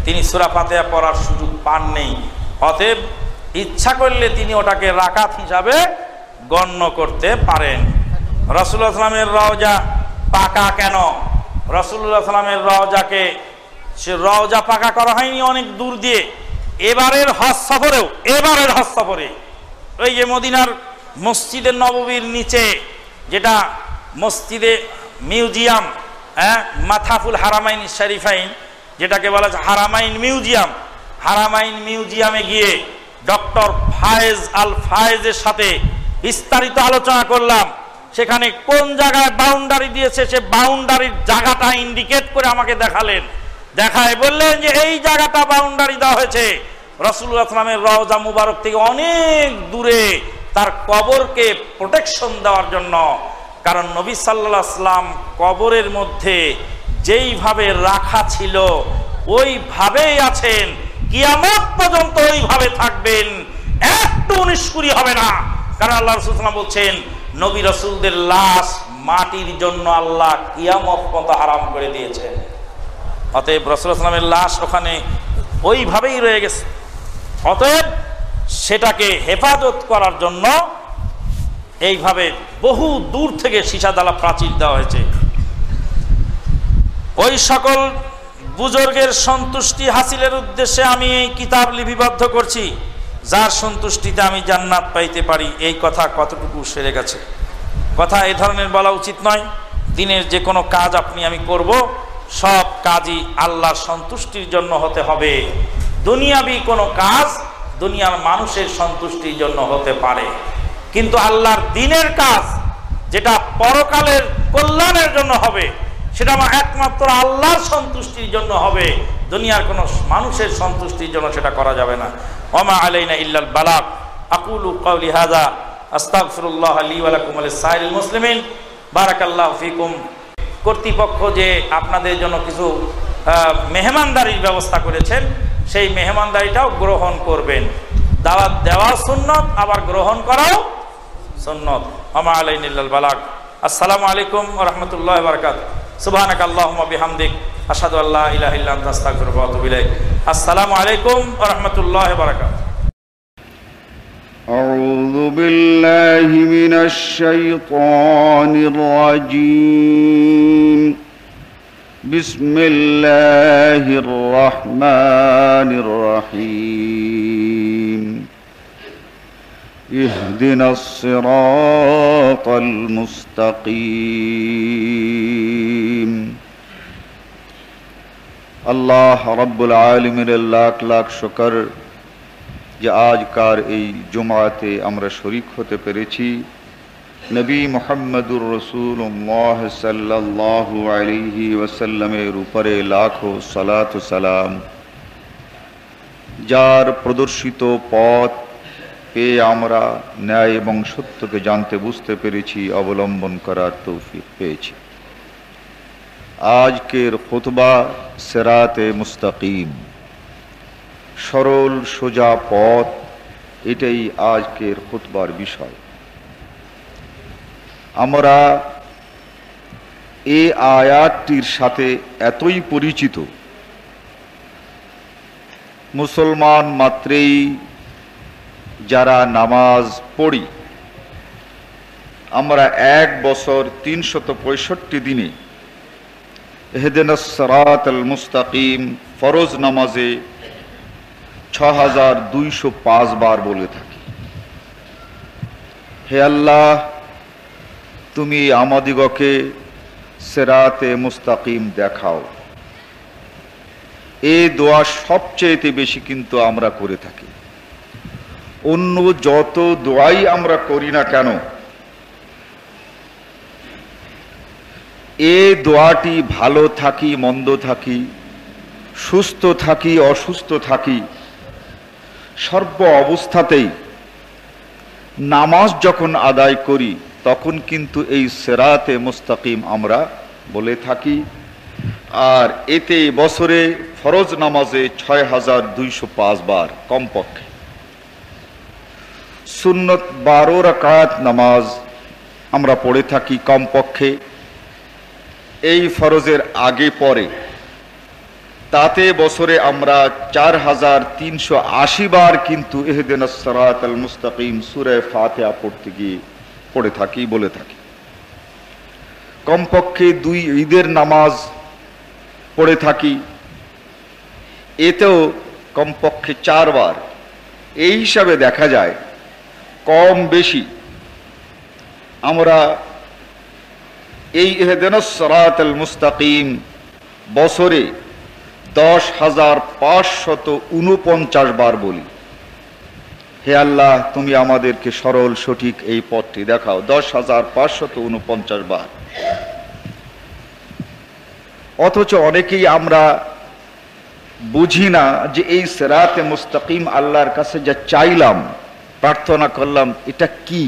তিনি সুরা ফাতেহা পড়ার সুযোগ পান নেই অতএব ইচ্ছা করলে তিনি ওটাকে রাকাত হিসাবে গণ্য করতে পারেন। রসুল্লাহ সাল্লামের রওজা পাকা কেন? রসুল্লাহ সাল্লামের রওজাকে সে রওজা পাকা করা হয়নি অনেক দূর দিয়ে। এবারের হজ সফরেও, এবারের হজ সফরে। ওই যে মদিনার মসজিদের নববীর নিচে, যেটা মসজিদে মিউজিয়াম হ্যাঁ মাথাফুল হারামাইন শরীফাইন, যেটাকে বলা হচ্ছে হারামাইন মিউজিয়াম। হারামাইন মিউজিয়ামে গিয়ে ডক্টর ফায়েজ আল ফায়েজের সাথে বিস্তারিত আলোচনা করলাম। সেখানে কোন জায়গায় বাউন্ডারি দিয়েছে, সে বাউন্ডারির জায়গাটা ইন্ডিকেট করে আমাকে দেখালেন। দেখায় বললেন যে এই জায়গাটা বাউন্ডারি দেওয়া হয়েছে। রসুল্লাহ আসলামের রওজা মুবারক থেকে অনেক দূরে তার কবরকে প্রোটেকশন দেওয়ার জন্য। কারণ নবী সাল্লাহ আসলাম কবরের মধ্যে যেইভাবে রাখা ছিল, ওইভাবেই আছেন। কিয়ামত পর্যন্ত ওইভাবে থাকবেন। একটু নিষ্কুরি হবে না। কারণ আল্লাহ রসুলাম বলছেন, নবী রসুলদের লাশ মাটির জন্য আল্লাহ কিয়ামত পর্যন্ত হারাম করে দিয়েছেন। অতএব রসুলামের লাশ ওখানে ওইভাবেই রয়ে গেছে। অতএব সেটাকে হেফাজত করার জন্য এইভাবে বহু দূর থেকে সীসাদালা প্রাচীর দেওয়া হয়েছে। ওই সকল বুজুর্গের সন্তুষ্টি হাসিলের উদ্দেশ্যে আমি এই কিতাব লিপিবদ্ধ করছি। যার সন্তুষ্টিতে আমি জান্নাত পাইতে পারি, এই কথা কতটুকু সেরে গেছে? কথা এ ধরনের বলা উচিত নয়। দিনের যে কোনো কাজ আপনি আমি করব, সব কাজই আল্লাহর সন্তুষ্টির জন্য হতে হবে। দুনিয়াবি কোনো কাজ দুনিয়ার মানুষের সন্তুষ্টির জন্য হতে পারে। কিন্তু আল্লাহর দিনের কাজ যেটা পরকালের কল্যাণের জন্য হবে, সেটা আমার একমাত্র আল্লাহর সন্তুষ্টির জন্য হবে। দুনিয়ার কোনো মানুষের সন্তুষ্টির জন্য সেটা করা যাবে না। ওমা আলাইনা ইল্লাল বালাক আকুলু কাউলি হাজা আস্তাগফিরুল্লাহ লি ওয়া লাকুম ওয়া লিসাইল মুসলিমিন। বারাকাল্লাহু ফিকুম। কর্তৃপক্ষ যে আপনাদের জন্য কিছু মেহমানদারির ব্যবস্থা করেছেন সেই মেহমানদারিটাও গ্রহণ করবেন দাওয়াত দেওয়া সুন্নত আবার গ্রহণ করাও সুন্নত আমা আলাইন ইল্লাল বালাক আসসালামু আলাইকুম ওয়া রাহমাতুল্লাহি ওয়া বারাকাতুহু সুবহানাক আল্লাহুম্মা বিহামদিক আশহাদু আল্লা ইলাহা ইল্লা আনতা আস্তাগফিরুকা ওয়া আতুবু ইলাইক আসসালামু আলাইকুম ওয়া রাহমাতুল্লাহি ওয়া বারাকাতুহু أعوذ بالله من الشيطان الرجيم بسم الله الرحمن الرحيم. اهدنا الصراط المستقيم. اللہ رب العالمین لاکھ لاکھ شکر یہ آج کار ای جمعہ تے امر شریک ہوتے پیریچی হতে পেরেছি নবী মোহাম্মদুর রসুল্লাহ সাল্লাহ আলিহি ওয়াসাল্লামের উপরে লাখো সালাত সালাম যার প্রদর্শিত পথ পেয়ে আমরা ন্যায় এবং সত্যকে জানতে বুঝতে পেরেছি অবলম্বন করার তৌফিক পেয়েছি আজকের খুতবা সেরাতে মুস্তাকিম সরল সোজা পথ এটাই আজকের খুতবার বিষয় আমরা এ আয়াতটির সাথে এতই পরিচিত। মুসলমান মাত্রেই যারা নামাজ পড়ি, আমরা এক বছর তিনশত পঁয়ষট্টি দিনে এহদেনসরাত আল মুস্তাকিম ফরজ নামাজে ছ হাজার দুইশো পাঁচ বার বলে থাকি। হে আল্লাহ তুমি আমাদিগকে সেরাতে মুস্তাকিম দেখাও। এই দোয়া সবচেয়েতে বেশি কিন্তু আমরা করে থাকি। অন্য যত দোয়াই আমরা করি না কেন, এ দোয়াটি ভালো থাকি, মন্দ থাকি, সুস্থ থাকি, অসুস্থ থাকি, সর্ব অবস্থাতেই নামাজ যখন আদায় করি তখন কিন্তু এই সেরাতে মুস্তাকিম আমরা বলে থাকি। আর এতে বছরে ফরজ নামাজে ছয় হাজার দুইশো পাঁচ বার কমপক্ষে। সুন্নত বারো রাকাত নামাজ আমরা পড়ে থাকি কমপক্ষে। এই ফরজের আগে পরে। তাতে বছরে আমরা চার হাজার তিনশো আশি বার কিন্তু এহদিন সরাত আল মুস্তাকিম সুরে ফাতেহা পড়তে গিয়ে পড়ে থাকি, বলে থাকি। কমপক্ষে দুই ঈদের নামাজ পড়ে থাকি। এতেও কমপক্ষে চারবার। এই হিসাবে দেখা যায়, কম বেশি। আমরা এই এহদেনসরাত আল মুস্তাকিম বছরে দশ হাজার পাঁচশত উনপঞ্চাশ বার বলি। হে আল্লাহ, তুমি আমাদেরকে সরল, সঠিক এই পথটি দেখাও। দশ হাজার পাঁচশত উনপঞ্চাশ বার। অথচ অনেকেই আমরা বুঝি না যে এই সেরাতে মুস্তাকিম আল্লাহর কাছে যা চাইলাম, প্রার্থনা করলাম, এটা কি?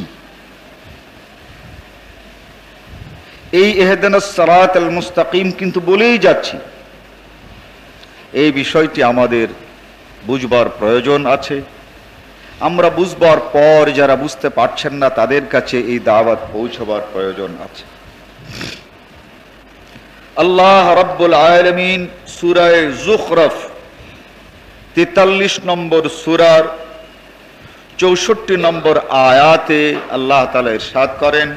এই এহেদান সারাত আল মুস্তাকিম কিন্তু বলেই যাচ্ছি, এই বিষয়টি আমাদের বুঝবার প্রয়োজন আছে। আমরা বুঝবার পর যারা বুঝতে পারছেন না, তাদের কাছে এই দাওয়াত পৌঁছবার প্রয়োজন আছে। আল্লাহ রব্বুল আলমিন সুরায় জুখরফ, তেতাল্লিশ নম্বর সুরার চৌষট্টি নম্বর আয়াতে আল্লাহ তালা ইরশাদ করেন,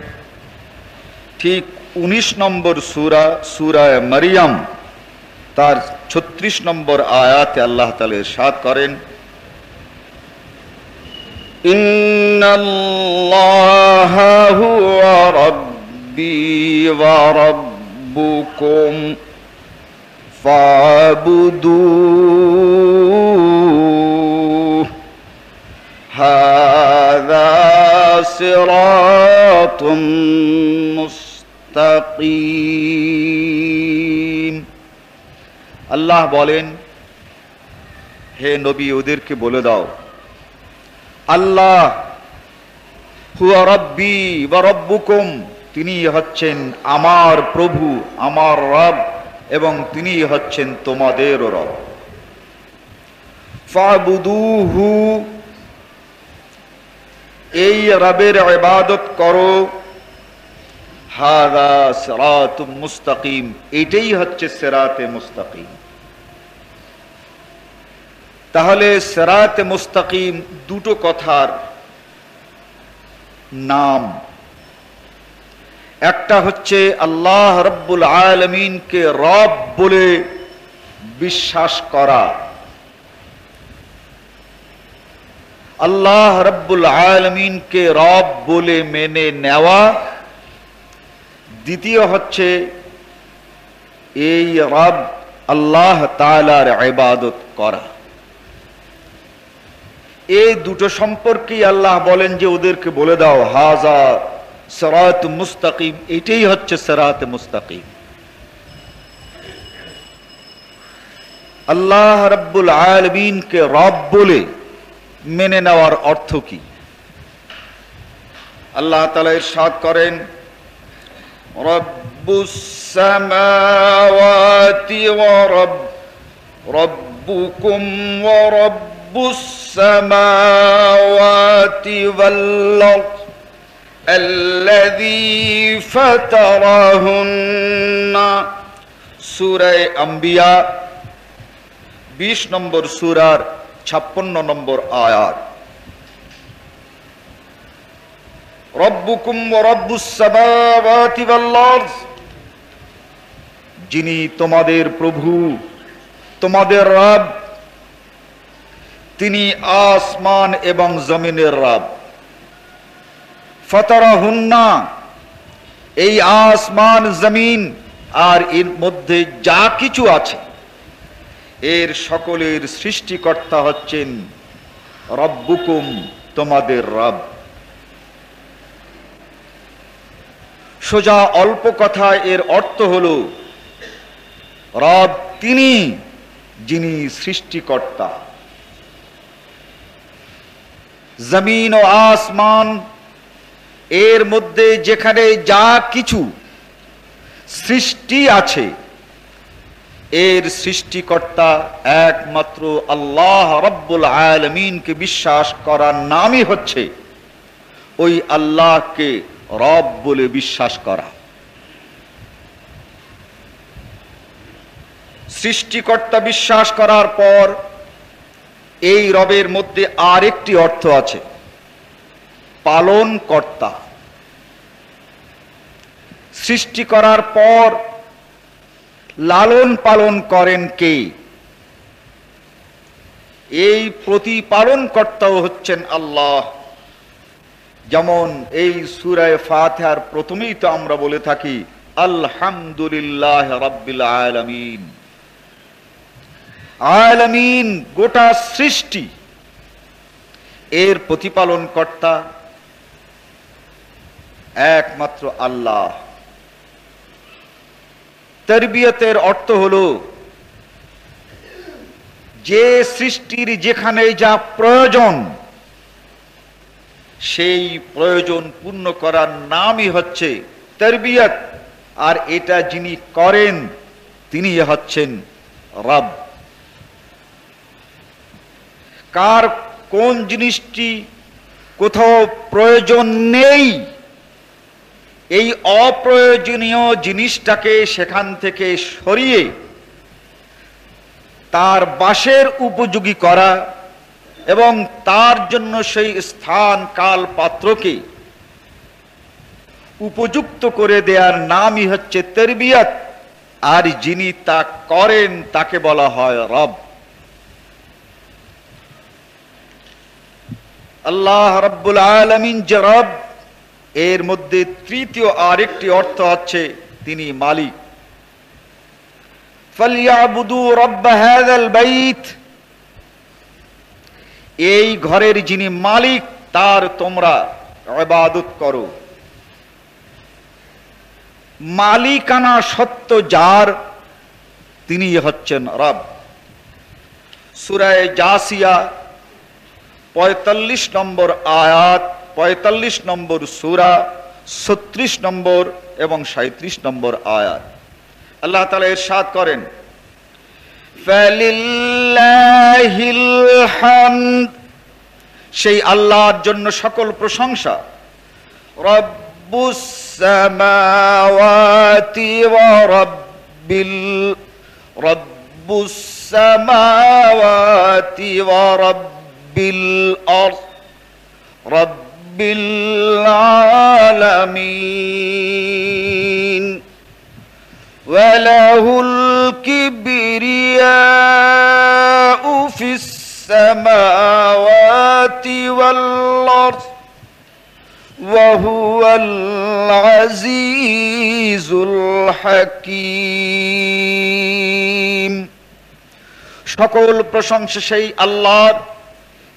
ঠিক উনিশ নম্বর সুরা, সুরায় মারিয়াম, তার ছত্রিশ নম্বর আয়াতে আল্লাহ তালা ইরশাদ করেন إن الله هو ربي وربكم فاعبدوه هذا صراط مستقيم আল্লাহ বলেন হে নবী ওদেরকে বলে দাও আল্লাহ, হুয়া রব্বি বা রব্বুকুম, তিনি হচ্ছেন আমার প্রভু, আমার রব, এবং তিনি হচ্ছেন তোমাদের রব। ফাবুদুহু, এই রবের ইবাদত করো। হাদা সিরাত মুস্তাকিম, এটাই হচ্ছে সিরাতে মুস্তাকিম। তাহলে সেরাতে মুস্তাকিম দুটো কথার নাম। একটা হচ্ছে আল্লাহ রব্বুল আলমিনকে রব বলে বিশ্বাস করা। আল্লাহ রব্বুল আলমিনকে রব বলে মেনে নেওয়া। দ্বিতীয় হচ্ছে এই রব আল্লাহ তালার ইবাদত করা। এই দুটো সম্পর্কেই আল্লাহ বলেন যে ওদেরকে বলে দাও, হাজা সরাত মুস্তাকিম এটাই হচ্ছে সরাত মুস্তাকিম। আল্লাহ রব্বুল আলমিনকে রব বলে মেনে নেওয়ার অর্থ কি? আল্লাহ তালা ইরশাদ করেন, রব্বুস সামাওয়াতি ওয়া রব, রব্বুকুম ওয়া রব্ব السماوات والأرض الذي فطرهن সুরায় আম্বিয়া বিশ নম্বর সুরার ছাপ্পান্ন নম্বর আয়াত রব্বুকুম রব্বুস সামাওয়াতি ওয়াল আরদ যিনি তোমাদের প্রভু তোমাদের রব তিনি আসমান এবং জমিনের রাব। ফতরা হুন্না এই আসমান, জমিন আর এর মধ্যে যা কিছু আছে, এর সকলের সৃষ্টিকর্তা হচ্ছেন রব্বুকুম, তোমাদের রব। সোজা অল্প কথা এর অর্থ হল, রব তিনি যিনি সৃষ্টিকর্তা। জমিন ও আসমান, এর মধ্যে যেখানে যা কিছু সৃষ্টি আছে, এর সৃষ্টিকর্তা একমাত্র আল্লাহ রব্বুল আলমিনকে বিশ্বাস করার নামই হচ্ছে ওই আল্লাহকে রব বলে বিশ্বাস করা। সৃষ্টিকর্তা বিশ্বাস করার পর এই রবের মধ্যে আরেকটি অর্থ আছে পালন কর্তা সৃষ্টি করার পর লালন পালন করেন কে? এই প্রতিপালন কর্তাও হচ্ছেন আল্লাহ। যেমন এই সুরায় ফাতিহার প্রথমেই তো আমরা বলে থাকি, আলহামদুলিল্লাহ রাব্বিল আলামিন। আলামিন গোটা সৃষ্টি, এর প্রতিপালন কর্তা একমাত্র আল্লাহ। তরবিয়তের অর্থ হলো, যে সৃষ্টির যেখানে যা প্রয়োজন, সেই প্রয়োজন পূর্ণ করার নামই হচ্ছে তরবিয়ত। আর এটা যিনি করেন তিনি হচ্ছেন রব। কার কোন জিনিসটি কোথাও প্রয়োজন নেই, এই অপ্রয়োজনীয় জিনিসটাকে সেখান থেকে সরিয়ে তার বাসের উপযোগী করা এবং তার জন্য সেই স্থান কাল পাত্রকে উপযুক্ত করে দেওয়ার নামই হচ্ছে তেরবিয়ত। আর যিনি তা করেন তাকে বলা হয় রব। আল্লাহ রব্বুল আলমিন যে রব, এর মধ্যে তৃতীয় আরেকটি অর্থ হচ্ছে তিনি মালিক। বাইত, এই ঘরের যিনি মালিক, তার তোমরা ইবাদত করো। মালিকানা সত্য যার তিনি হচ্ছেন রব। সুরায় জাসিয়া পঁয়তাল্লিশ নম্বর আয়াত, পঁয়তাল্লিশ নম্বর সুরা, ছত্রিশ নম্বর এবং সাঁত্রিশ নম্বর আয়াত। আল্লাহ তালা এর এরশাদ করেন সেই আল্লাহর জন্য সকল প্রশংসা, রব্বুস সামাওয়াতি ওয়া রব্বিল রব্বুস সামাওয়াতি ওয়া রব্বিল আরদ রব্বিল আলামিন وله الكبرياء في السماوات والأرض وهو العزيز الحكيم সকল প্রশংসা সেই আল্লাহর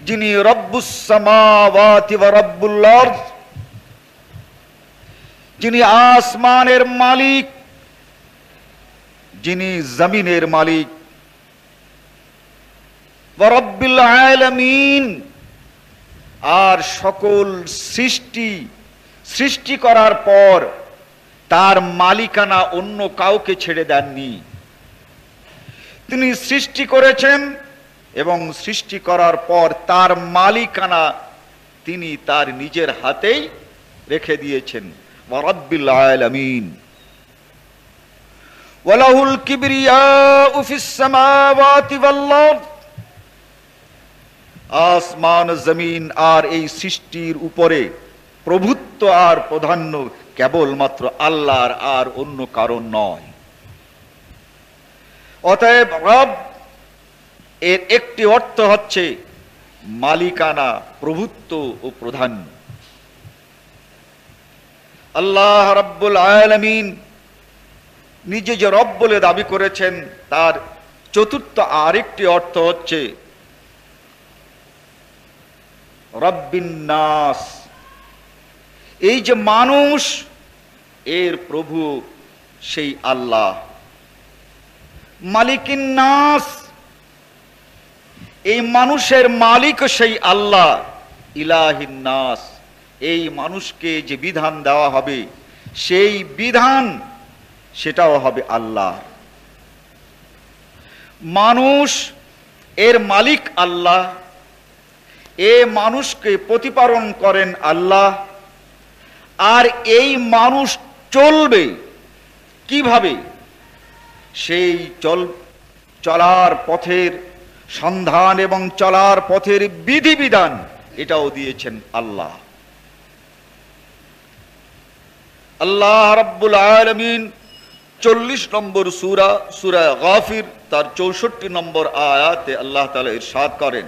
যিনি যিনি আসমানের মালিক, যিনি জমিনের মালিক। আর সকল সৃষ্টি সৃষ্টি করার পর তার মালিকানা অন্য কাউকে ছেড়ে দেননি। তিনি সৃষ্টি করেছেন এবং সৃষ্টি করার পর তার মালিকানা তিনি তার নিজের হাতেই রেখে দিয়েছেন। ওয়ালাহুল আসমান, জমিন আর এই সৃষ্টির উপরে প্রভুত্ব আর প্রধান্য কেবলমাত্র আল্লাহর আর অন্য কারণ নয়। অতএব রব এর একটি অর্থ হচ্ছে মালিকানা, প্রভুত্ব ও প্রধান। আল্লাহ রব্বুল আলামিন নিজে যে রব বলে দাবি করেছেন, তার চতুর্থ আরেকটি অর্থ হচ্ছে রব্বিন্নাস এই যে মানুষ, এর প্রভু সেই আল্লাহ। মালিকিন্নাস এই মানুষের মালিক সেই আল্লাহ। ইলাহিন্নাস এই মানুষকে যে বিধান দেওয়া হবে, সেই বিধান, সেটাও হবে আল্লাহ। মানুষ, এর মালিক আল্লাহ। এ মানুষকে প্রতিপালন করেন আল্লাহ। আর এই মানুষ চলবে কীভাবে? সেই চল, চলার পথের সন্ধান এবং চলার পথের বিধিবিধান এটাও দিয়েছেন আল্লাহ। আল্লাহ রাব্বুল আলমিন চল্লিশ নম্বর সুরা সুরা গাফির, তার চৌষট্টি নম্বর আয়াতে আল্লাহ তালা ইরশাদ করেন।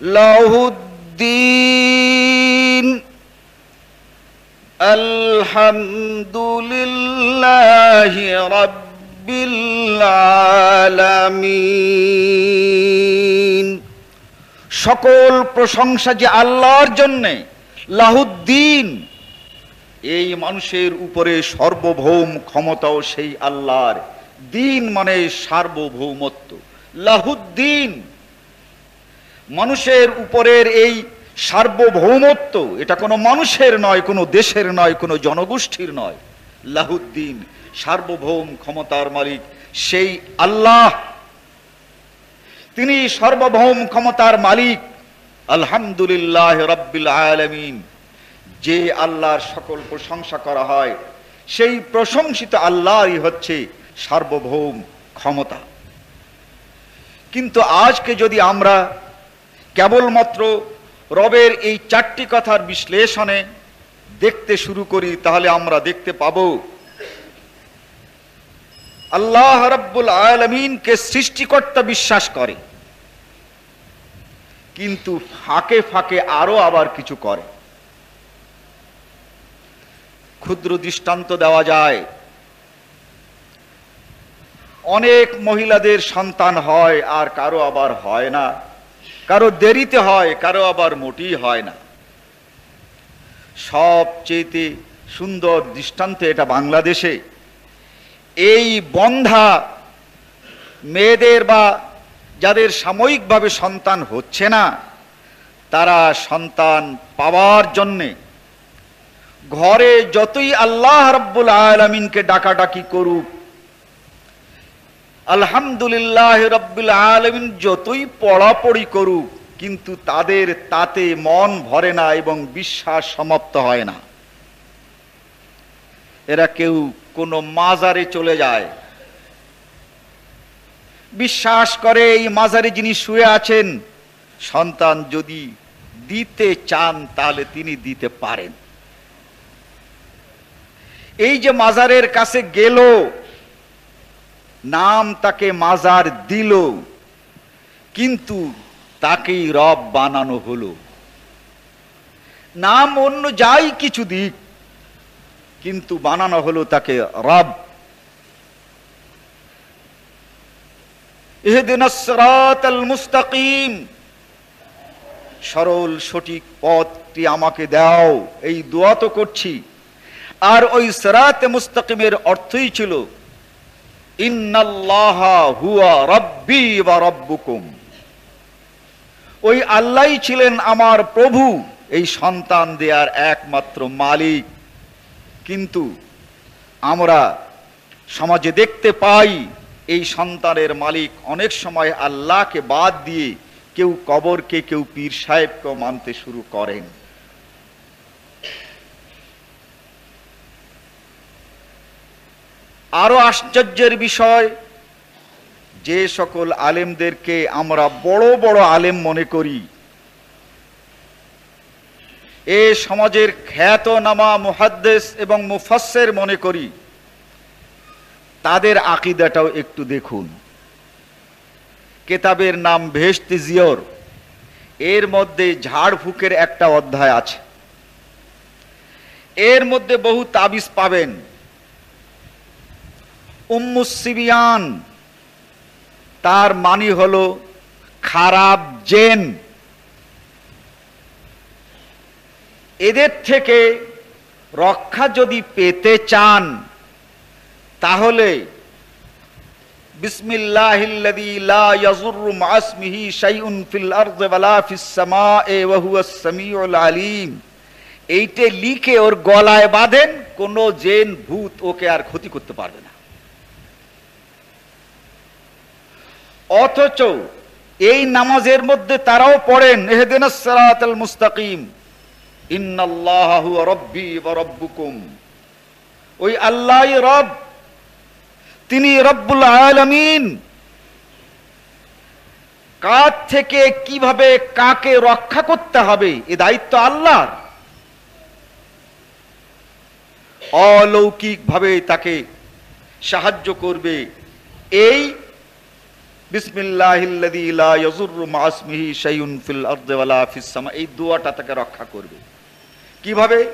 লাহুদ্দিন, আলহামদুলিল্লাহি আলামিন। সকল প্রশংসা যে আল্লাহর জন্যে, লাহুদ্দিন, এই মানুষের উপরে সর্বভৌম ক্ষমতাও সেই আল্লাহর। দিন মানে সার্বভৌমত্ব। লাহুদ্দিন, মানুষের উপরের এই সার্বভৌমত্ব, এটা কোনো মানুষের নয়, কোনো দেশের নয়, কোনো জনগোষ্ঠীর নয়। লাহুদ্দিন সার্বভৌম ক্ষমতার মালিক, সেই আল্লাহ। তিনি সার্বভৌম ক্ষমতার মালিক। আলহামদুলিল্লাহ রব্বিল আলমিন। যে আল্লাহর সকল প্রশংসা করা হয়, সেই প্রশংসিত আল্লাহই হচ্ছে সার্বভৌম ক্ষমতা। কিন্তু আজকে যদি আমরা কেবলমাত্র রবের এই চারটি কথার বিশ্লেষণে দেখতে শুরু করি, তাহলে আমরা দেখতে পাব আল্লাহ রব্বুল আলমিনকে সৃষ্টিকর্তা বিশ্বাস করে। কিন্তু ফাঁকে ফাঁকে আরও আবার কিছু করে। ক্ষুদ্র দৃষ্টান্ত দেওয়া যায়। অনেক মহিলাদের সন্তান হয় আর কারও আবার হয় না। কারও দেরিতে হয়, কারও আবার মোটেই হয় না। সবচেয়েতে সুন্দর দৃষ্টান্ত এটা বাংলাদেশে। এই বন্ধা মেয়েদের বা যাদের সাময়িকভাবে সন্তান হচ্ছে না, তারা সন্তান পাওয়ার জন্যে ঘরে যতই আল্লাহ রব্বুল আলমিনকে ডাকাডাকি করুক, আলহামদুলিল্লাহ রব্বুল আলমিন যতই পড়াপড়ি করুক, কিন্তু তাদের তাতে মন ভরে না এবং বিশ্বাস সমাপ্ত হয় না। এরা কেউ কোনো মাজারে চলে যায়। বিশ্বাস করে এই মাজারে যিনি শুয়ে আছেন, সন্তান যদি দিতে চান তাহলে তিনি দিতে পারেন। এই যে মাজারের কাছে গেল, নাম তাকে মাজার দিল, কিন্তু তাকেই রব বানানো হলো। নাম অন্য যাই কিছু দিক কিন্তু বানানো হলো তাকে রব। মুস্তাকিম। সরল, সঠিক পথটি আমাকে দাও, এই দোয়া তো করছি। আর ওই সরাত মুস্তাকিমের অর্থই ছিল ওই আল্লাহই ছিলেন আমার প্রভু, এই সন্তান দেয়ার একমাত্র মালিক। কিন্তু আমরা সমাজে দেখতে পাই এই সন্তানের মালিক অনেক সময় আল্লাহকে বাদ দিয়ে কেউ কবরকে, কেউ পীর সাহেবকে মানতে শুরু করেন। আরও আশ্চর্যের বিষয়, যে সকল আলেমদেরকে আমরা বড় বড় আলেম মনে করি এ সমাজের খ্যাত নামা মুহাদ্দেস এবং মুফাসের মনে করি। তাদের আকিদাটাও একটু দেখুন। কেতাবের নাম ভেস্তি জিয়র। এর মধ্যে ঝাড়ফুকের একটা অধ্যায় আছে। এর মধ্যে বহু তাবিজ পাবেন। উম্মুসিবিয়ান তার মানি হলো খারাপ জেন। এদের থেকে রক্ষা যদি পেতে চান, তাহলে এইটে লিখে ওর গলায় বাঁধেন, কোন জেন, ভূত ওকে আর ক্ষতি করতে পারবে না। অথচ এই নামাজের মধ্যে তারাও পড়েন সিরাতাল মুস্তাকিম। ইন্নাল্লাহু রব্বি ওই আল্লাহই রব, তিনি রব্বুল আলামিন। কার থেকে কীভাবে কাকে রক্ষা করতে হবে, এ দায়িত্ব আল্লাহর। তাকে সাহায্য করবে এই বিসমিল্লাহিল্লাযী ফিল ফিস এই দোয়াটা তাকে রক্ষা করবে। কীভাবে?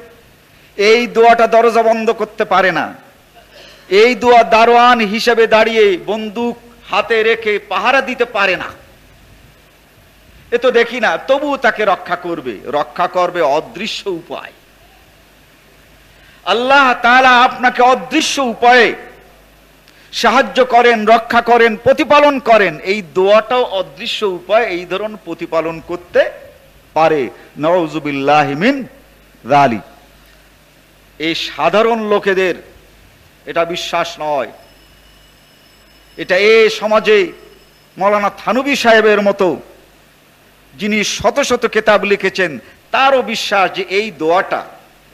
এই দোয়াটা দরজা বন্ধ করতে পারে না। এই দোয়া দারোয়ান হিসেবে দাঁড়িয়ে বন্দুক হাতে রেখে পাহারা দিতে পারে না। এ তো দেখি না তবু তাকে রক্ষা করবে। রক্ষা করবে অদৃশ্য উপায়। আল্লাহ তাআলা আপনাকে অদৃশ্য উপায়ে সাহায্য করেন, রক্ষা করেন, প্রতিপালন করেন। এই দোয়াটাও অদৃশ্য উপায় এই ধরন প্রতিপালন করতে পারে। নওজুবিল্লাহিমিন রালি এই সাধারণ লোকেদের এটা বিশ্বাস নয়। এটা এ সমাজে মৌলানা থানুবি সাহেবের মতো যিনি শত শত কেতাব লিখেছেন, তারও বিশ্বাস যে এই দোয়াটা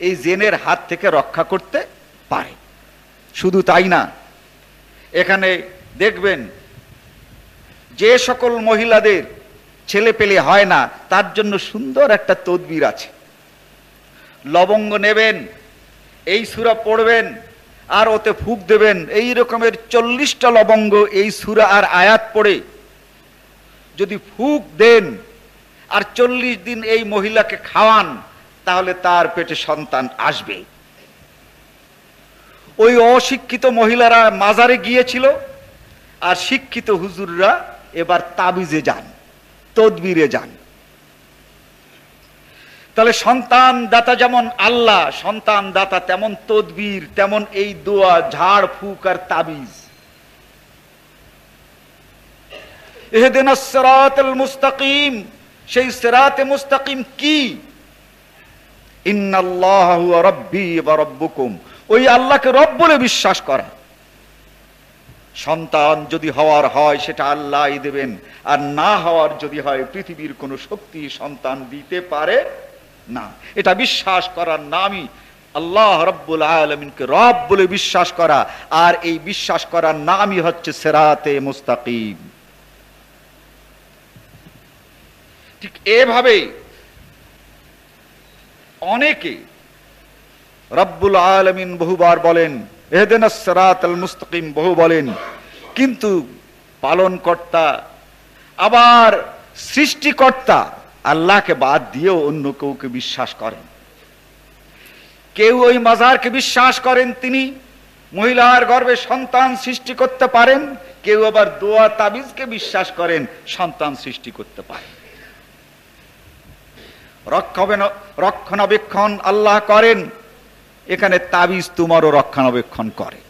এই জেনের হাত থেকে রক্ষা করতে পারে। শুধু তাই না, এখানে দেখবেন যে সকল মহিলাদের ছেলে পেলে হয় না, তার জন্য সুন্দর একটা তদবির আছে। লবঙ্গ নেবেন, এই সুরা পড়বেন, আর ওতে ফুক দেবেন। এই রকমের চল্লিশটা লবঙ্গ এই সুরা আর আয়াত পড়ে। যদি ফুক দেন আর চল্লিশ দিন এই মহিলাকে খাওয়ান, তাহলে তার পেটে সন্তান আসবে। ওই অশিক্ষিত মহিলারা মাজারে গিয়েছিল, আর শিক্ষিত হুজুররা এবার তাবিজে যান, তদবিরে যান। তাহলে সন্তান দাতা যেমন আল্লাহ সন্তান দাতা তেমন তদবির, তেমন এই দোয়া, ঝাড়, ফুক আর তাবিজ। এহেদিন মুস্তাকিম। সেই সেরাতে মুস্তাকিম কি? ওই আল্লাহকে রব বলে বিশ্বাস করা। সন্তান যদি হওয়ার হয়, সেটা আল্লাহই দেবেন। আর না হওয়ার যদি হয়, পৃথিবীর কোনো শক্তি সন্তান দিতে পারে না। এটা বিশ্বাস করার নামই আল্লাহ রব্বুল আলমিনকে রব বলে বিশ্বাস করা। আর এই বিশ্বাস করার নামই হচ্ছে সেরাতে মুস্তাকিম। ঠিক এভাবে অনেকে রব্বুল আলমিন বহুবার বলেন এহদেন সেরাত আল মুস্তাকিম বহু বলেন। কিন্তু পালনকর্তা, আবার সৃষ্টিকর্তা আল্লাহকে বাদ দিয়েও অন্য কেউকে বিশ্বাস করেন। কেউ ওই মাজারকে বিশ্বাস করেন, তিনি মহিলার গর্ভে সন্তান সৃষ্টি করতে পারেন, কেউ আবার দোয়া তাবিজকে বিশ্বাস করেন, সন্তান সৃষ্টি করতে পারেন। রক্ষণাবেক্ষণ আল্লাহ করেন, এখানে তাবিজ তোমারও রক্ষণাবেক্ষণ করে।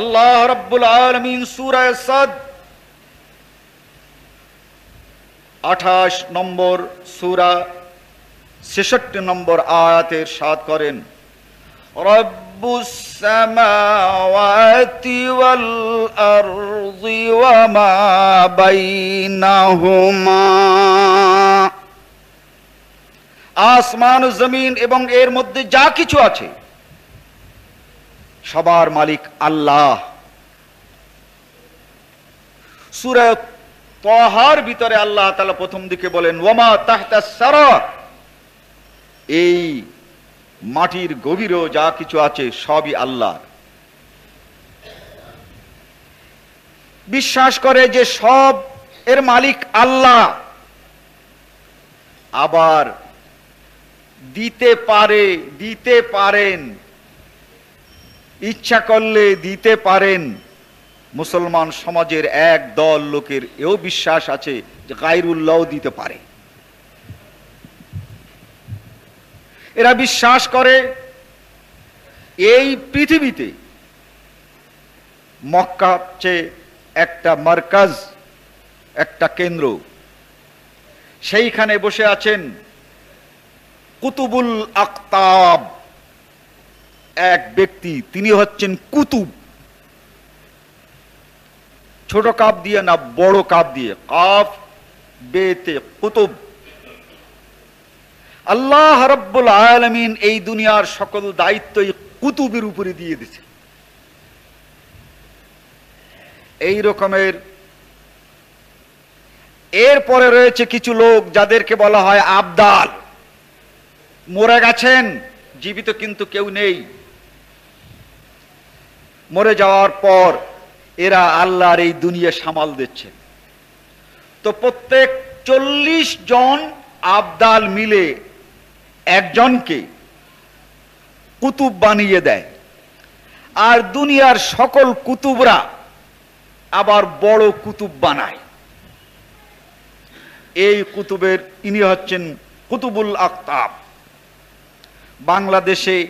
আল্লাহ রব্বুল আলমিন সুরায় সাদ আঠাশ নম্বর সুরা, ছেষট্টি নম্বর আয়াতের সাদ করেন বাইনাহুমা। আসমান, জমিন এবং এর মধ্যে যা কিছু আছে, সবার মালিক আল্লাহ। সুরায় তহার ভিতরে আল্লাহ তালা প্রথম দিকে বলেন ওমা তাহতা সারা এই মাটির গভীরও যা কিছু আছে সবই আল্লাহ বিশ্বাস করে যে সব এর মালিক আল্লাহ। আবার দিতে পারে, দিতে পারেন। ইচ্ছা করলে দিতে পারেন। মুসলমান সমাজের এক দল লোকের এও বিশ্বাস আছে যে গাইরুল্লাহ দিতে পারে। এরা বিশ্বাস করে এই পৃথিবীতে মক্কা হচ্ছে একটা মার্কাজ, একটা কেন্দ্র। সেইখানে বসে আছেন কুতুবুল আক্তাব। এক ব্যক্তি তিনি হচ্ছেন কুতুব। ছোট কাপ দিয়ে না বড় কাপ দিয়ে? কাফ, বেতে, কুতুব। আল্লাহ রব্বুল আলমিন এই দুনিয়ার সকল দায়িত্ব এই কুতুবের উপরে দিয়ে দিছে। এই রকমের এরপরে রয়েছে কিছু লোক যাদেরকে বলা হয় আবদাল। মরে গেছেন, জীবিত কিন্তু কেউ নেই। মরে যাওয়ার পর এরা আল্লাহর এই দুনিয়া সামাল দিচ্ছে। তো প্রত্যেক চল্লিশ জন আবদাল মিলে একজনকে কুতুব বানিয়ে দেয়। আর দুনিয়ার সকল কুতুবরা আবার বড় কুতুব বানায়। এই কুতুবের, ইনি হচ্ছেন কুতুবুল আক্তাব। বাংলাদেশে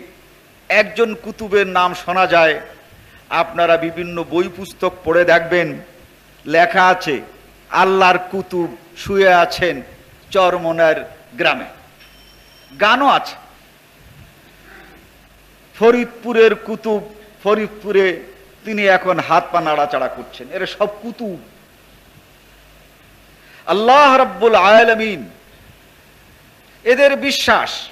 একজন কুতুবের নাম শোনা যায় আপনারা বিভিন্ন বই পুস্তক পড়ে দেখবেন। লেখা আছে, আল্লাহর কুতুব শুয়ে আছেন চরমনার গ্রামে। গানও আছে। ফরিদপুরের কুতুব, ফরিদপুরে তিনি এখন হাত পা নাড়াচাড়া করছেন। এরা সব কুতুব। আল্লাহ রব্বুল আয়ালামিন এদের বিশ্বাস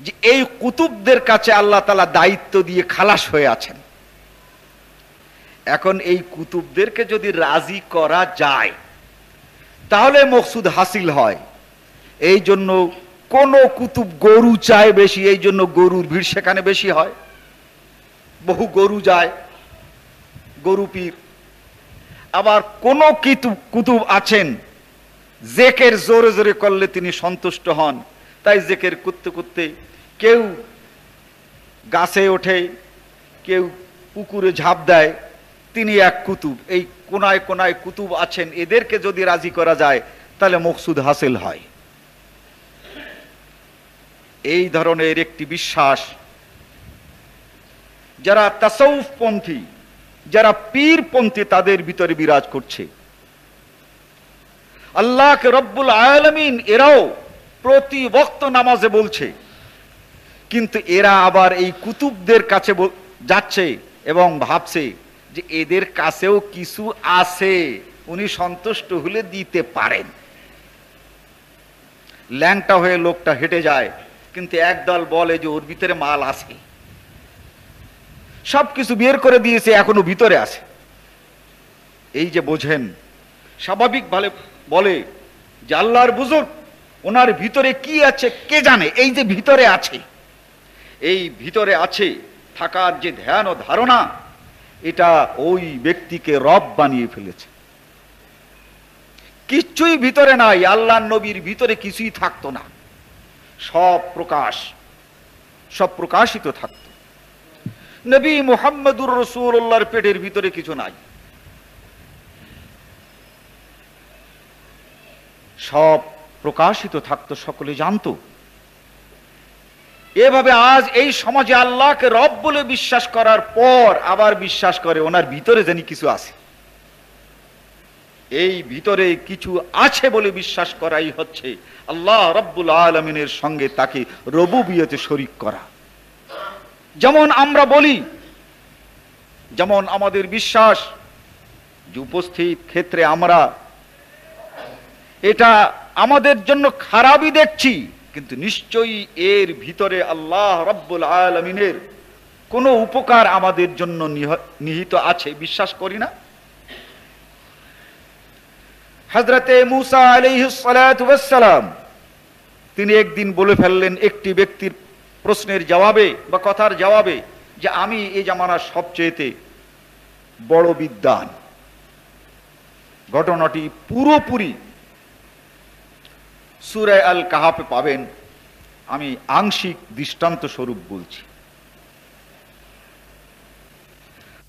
যে এই কুতুবদের কাছে আল্লাহ তালা দায়িত্ব দিয়ে খালাস হয়ে আছেন। এখন এই কুতুবদেরকে যদি রাজি করা যায়, তাহলে মকসুদ হাসিল হয়। এই জন্য কোন কুতুব গরু চায় বেশি, এই জন্য গরুর ভিড় সেখানে বেশি হয়। বহু গরু যায়, গরু পীর। আবার কোন কিতুব কুতুব আছেন, জেকের জোরে জোরে করলে তিনি সন্তুষ্ট হন। তাই জেকের করতে করতে কেউ গাছে ওঠে, কেউ পুকুরে ঝাঁপ দেয় তিনি এক কুতুব। এই কোনায় কোনায় কুতুব আছেন, এদেরকে যদি রাজি করা যায়, তাহলে মকসুদ হাসিল হয়। এই ধরনের একটি বিশ্বাস, যারা তাসৌফপন্থী যারা পীরপন্থী, তাদের ভিতরে বিরাজ করছে। আল্লাহকে রব্বুল আয়ালামিন এরাও প্রতি বক্ত নামাজে বলছে, কিন্তু এরা আবার এই কুতুবদের কাছে যাচ্ছে এবং ভাবছে যে এদের কাছেও কিছু আছে, উনি সন্তুষ্ট হলে দিতে পারেন। ল্যাংটা হয়ে লোকটা হেঁটে যায়, কিন্তু একদল বলে যে ওর ভিতরে মাল আছে। সবকিছু বের করে দিয়েছে, এখনও ভিতরে আছে। এই যে বোঝেন স্বাভাবিক ভাবে বলে যে আল্লাহর বুজুর্গ, ওনার ভিতরে কি আছে কে জানে? এই যে ভিতরে আছে। এই ভিতরে আছে থাকার যে ধ্যান ও ধারণা এটা ওই ব্যক্তিকে রব বানিয়ে ফেলেছে। কিচ্ছুই ভিতরে নাই আল্লাহ নবীর ভিতরে কিছুই থাকতো না। সব প্রকাশ, সব প্রকাশিত থাকত। নবী মোহাম্মদুর রসুল্লাহর পেটের ভিতরে কিছু নাই। সব প্রকাশিত থাকতো, সকলে জানতো। এভাবে আজ এই সমাজে আল্লাহকে রব বলে বিশ্বাস করার পর আবার বিশ্বাস করে ওনার ভিতরে জানি কিছু আছে। এই ভিতরে কিছু আছে বলে বিশ্বাস করাই হচ্ছে আল্লাহ রব্বুল আলমিনের সঙ্গে তাকে রবু বিয়েতে শরিক করা। যেমন আমরা বলি, যেমন আমাদের বিশ্বাস যে উপস্থিত ক্ষেত্রে আমরা, এটা আমাদের জন্য খারাপই দেখছি। কিন্তু নিশ্চয়ই এর ভিতরে আল্লাহ রব্বুল আলমিনের কোনো উপকার আমাদের জন্য নিহ- নিহিত আছে, বিশ্বাস করি না? হজরতে মুসা আলাইসালাম তিনি একদিন বলে ফেললেন একটি ব্যক্তির প্রশ্নের জবাবে বা কথার জবাবে যে আমি এই জামানার সবচেয়েতে বড় বিদ্যান ঘটনাটি পুরোপুরি সুরায় আল কাহাপে পাবেন, আমি আংশিক দৃষ্টান্ত স্বরূপ বলছি।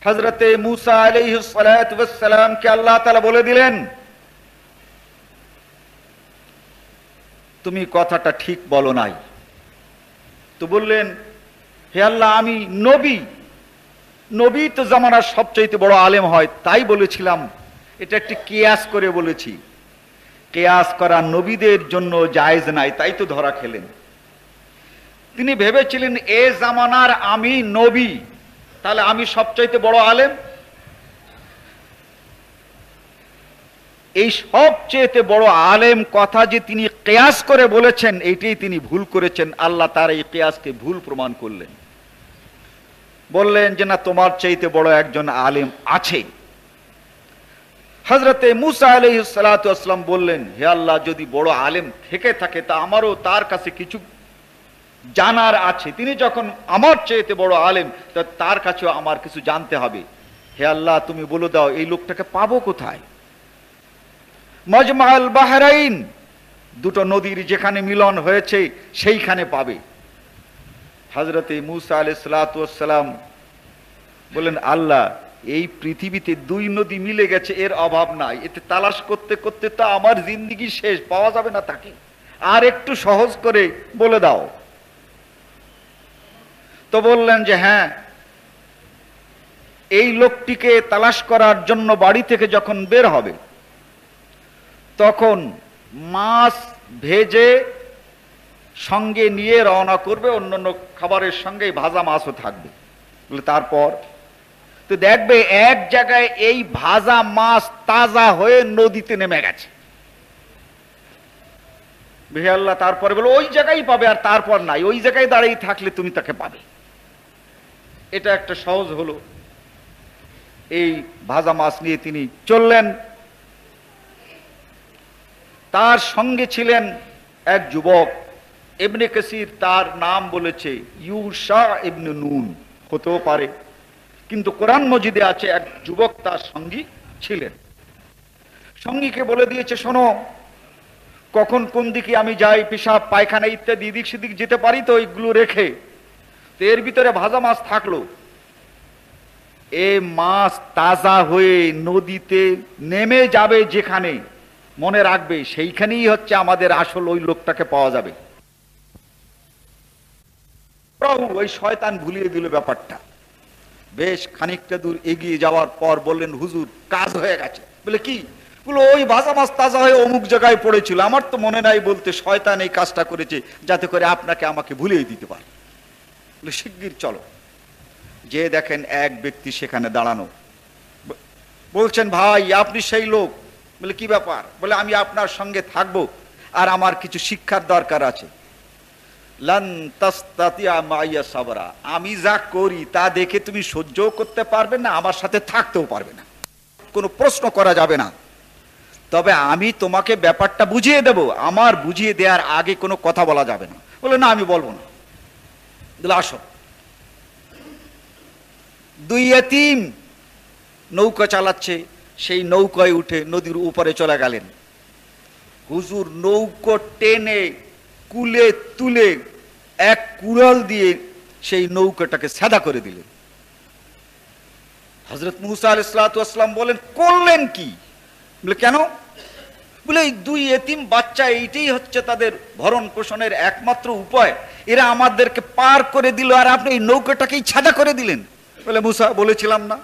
হজরতে মুসা আলাইসালামকে আল্লাহ তালা বলে দিলেন, তুমি কথাটা ঠিক বলো নাই। তো বললেন, হে আল্লাহ, আমি নবী নবী তো জামানার সবচাইতে বড় আলেম হয়, তাই বলেছিলাম, এটা একটি কেয়াস করে বলেছি। কেয়াস করা নবীদের জন্য জায়েজ নাই, তাই তো ধরা খেলেন। তিনি ভেবেছিলেন, এ জামানার আমি নবী, তাহলে আমি সবচাইতে বড় আলেম? এই সবচেয়েতে বড় আলেম কথা যে তিনি কেয়াস করে বলেছেন, এইটাই তিনি ভুল করেছেন। আল্লাহ তার এই কেয়াসকে ভুল প্রমাণ করলেন। বললেন যে, না, তোমার চাইতে বড় একজন আলেম আছে। হজরতে মুসা আলহিসাল্লাম বললেন, হে আল্লাহ, যদি বড় আলেম থেকে থাকে, তা আমারও তার কাছে কিছু জানার আছে। তিনি যখন আমার চেয়েতে বড় আলেম, তা তার কাছেও আমার কিছু জানতে হবে। হে আল্লাহ, তুমি বলে দাও, এই লোকটাকে পাবো কোথায়? মজমাল বাহরাইন, দুটো নদীর যেখানে মিলন হয়েছে, সেইখানে পাবে। হজরতে মুসা আলাইসালাম বলেন আল্লাহ এই পৃথিবীতে দুই নদী মিলে গেছে, এর অভাব নাই। এতে তালাশ করতে করতে তো আমার জিন্দিগি শেষ, পাওয়া যাবে না তাকে। আর একটু সহজ করে বলে দাও। তো বললেন যে হ্যাঁ এই লোকটিকে তালাশ করার জন্য বাড়ি থেকে যখন বের হবে, তখন মাছ ভেজে সঙ্গে নিয়ে রওনা করবে, অন্যান্য খাবারের সঙ্গে ভাজা মাছও থাকবে। তারপর তো দেখবে এক জায়গায় এই ভাজা মাছ তাজা হয়ে নদীতে নেমে গেছে। আল্লাহ, তারপরে বলে, ওই জায়গায় পাবে আর তারপর নাই, ওই জায়গায় দাঁড়িয়ে থাকলে তুমি তাকে পাবে। এটা একটা সহজ হলো। এই ভাজা মাছ নিয়ে তিনি চললেন। তার সঙ্গে ছিলেন এক যুবক এমনি কাসির, তার নাম বলেছে ইউসা ইবনে নুন, হতেও পারে। কিন্তু কোরআন মজিদে আছে এক যুবক তার সঙ্গী ছিলেন। সঙ্গীকে বলে দিয়েছে, শোনো, কখন কোন দিকে আমি যাই, পেশাব, পায়খানা ইত্যাদি এদিক সেদিক যেতে পারি তো ওইগুলো রেখে? তো এর ভিতরে ভাজা মাছ থাকল। এ মাছ তাজা হয়ে নদীতে নেমে যাবে যেখানে মনে রাখবে সেইখানেই হচ্ছে আমাদের আসল ওই লোকটাকে পাওয়া যাবে। প্রভু, ওই শয়তান ভুলিয়ে দিল ব্যাপারটা। বেশ খানিকটা দূর এগিয়ে যাওয়ার পর বললেন, হুজুর, কাজ হয়ে গেছে। বলে, কি? বলো, ওই ভাজা মাছ তাজা হয়ে অমুক জায়গায় পড়েছিল। আমার তো মনে নাই বলতে শয়তান এই কাজটা করেছে যাতে করে আপনাকে আমাকে ভুলিয়ে দিতে পারে। বলে, শিগগির চলো। যে দেখেন এক ব্যক্তি সেখানে দাঁড়ানো। বলছেন, ভাই, আপনি সেই লোক? বলে, কি ব্যাপার? বলে, আমি আপনার সঙ্গে থাকব আর আমার কিছু শিক্ষার দরকার আছে। সাবরা। আমি যা করি, তা দেখে তুমি সহ্যও করতে পারবে না, আমার সাথে থাকতেও পারবে না। কোনো প্রশ্ন করা যাবে না। তবে আমি তোমাকে ব্যাপারটা বুঝিয়ে দেব। আমার বুঝিয়ে দেওয়ার আগে কোনো কথা বলা যাবে না। বলে, না, আমি বলব না। আসো। দুই এতিম নৌকা চালাচ্ছে। সেই নৌকায় উঠে নদীর উপরে চলে গেলেন। হুজুর নৌকো টেনে কুলে তুলে এক কুড়াল দিয়ে সেই নৌকাটাকে সাদা করে দিলেন। হজরত মুসা আলাইসালাম বলেন, করলেন কি? বলে, কেন? বলে, এই দুই এতিম বাচ্চা এইটাই হচ্ছে তাদের ভরণ পোষণের একমাত্র উপায়। এরা আমাদেরকে পার করে দিল আর আপনি এই নৌকাটাকেই ছাদা করে দিলেন। বলে, মুসা, বলেছিলাম না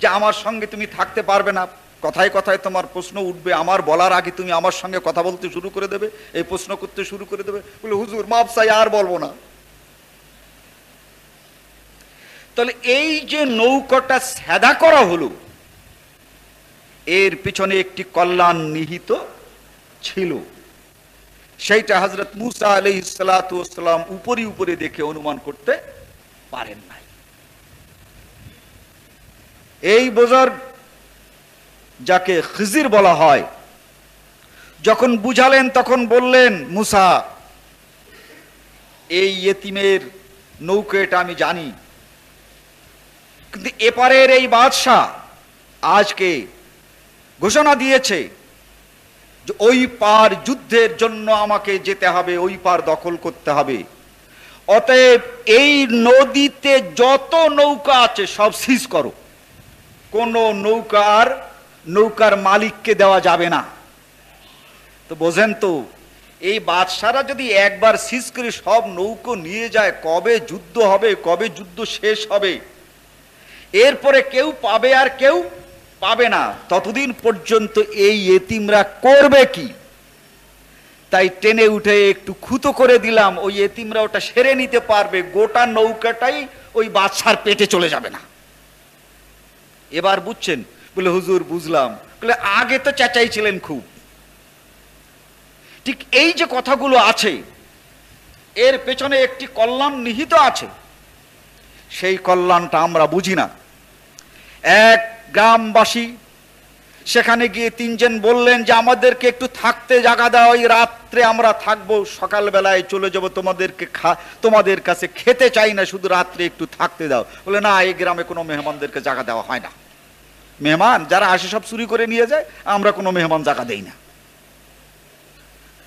যে আমার সঙ্গে তুমি থাকতে পারবে না। কথায় কথায় তোমার প্রশ্ন উঠবে, আমার বলার আগে তুমি আমার সঙ্গে কথা বলতে শুরু করে দেবে, এই প্রশ্ন করতে শুরু করে দেবে। বলে, হুজুর, মাপ চাই, আর বলব না। তাহলে এই যে নৌকাটা সেদা করা হলো, এর পিছনে একটি কল্যাণ নিহিত ছিল। সেইটা হজরত মুসা আলি সালাম উপরি উপরে দেখে অনুমান করতে পারেন নাই। এই বোঝার যাকে খিজির বলা হয়। যখন বুঝালেন, তখন বললেন, মুসা, এই ইয়েতিমের নৌকা এটা আমি জানি। কিন্তু এপারের এই বাদশাহ আজকে ঘোষণা দিয়েছে যে ওই পার যুদ্ধের জন্য আমাকে যেতে হবে, ওই পার দখল করতে হবে। অতএব এই নদীতে যত নৌকা আছে, সব সিজ করো। কোন নৌকার নৌকার মালিককে দেওয়া যাবে না। তো বোঝেন তো, এই বাদশারা যদি একবার সিজ করে সব নৌকো নিয়ে যায়, কবে যুদ্ধ হবে, কবে যুদ্ধ শেষ হবে? এরপরে কেউ পাবে আর কেউ পাবে না। ততদিন পর্যন্ত এই এতিমরা করবে কি? তাই টেনে উঠে একটু খুতো করে দিলাম, ওই এতিমরা ওটা সেরে নিতে পারবে, গোটা নৌকাটাই ওই বাদশার পেটে চলে যাবে না। এবার বুঝছেন বলে, হুজুর, বুঝলাম। বলে, আগে তো চেঁচাইছিলেন খুব। ঠিক এই যে কথাগুলো আছে, এর পেছনে একটি কল্যাণ নিহিত আছে। সেই কল্যাণটা আমরা বুঝি না। এক গ্রামবাসী, সেখানে গিয়ে তিনজন বললেন যে, আমাদেরকে একটু থাকতে জায়গা দাও ওই রাত্রে আমরা থাকব, সকালবেলায় চলে যাব, তোমাদেরকে খা, তোমাদের কাছে খেতে চাই না, শুধু রাত্রে একটু থাকতে দাও। বলে, না, এই গ্রামে কোনো মেহমানদেরকে জায়গা দেওয়া হয় না। মেহমান, যারা আসে সব চুরি করে নিয়ে যায়, আমরা কোনো মেহমান জায়গা দেই না।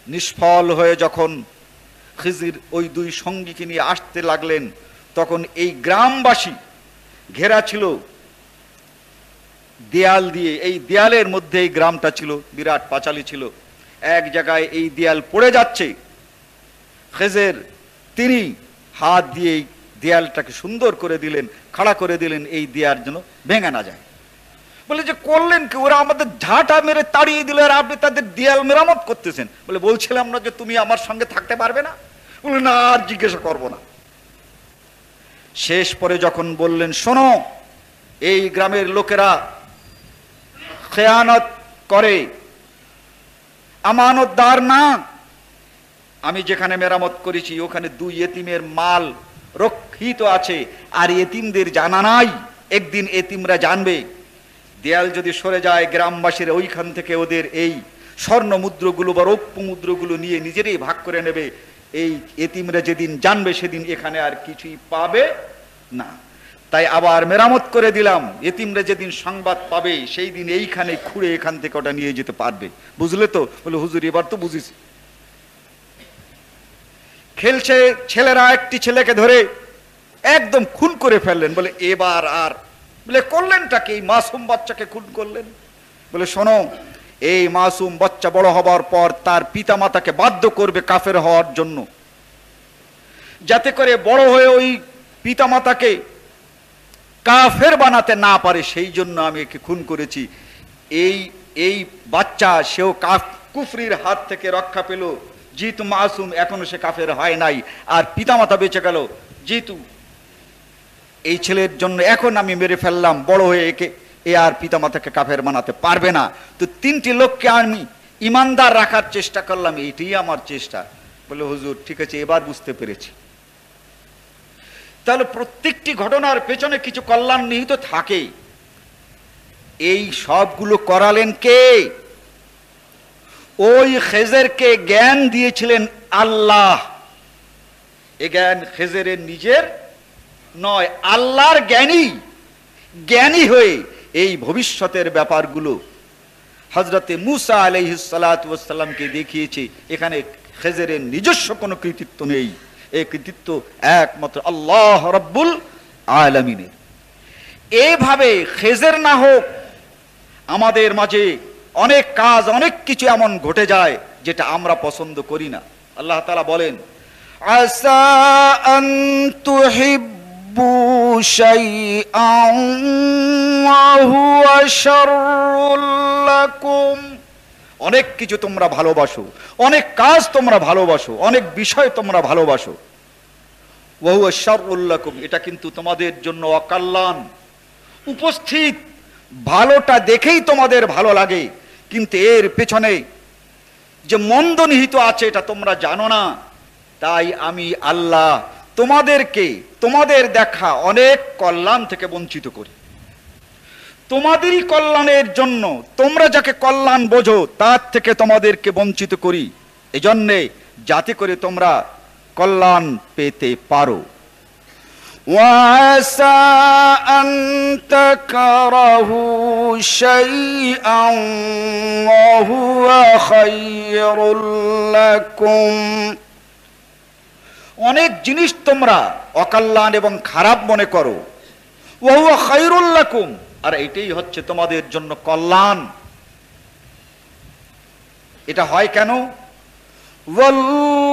নিষ্ফল হয়ে যখন খিজির ওই দুই সঙ্গীকে নিয়ে আসতে লাগলেন, তখন এই গ্রামবাসী ঘেরা ছিল। দেয়াল দিয়ে, এই দেয়ালের মধ্যে এই গ্রামটা ছিল, বিরাট পাঁচালি ছিল। এক জায়গায় এই দেয়াল পড়ে যাচ্ছে। খেজের, তিনি হাত দিয়ে এই দেয়ালটাকে সুন্দর করে দিলেন, খাড়া করে দিলেন, এই দেয়ার জন্য ভেঙে না যায়। বলে যে, করলেন কি? ওরা আমাদের ঝাঁটা মেরে তাড়িয়ে দিল আর আপনি তাদের দেয়াল মেরামত করতেছেন। বলে, বলছিলাম না যে তুমি আমার সঙ্গে থাকতে পারবে না? বলে, না, আর জিজ্ঞাসা করব না। শেষ পরে যখন বললেন, শোনো, এই গ্রামের লোকেরা খেয়ানত করে, আমানতদার না। আমি যেখানে মেরামত করেছি, ওখানে দুই এতিমের মাল রক্ষিত আছে, আর এতিমদের জানা নাই। একদিন এতিমরা জানবে দেয়াল যদি সরে যায়, গ্রামবাসীরা ওইখান থেকে ওদের এই স্বর্ণ মুদ্রগুলো বা রৌপ্য মুদ্রগুলো নিয়ে নিজেরাই ভাগ করে নেবে। এই এতিমরা যেদিন জানবে, সেদিন এখানে আর কিছুই পাবে না। তাই আবার মেরামত করে দিলাম, এতিমরা যেদিন সংবাদ পাবে, সেই দিন এইখানে খুঁড়ে এখান থেকে ওটা নিয়ে যেতে পারবে। বুঝলে তো? বলে, হুজুর, এবার তো বুঝিস খেলছে ছেলেরা একটি ছেলেকে ধরে একদম খুন করে ফেললেন। বলে, এবার আর বলে করলেনটাকে এই মাসুম বাচ্চাকে খুন করলেন? বলে, শোনো, এই মাসুম বাচ্চা বড় হবার পর তার পিতা মাতাকে বাধ্য করবে কাফের হওয়ার জন্য। যাতে করে বড় হয়ে ওই পিতা মাতাকে কাফের বানাতে না পারে, সেই জন্য আমি একে খুন করেছি। এই এই বাচ্চা সেও কাফ, কুফরির হাত থেকে রক্ষা পেল। যেহেতু মাসুম এখনও সে কাফের হয় নাই। আর পিতামাতা বেঁচে গেল। যেহেতু এই ছেলের জন্য এখন আমি মেরে ফেললাম, বড় হয়ে একে, এ আর পিতামাতাকে কাফের বানাতে পারবে না। তো তিনটি লোককে আমি ইমানদার রাখার চেষ্টা করলাম, এইটাই আমার চেষ্টা। বলে, হুজুর, ঠিক আছে, এবার বুঝতে পেরেছি। তাহলে প্রত্যেকটি ঘটনার পেছনে কিছু কল্যাণ নিহিত থাকে এই সবগুলো করালেন কে? ওই খেজেরকে জ্ঞান দিয়েছিলেন আল্লাহ। এ জ্ঞান খেজেরের নিজের নয়, আল্লাহর জ্ঞানী। জ্ঞানী হয়ে এই ভবিষ্যতের ব্যাপারগুলো হজরতে মুসা আলহিসাল্লামকে দেখিয়েছে। এখানে খেজেরের নিজস্ব কোনো কৃতিত্ব নেই। এই কৃতিত্ব একমাত্র আল্লাহ রব্বুল আলমিনের। এভাবে খেজের না হোক, আমাদের মাঝে অনেক কাজ, অনেক কিছু এমন ঘটে যায় যেটা আমরা পছন্দ করি না। আল্লাহ তালা বলেন, আসা শাইআন ওয়া হুয়া শাররুল লাকুম অনেক কিছু তোমরা ভালোবাসো, অনেক কাজ তোমরা ভালোবাসো, অনেক বিষয় তোমরা ভালোবাসো। ওয়াহু শারুল্লাকুম এটা কিন্তু তোমাদের জন্য অকল্যাণ। উপস্থিত, ভালোটা দেখেই তোমাদের ভালো লাগে, কিন্তু এর পেছনে যে মন্দ নিহিত আছে, এটা তোমরা জানো না। তাই আমি আল্লাহ তোমাদেরকে তোমাদের দেখা অনেক কল্যাণ থেকে বঞ্চিত করি তোমাদেরই কল্যাণের জন্য তোমরা যাকে কল্যাণ বোঝো তার থেকে তোমাদেরকে বঞ্চিত করি এজন্যে যাতে করে তোমরা কল্যাণ পেতে পারো وعسى أن تكرهوا شيئا وهو خير لكم অনেক জিনিস তোমরা অকল্যাণ এবং খারাপ মনে করো। ওহু আর এটাই হচ্ছে তোমাদের জন্য কল্যাণ। এটা হয় কেন? ওয়াল্লাহু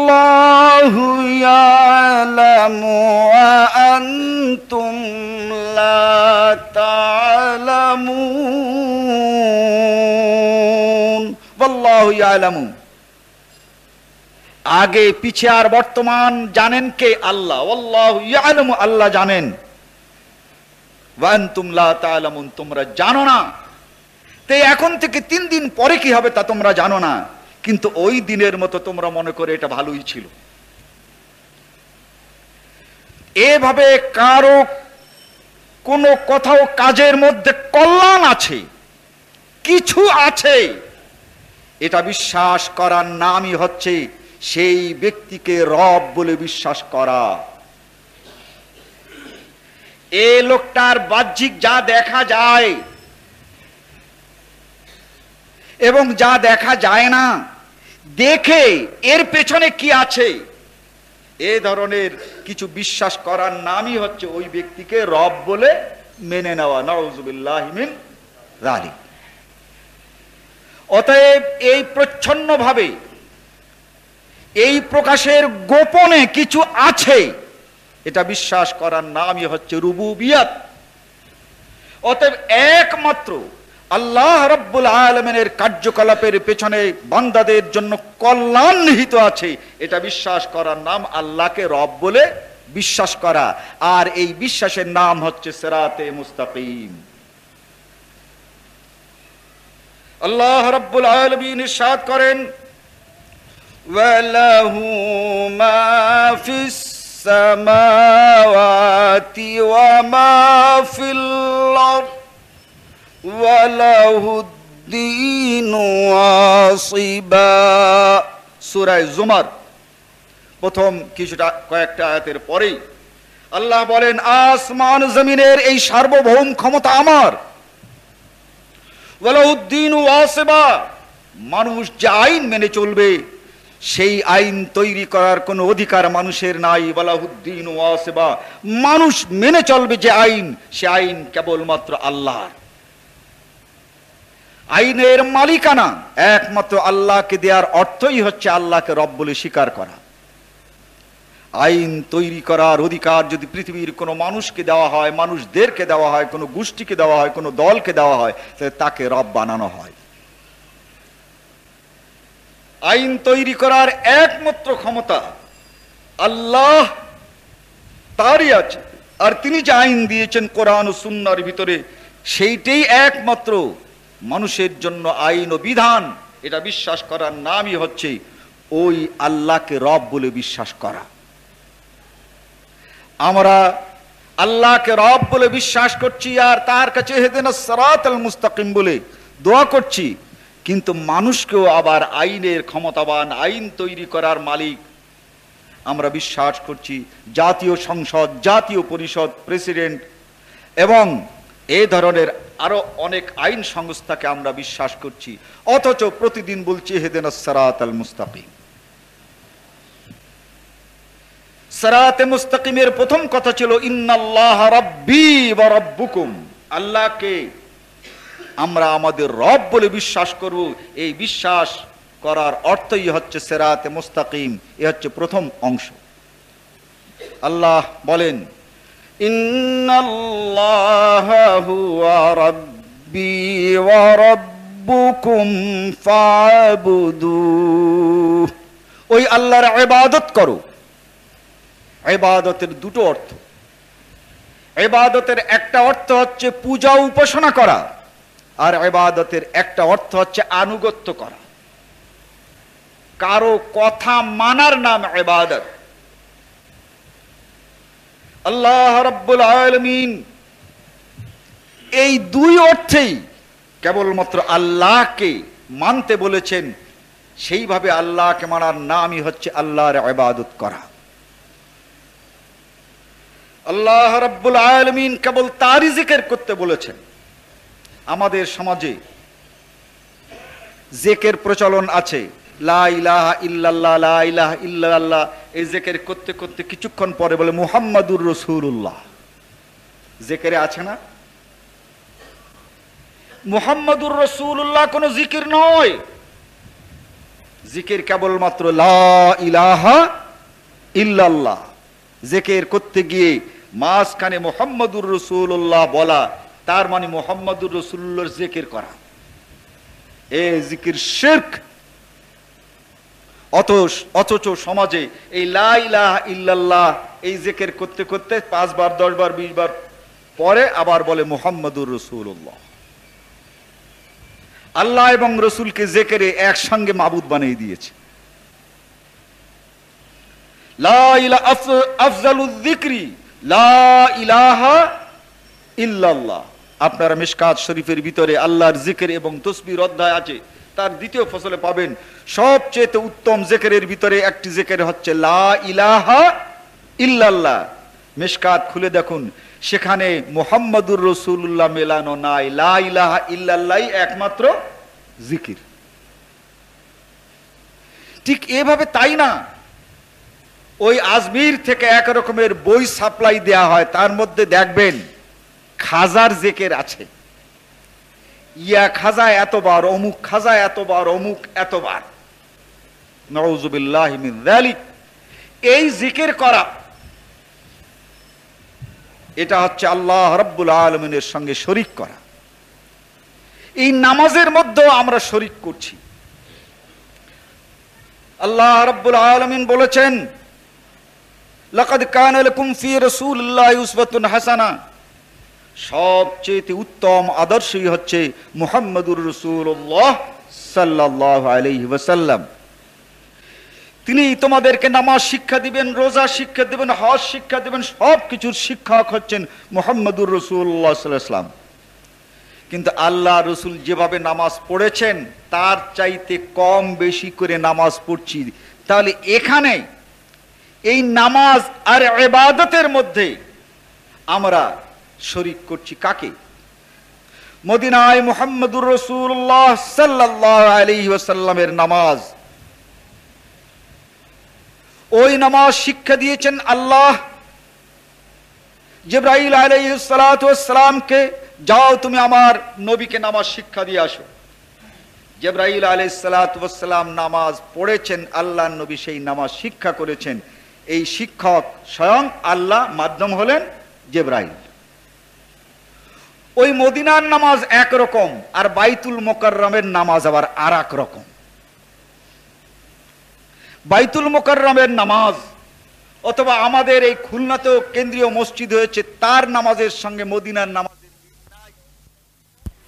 আগে পিছে আর বর্তমান জানেন কে আল্লাহ? আল্লাহ আল্লাহ জানেন। তোমরা জানো না। তে এখন থেকে তিন দিন পরে কি হবে তা তোমরা জানো না। কিন্তু ওই দিনের মতো তোমরা মনে করে এটা ভালোই ছিল। এভাবে কারও কোনো কোথাও কাজের মধ্যে কল্যাণ আছে, কিছু আছে। এটা বিশ্বাস করার নামই হচ্ছে সেই ব্যক্তিকে রব বলে বিশ্বাস করা। এ লোকটার বাহ্যিক যা দেখা যায় এবং যা দেখা যায় না, দেখে এর পেছনে কি আছে? এ ধরনের কিছু বিশ্বাস করার নামই হচ্ছে ওই ব্যক্তিকে রব বলে মেনে নেওয়া। নওয়াজুবিল্লাহ মিন জালিক অতএব এই প্রচ্ছন্ন ভাবে এই প্রকাশের গোপনে কিছু আছে। এটা বিশ্বাস করার নামই হচ্ছে রুবু রুবুবিয়াত। অতএব একমাত্র আল্লাহ রব্বুল আলমেনের কার্যকলাপের পেছনে বান্দাদের জন্য কল্যাণ নিহিত আছে। এটা বিশ্বাস করার নাম আল্লাহকে রব বলে বিশ্বাস করা। আর এই বিশ্বাসের নাম হচ্ছে সেরাতে মুস্তাকিম। আল্লাহ রব্বুল আলমিন করেন وله ما في السماوات وما في الأرض وله الدين واصبا সুরায় জুমার প্রথম কিছুটা কয়েকটা আয়াতের পরেই আল্লাহ বলেন আসমান জমিনের এই সার্বভৌম ক্ষমতা আমার ওয়ালাউদ্দিন ওয়াসিবা মানুষ যে আইন মেনে চলবে সেই আইন তৈরি করার কোনো অধিকার মানুষের নাই ওয়ালাউদ্দিন ওয়াসিবা। মানুষ মেনে চলবে যে আইন, সে আইন কেবলমাত্র আল্লাহর। আইনের মালিকানা একমাত্র আল্লাহকে দেওয়ার অর্থই হচ্ছে আল্লাহকে রব বলে স্বীকার করা। আইন তৈরি করার অধিকার যদি পৃথিবীর কোনো মানুষকে দেওয়া হয়, মানুষদেরকে দেওয়া হয়, কোনো গোষ্ঠীকে দেওয়া হয়, কোনো দলকে দেওয়া হয়, তাহলে তাকে রব বানানো হয়। আইন তৈরি করার একমাত্র ক্ষমতা আল্লাহ, তারই আছে। আর তিনি যে আইন দিয়েছেন কোরআন ও সুন্নার ভিতরে, সেইটাই একমাত্র মানুষের জন্য আইন ও বিধান। এটা বিশ্বাস করার নামই হচ্ছে ওই আল্লাহকে রব বলে বিশ্বাস করা। আমরা আল্লাহকে রব বলে বিশ্বাস করছি আর তার কাছে হেদেন সরাত মুস্তাকিম বলে দোয়া করছি। কিন্তু মানুষকেও আবার আইনের ক্ষমতাবান আইন তৈরি করার মালিক। আমরা বিশ্বাস করছি জাতীয় সংসদ, জাতীয় পরিষদ, প্রেসিডেন্ট এবং এ ধরনের আরও অনেক আইন সংস্থাকে আমরা বিশ্বাস করছি। অথচ প্রতিদিন বলছি, হেদেন সারাত আল মুস্তাকিম। সরাতে মুস্তাকিমের প্রথম কথা ছিল, ইন্নাল্লাহ রাব্বি ওয়া রাব্বুকুম। আল্লাহকে আমরা আমাদের রব বলে বিশ্বাস করব। এই বিশ্বাস করার অর্থই হচ্ছে সেরাতে মোস্তাকিম। এ হচ্ছে প্রথম অংশ। আল্লাহ বলেন ওই আল্লাহর এবাদত করো। এবাদতের দুটো অর্থ। এবাদতের একটা অর্থ হচ্ছে পূজা উপাসনা করা। আর ইবাদতের একটা অর্থ হচ্ছে আনুগত্য করা। কারও কথা মানার নাম ইবাদত। আল্লাহ রাব্বুল আলামিন এই দুই অর্থেই কেবলমাত্র আল্লাহকে মানতে বলেছেন, সেইভাবে আল্লাহকে মানার নামই হচ্ছে আল্লাহর ইবাদত করা। আল্লাহ রাব্বুল আলামিন কেবল তারই জিকির করতে বলেছেন। আমাদের সমাজে জেকের প্রচলন আছে। ইল্লাল্লাহ ইল্লাল্লাহ, এই জেকের করতে করতে কিছুক্ষণ পরে বলে মুহাম্মাদুর রসুল্লাহ জেকেরে আছে না? মুহাম্মাদুর রসুল্লাহ কোনো জিকির নয়। জিকির কেবলমাত্র লা ইলাহা ইল্লাল্লাহ। জেকের করতে গিয়ে মাঝখানে মোহাম্মদুর রসুল্লাহ বলা তার মানে মোহাম্মদুর রসুল্লাহর জেকের করা। এ জিকির শির্ক। অত অথচ সমাজে এই লা ইলাহা ইল্লাল্লাহ এই জেকের করতে করতে পাঁচবার দশবার বিশ বার পরে আবার বলে মোহাম্মদুর রসুল্লাহ আল্লাহ এবং রসুলকে জেকেরে একসঙ্গে মাবুদ বানিয়ে দিয়েছে। লা ইলা- আফ- আফজালুদ যিকরি, লা ইলাহা ইল্লাল্লাহ। আপনারা মিশকাত শরীফের ভিতরে আল্লাহর জিকের এবং তসবির অধ্যায় আছে, তার দ্বিতীয় ফসলে পাবেন সবচেয়ে উত্তম জেকেরের ভিতরে একটি জেকের হচ্ছে, লা ইলাহা ইল্লাল্লাহ। মিশকাত খুলে দেখুন, সেখানে মোহাম্মদুর রসুল্লাহ মেলানো নাই, লা ইলাহা ইল্লাল্লাহ একমাত্র জিকির। ঠিক এভাবে তাই না? ওই আজমির থেকে এক রকমের বই সাপ্লাই দেয়া হয়, তার মধ্যে দেখবেন খাজার জেকের আছে। ইয়া খাজা এতবার, অমুক খাজা এতবার, অমুক এতবার। নওজুবিল্লাহ এই জিকের করা, এটা হচ্ছে আল্লাহ রাব্বুল আলমিনের সঙ্গে শরিক করা। এই নামাজের মধ্যেও আমরা শরিক করছি। আল্লাহ রাব্বুল আলমিন বলেছেন, লাকাদ কানা লাকুম ফি রাসূলিল্লাহি উসওয়াতুন হাসানা। সবচেয়ে উত্তম আদর্শই হচ্ছে মুহাম্মদুর রসুল্লাহ সাল্লাল্লাহু আলাইহি ওয়াসাল্লাম। তিনি তোমাদেরকে নামাজ শিক্ষা দিবেন, রোজা শিক্ষা দিবেন, হজ শিক্ষা দিবেন সব কিছুর শিক্ষক হচ্ছেন মোহাম্মদুর রসুল্লাহ কিন্তু আল্লাহ রসুল যেভাবে নামাজ পড়েছেন, তার চাইতে কম বেশি করে নামাজ পড়ছি। তাহলে এখানে এই নামাজ আর এবাদতের মধ্যে আমরা শরিক করছি কাকে? মদিনায় মোহাম্মদুর রসুল্লাহ সাল্লাহ আলী ওয়াসাল্লামের নামাজ। ওই নামাজ শিক্ষা দিয়েছেন আল্লাহ। জিব্রাইল আলাইসালামকে যাও তুমি আমার নবীকে নামাজ শিক্ষা দিয়ে আসো। জেব্রাইল আলাইসালাম নামাজ পড়েছেন আল্লাহ নবী সেই নামাজ শিক্ষা করেছেন। এই শিক্ষক স্বয়ং আল্লাহ মাধ্যম হলেন জেব্রাইল। ওই মদিনার নামাজ একরকম আর বাইতুল মোকাররমের নামাজ আবার আর এক রকম। বাইতুল মোকাররমের নামাজ অথবা আমাদের এই খুলনাতেও কেন্দ্রীয় মসজিদ হয়েছে, তার নামাজের সঙ্গে মদিনার নাই।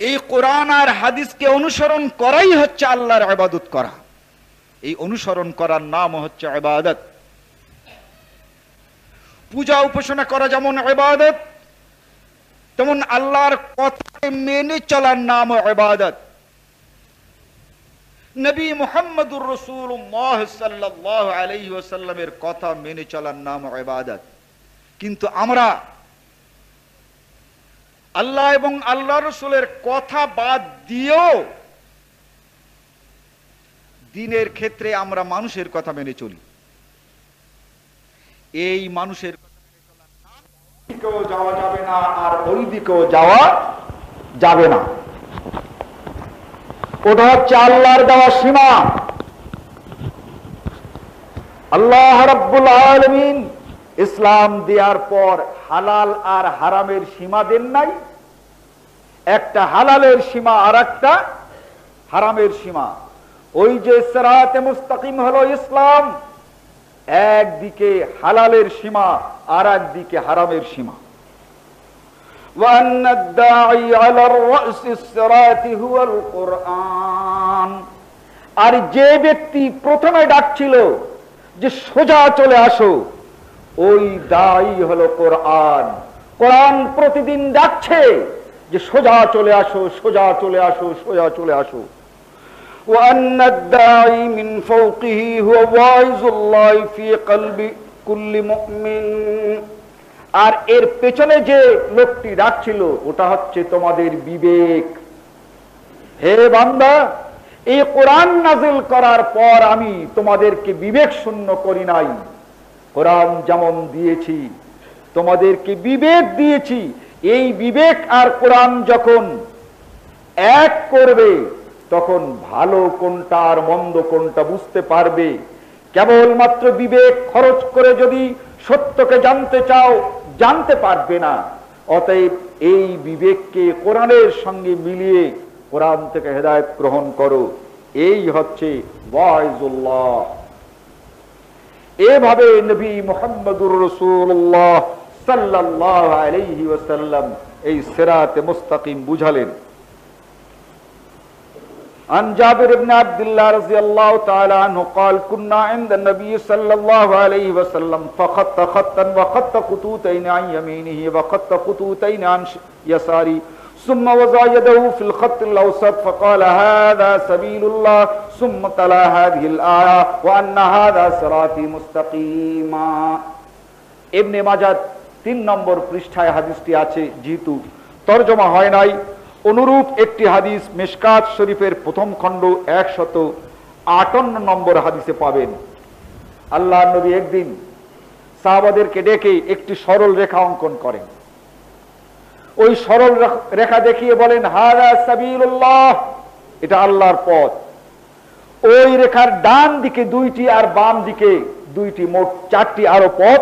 এই কোরআন আর হাদিসকে অনুসরণ করাই হচ্ছে আল্লাহর আবাদত করা। এই অনুসরণ করার নাম হচ্ছে আবাদত পূজা উপাসনা করা যেমন আবাদত তেমন আল্লাহর কথাকে মেনে চলার নাম ইবাদত। নবী মুহাম্মদুর রাসূলুল্লাহ সাল্লাল্লাহু আলাইহি ওয়াসাল্লামের কথা মেনে চলার নাম ইবাদত। কিন্তু আমরা আল্লাহ এবং আল্লাহ রসুলের কথা বাদ দিয়েও দিনের ক্ষেত্রে আমরা মানুষের কথা মেনে চলি। এই মানুষের আর ওই দিকেও যাওয়া যাবে না। ওটা হচ্ছে আল্লাহর দেওয়া সীমা। আল্লাহ রাব্বুল আলামিন ইসলাম দেওয়ার পর হালাল আর হারামের সীমা দেন নাই। একটা হালালের সীমা আর একটা হারামের সীমা। ওই যে সেরাতে মুস্তাকিম হলো ইসলাম একদিকে হালালের সীমা, আর একদিকে হারামের সীমা। আর যে ব্যক্তি প্রথমে ডাকছিল যে সোজা চলে আসো, ওই দায়ী হলো কোরআন। কোরআন প্রতিদিন ডাকছে যে সোজা চলে আসো, সোজা চলে আসো, সোজা চলে আসো। وأن الداعي من فوقه هو واعظ الله في قلب كل مؤمن আর এর পেছনে যে লোকটি ডাকছিল ওটা হচ্ছে তোমাদের বিবেক হে বান্দা এই কোরআন নাজিল করার পর আমি তোমাদেরকে বিবেক শূন্য করি নাই কোরআন যেমন দিয়েছি তোমাদেরকে বিবেক দিয়েছি এই বিবেক আর কোরআন যখন এক করবে তখন ভালো কোনটা আর মন্দ কোনটা বুঝতে পারবে? কেবলমাত্র বিবেক খরচ করে যদি সত্যকে জানতে চাও, জানতে পারবে না। অতএব এই বিবেককে কোরআনের সঙ্গে মিলিয়ে কোরআন থেকে হেদায়ত গ্রহণ করো। এই হচ্ছে এভাবে নবী মোহাম্মদুর রসুল্লাহ সাল্লাহ ওয়াসাল্লাম এই সেরাতে মুস্তাকিম বুঝালেন। عن جابر بن عبد الله رضي الله تعالى عنه قال كنا عند النبي صلى الله عليه وسلم فخط خطا وخط خطوتين عن يمينه وخط خطوتين عن يساره ثم وضع يده في الخط الاوسط فقال هذا سبيل الله ثم تلا هذه الايه وان هذا صراطي مستقيما ইবনে মাজার তিন নম্বর পৃষ্ঠায় হাদিসটি আছে যেহেতু তর্জমা হয় নাই অনুরূপ একটি হাদিস মেশকাত শরীফের প্রথম খণ্ড একশত আটান্ন নম্বর হাদিসে পাবেন। আল্লাহ নবী একদিন সাহাবাদেরকে ডেকে একটি সরল রেখা অঙ্কন করেন। ওই সরল রেখা দেখিয়ে বলেন হারা এটা আল্লাহর পথ। ওই রেখার ডান দিকে দুইটি আর বাম দিকে দুইটি, মোট চারটি আরও পথ,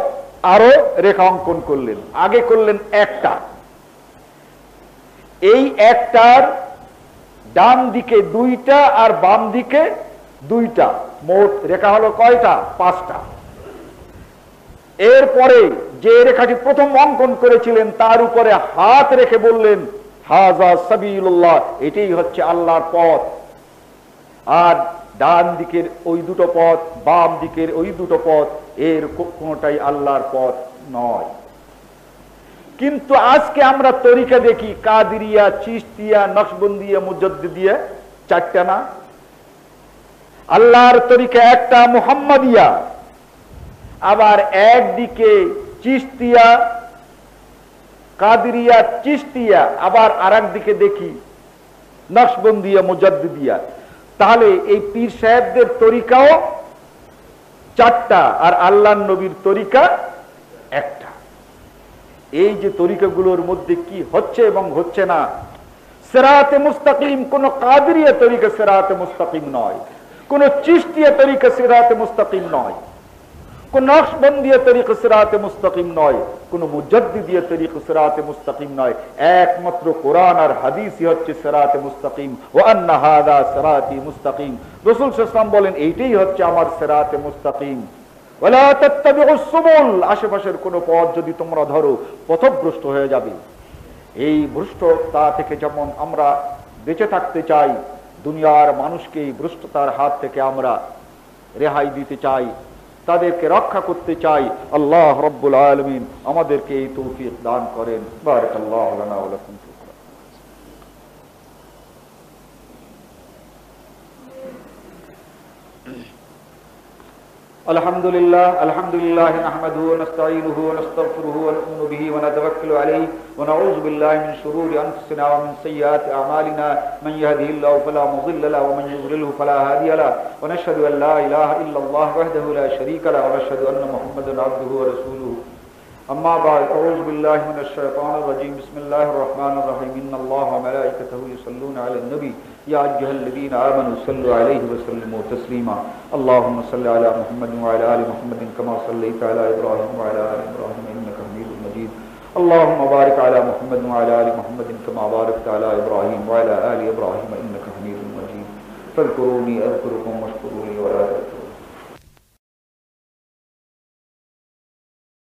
আরও রেখা অঙ্কন করলেন। আগে করলেন একটা। এই একটার ডান দিকে দুইটা আর বাম দিকে দুইটা। মোট রেখা হলো কয়টা? পাঁচটা। এরপরে যে রেখাটি প্রথম অঙ্কন করেছিলেন, তার উপরে হাত রেখে বললেন হাজা সাবিল্লাহ এটাই হচ্ছে আল্লাহর পথ। আর ডান দিকের ওই দুটো পথ, বাম দিকের ওই দুটো পথ, এর কোনটাই আল্লাহর পথ নয়। কিন্তু আজকে আমরা তরিকা দেখি, কাদিরিয়া চিস্তিয়া নকশবন্দিয়া মুজদ্দিয়া চারটা না? আল্লাহর তরিকা একটা, মুহাম্মাদিয়া। আবার একদিকে চিস্তিয়া কাদিরিয়া চিস্তিয়া আবার আর দিকে দেখি, নকশবন্দিয়া মুজদ্দিয়া তাহলে এই পীর সাহেবদের তরিকাও চারটা, আর আল্লাহ নবীর তরিকা একটা। এই যে তরিকাগুলোর মধ্যে কি হচ্ছে এবং হচ্ছে না, সেরাতে মুস্তাকিম কোন কাদরিয়া তরিকা সেরাতে মুস্তাকিম নয়, কোন চিস্তিয়া তরিকা সেরাতে মুস্তাকিম নয়, কোন নকশবন্দিয়া তরিকা সেরাতে মুস্তাকিম নয়, কোন মুজদ্দিদিয়া তরিকা সেরাতে মুস্তাকিম নয়। একমাত্র কোরআন আর হাদিসই হচ্ছে সেরাতে মুস্তাকিম। ও আন্না হাদা সেরাতি মুস্তাকিম। রসুল সাল্লাম বলেন, এইটাই হচ্ছে আমার সেরাতে মুস্তাকিম। আশেপাশের কোন পথ যদি তোমরা ধরো, পথভ্রষ্ট হয়ে যাবে। এই ভ্রষ্টতা থেকে যেমন আমরা বেঁচে থাকতে চাই, দুনিয়ার মানুষকে এই ভ্রষ্টতার হাত থেকে আমরা রেহাই দিতে চাই, তাদেরকে রক্ষা করতে চাই, আল্লাহ রব্বুল আলমিন আমাদেরকে এই তৌফিক দান করেন। বারক الحمد لله الحمد لله نحمده ونستعينه ونستغفره ونؤمن به ونتوكل عليه ونعوذ بالله من شرور انفسنا ومن سيئات اعمالنا من يهده الله فلا مضل له ومن يضلله فلا هادي له ونشهد ان لا اله الا الله وحده لا شريك له ونشهد ان محمدا عبده ورسوله أما بعد أعوذ بالله من الشيطان الرجيم بسم الله الرحمن الرحيم إن الله وملائكته يصلون على النبي یا ایها الذين امنوا صلوا عليه وسلموا تسليما اللهم صل على محمد وعلى ال محمد كما صليت على ابراهيم وعلى ال ابراهيم انك حميد مجيد اللهم بارك على محمد وعلى ال محمد كما باركت على ابراهيم وعلى ال ابراهيم انك حميد مجيد فاذكروني اذكركم واشكروا لي ولا تكفرون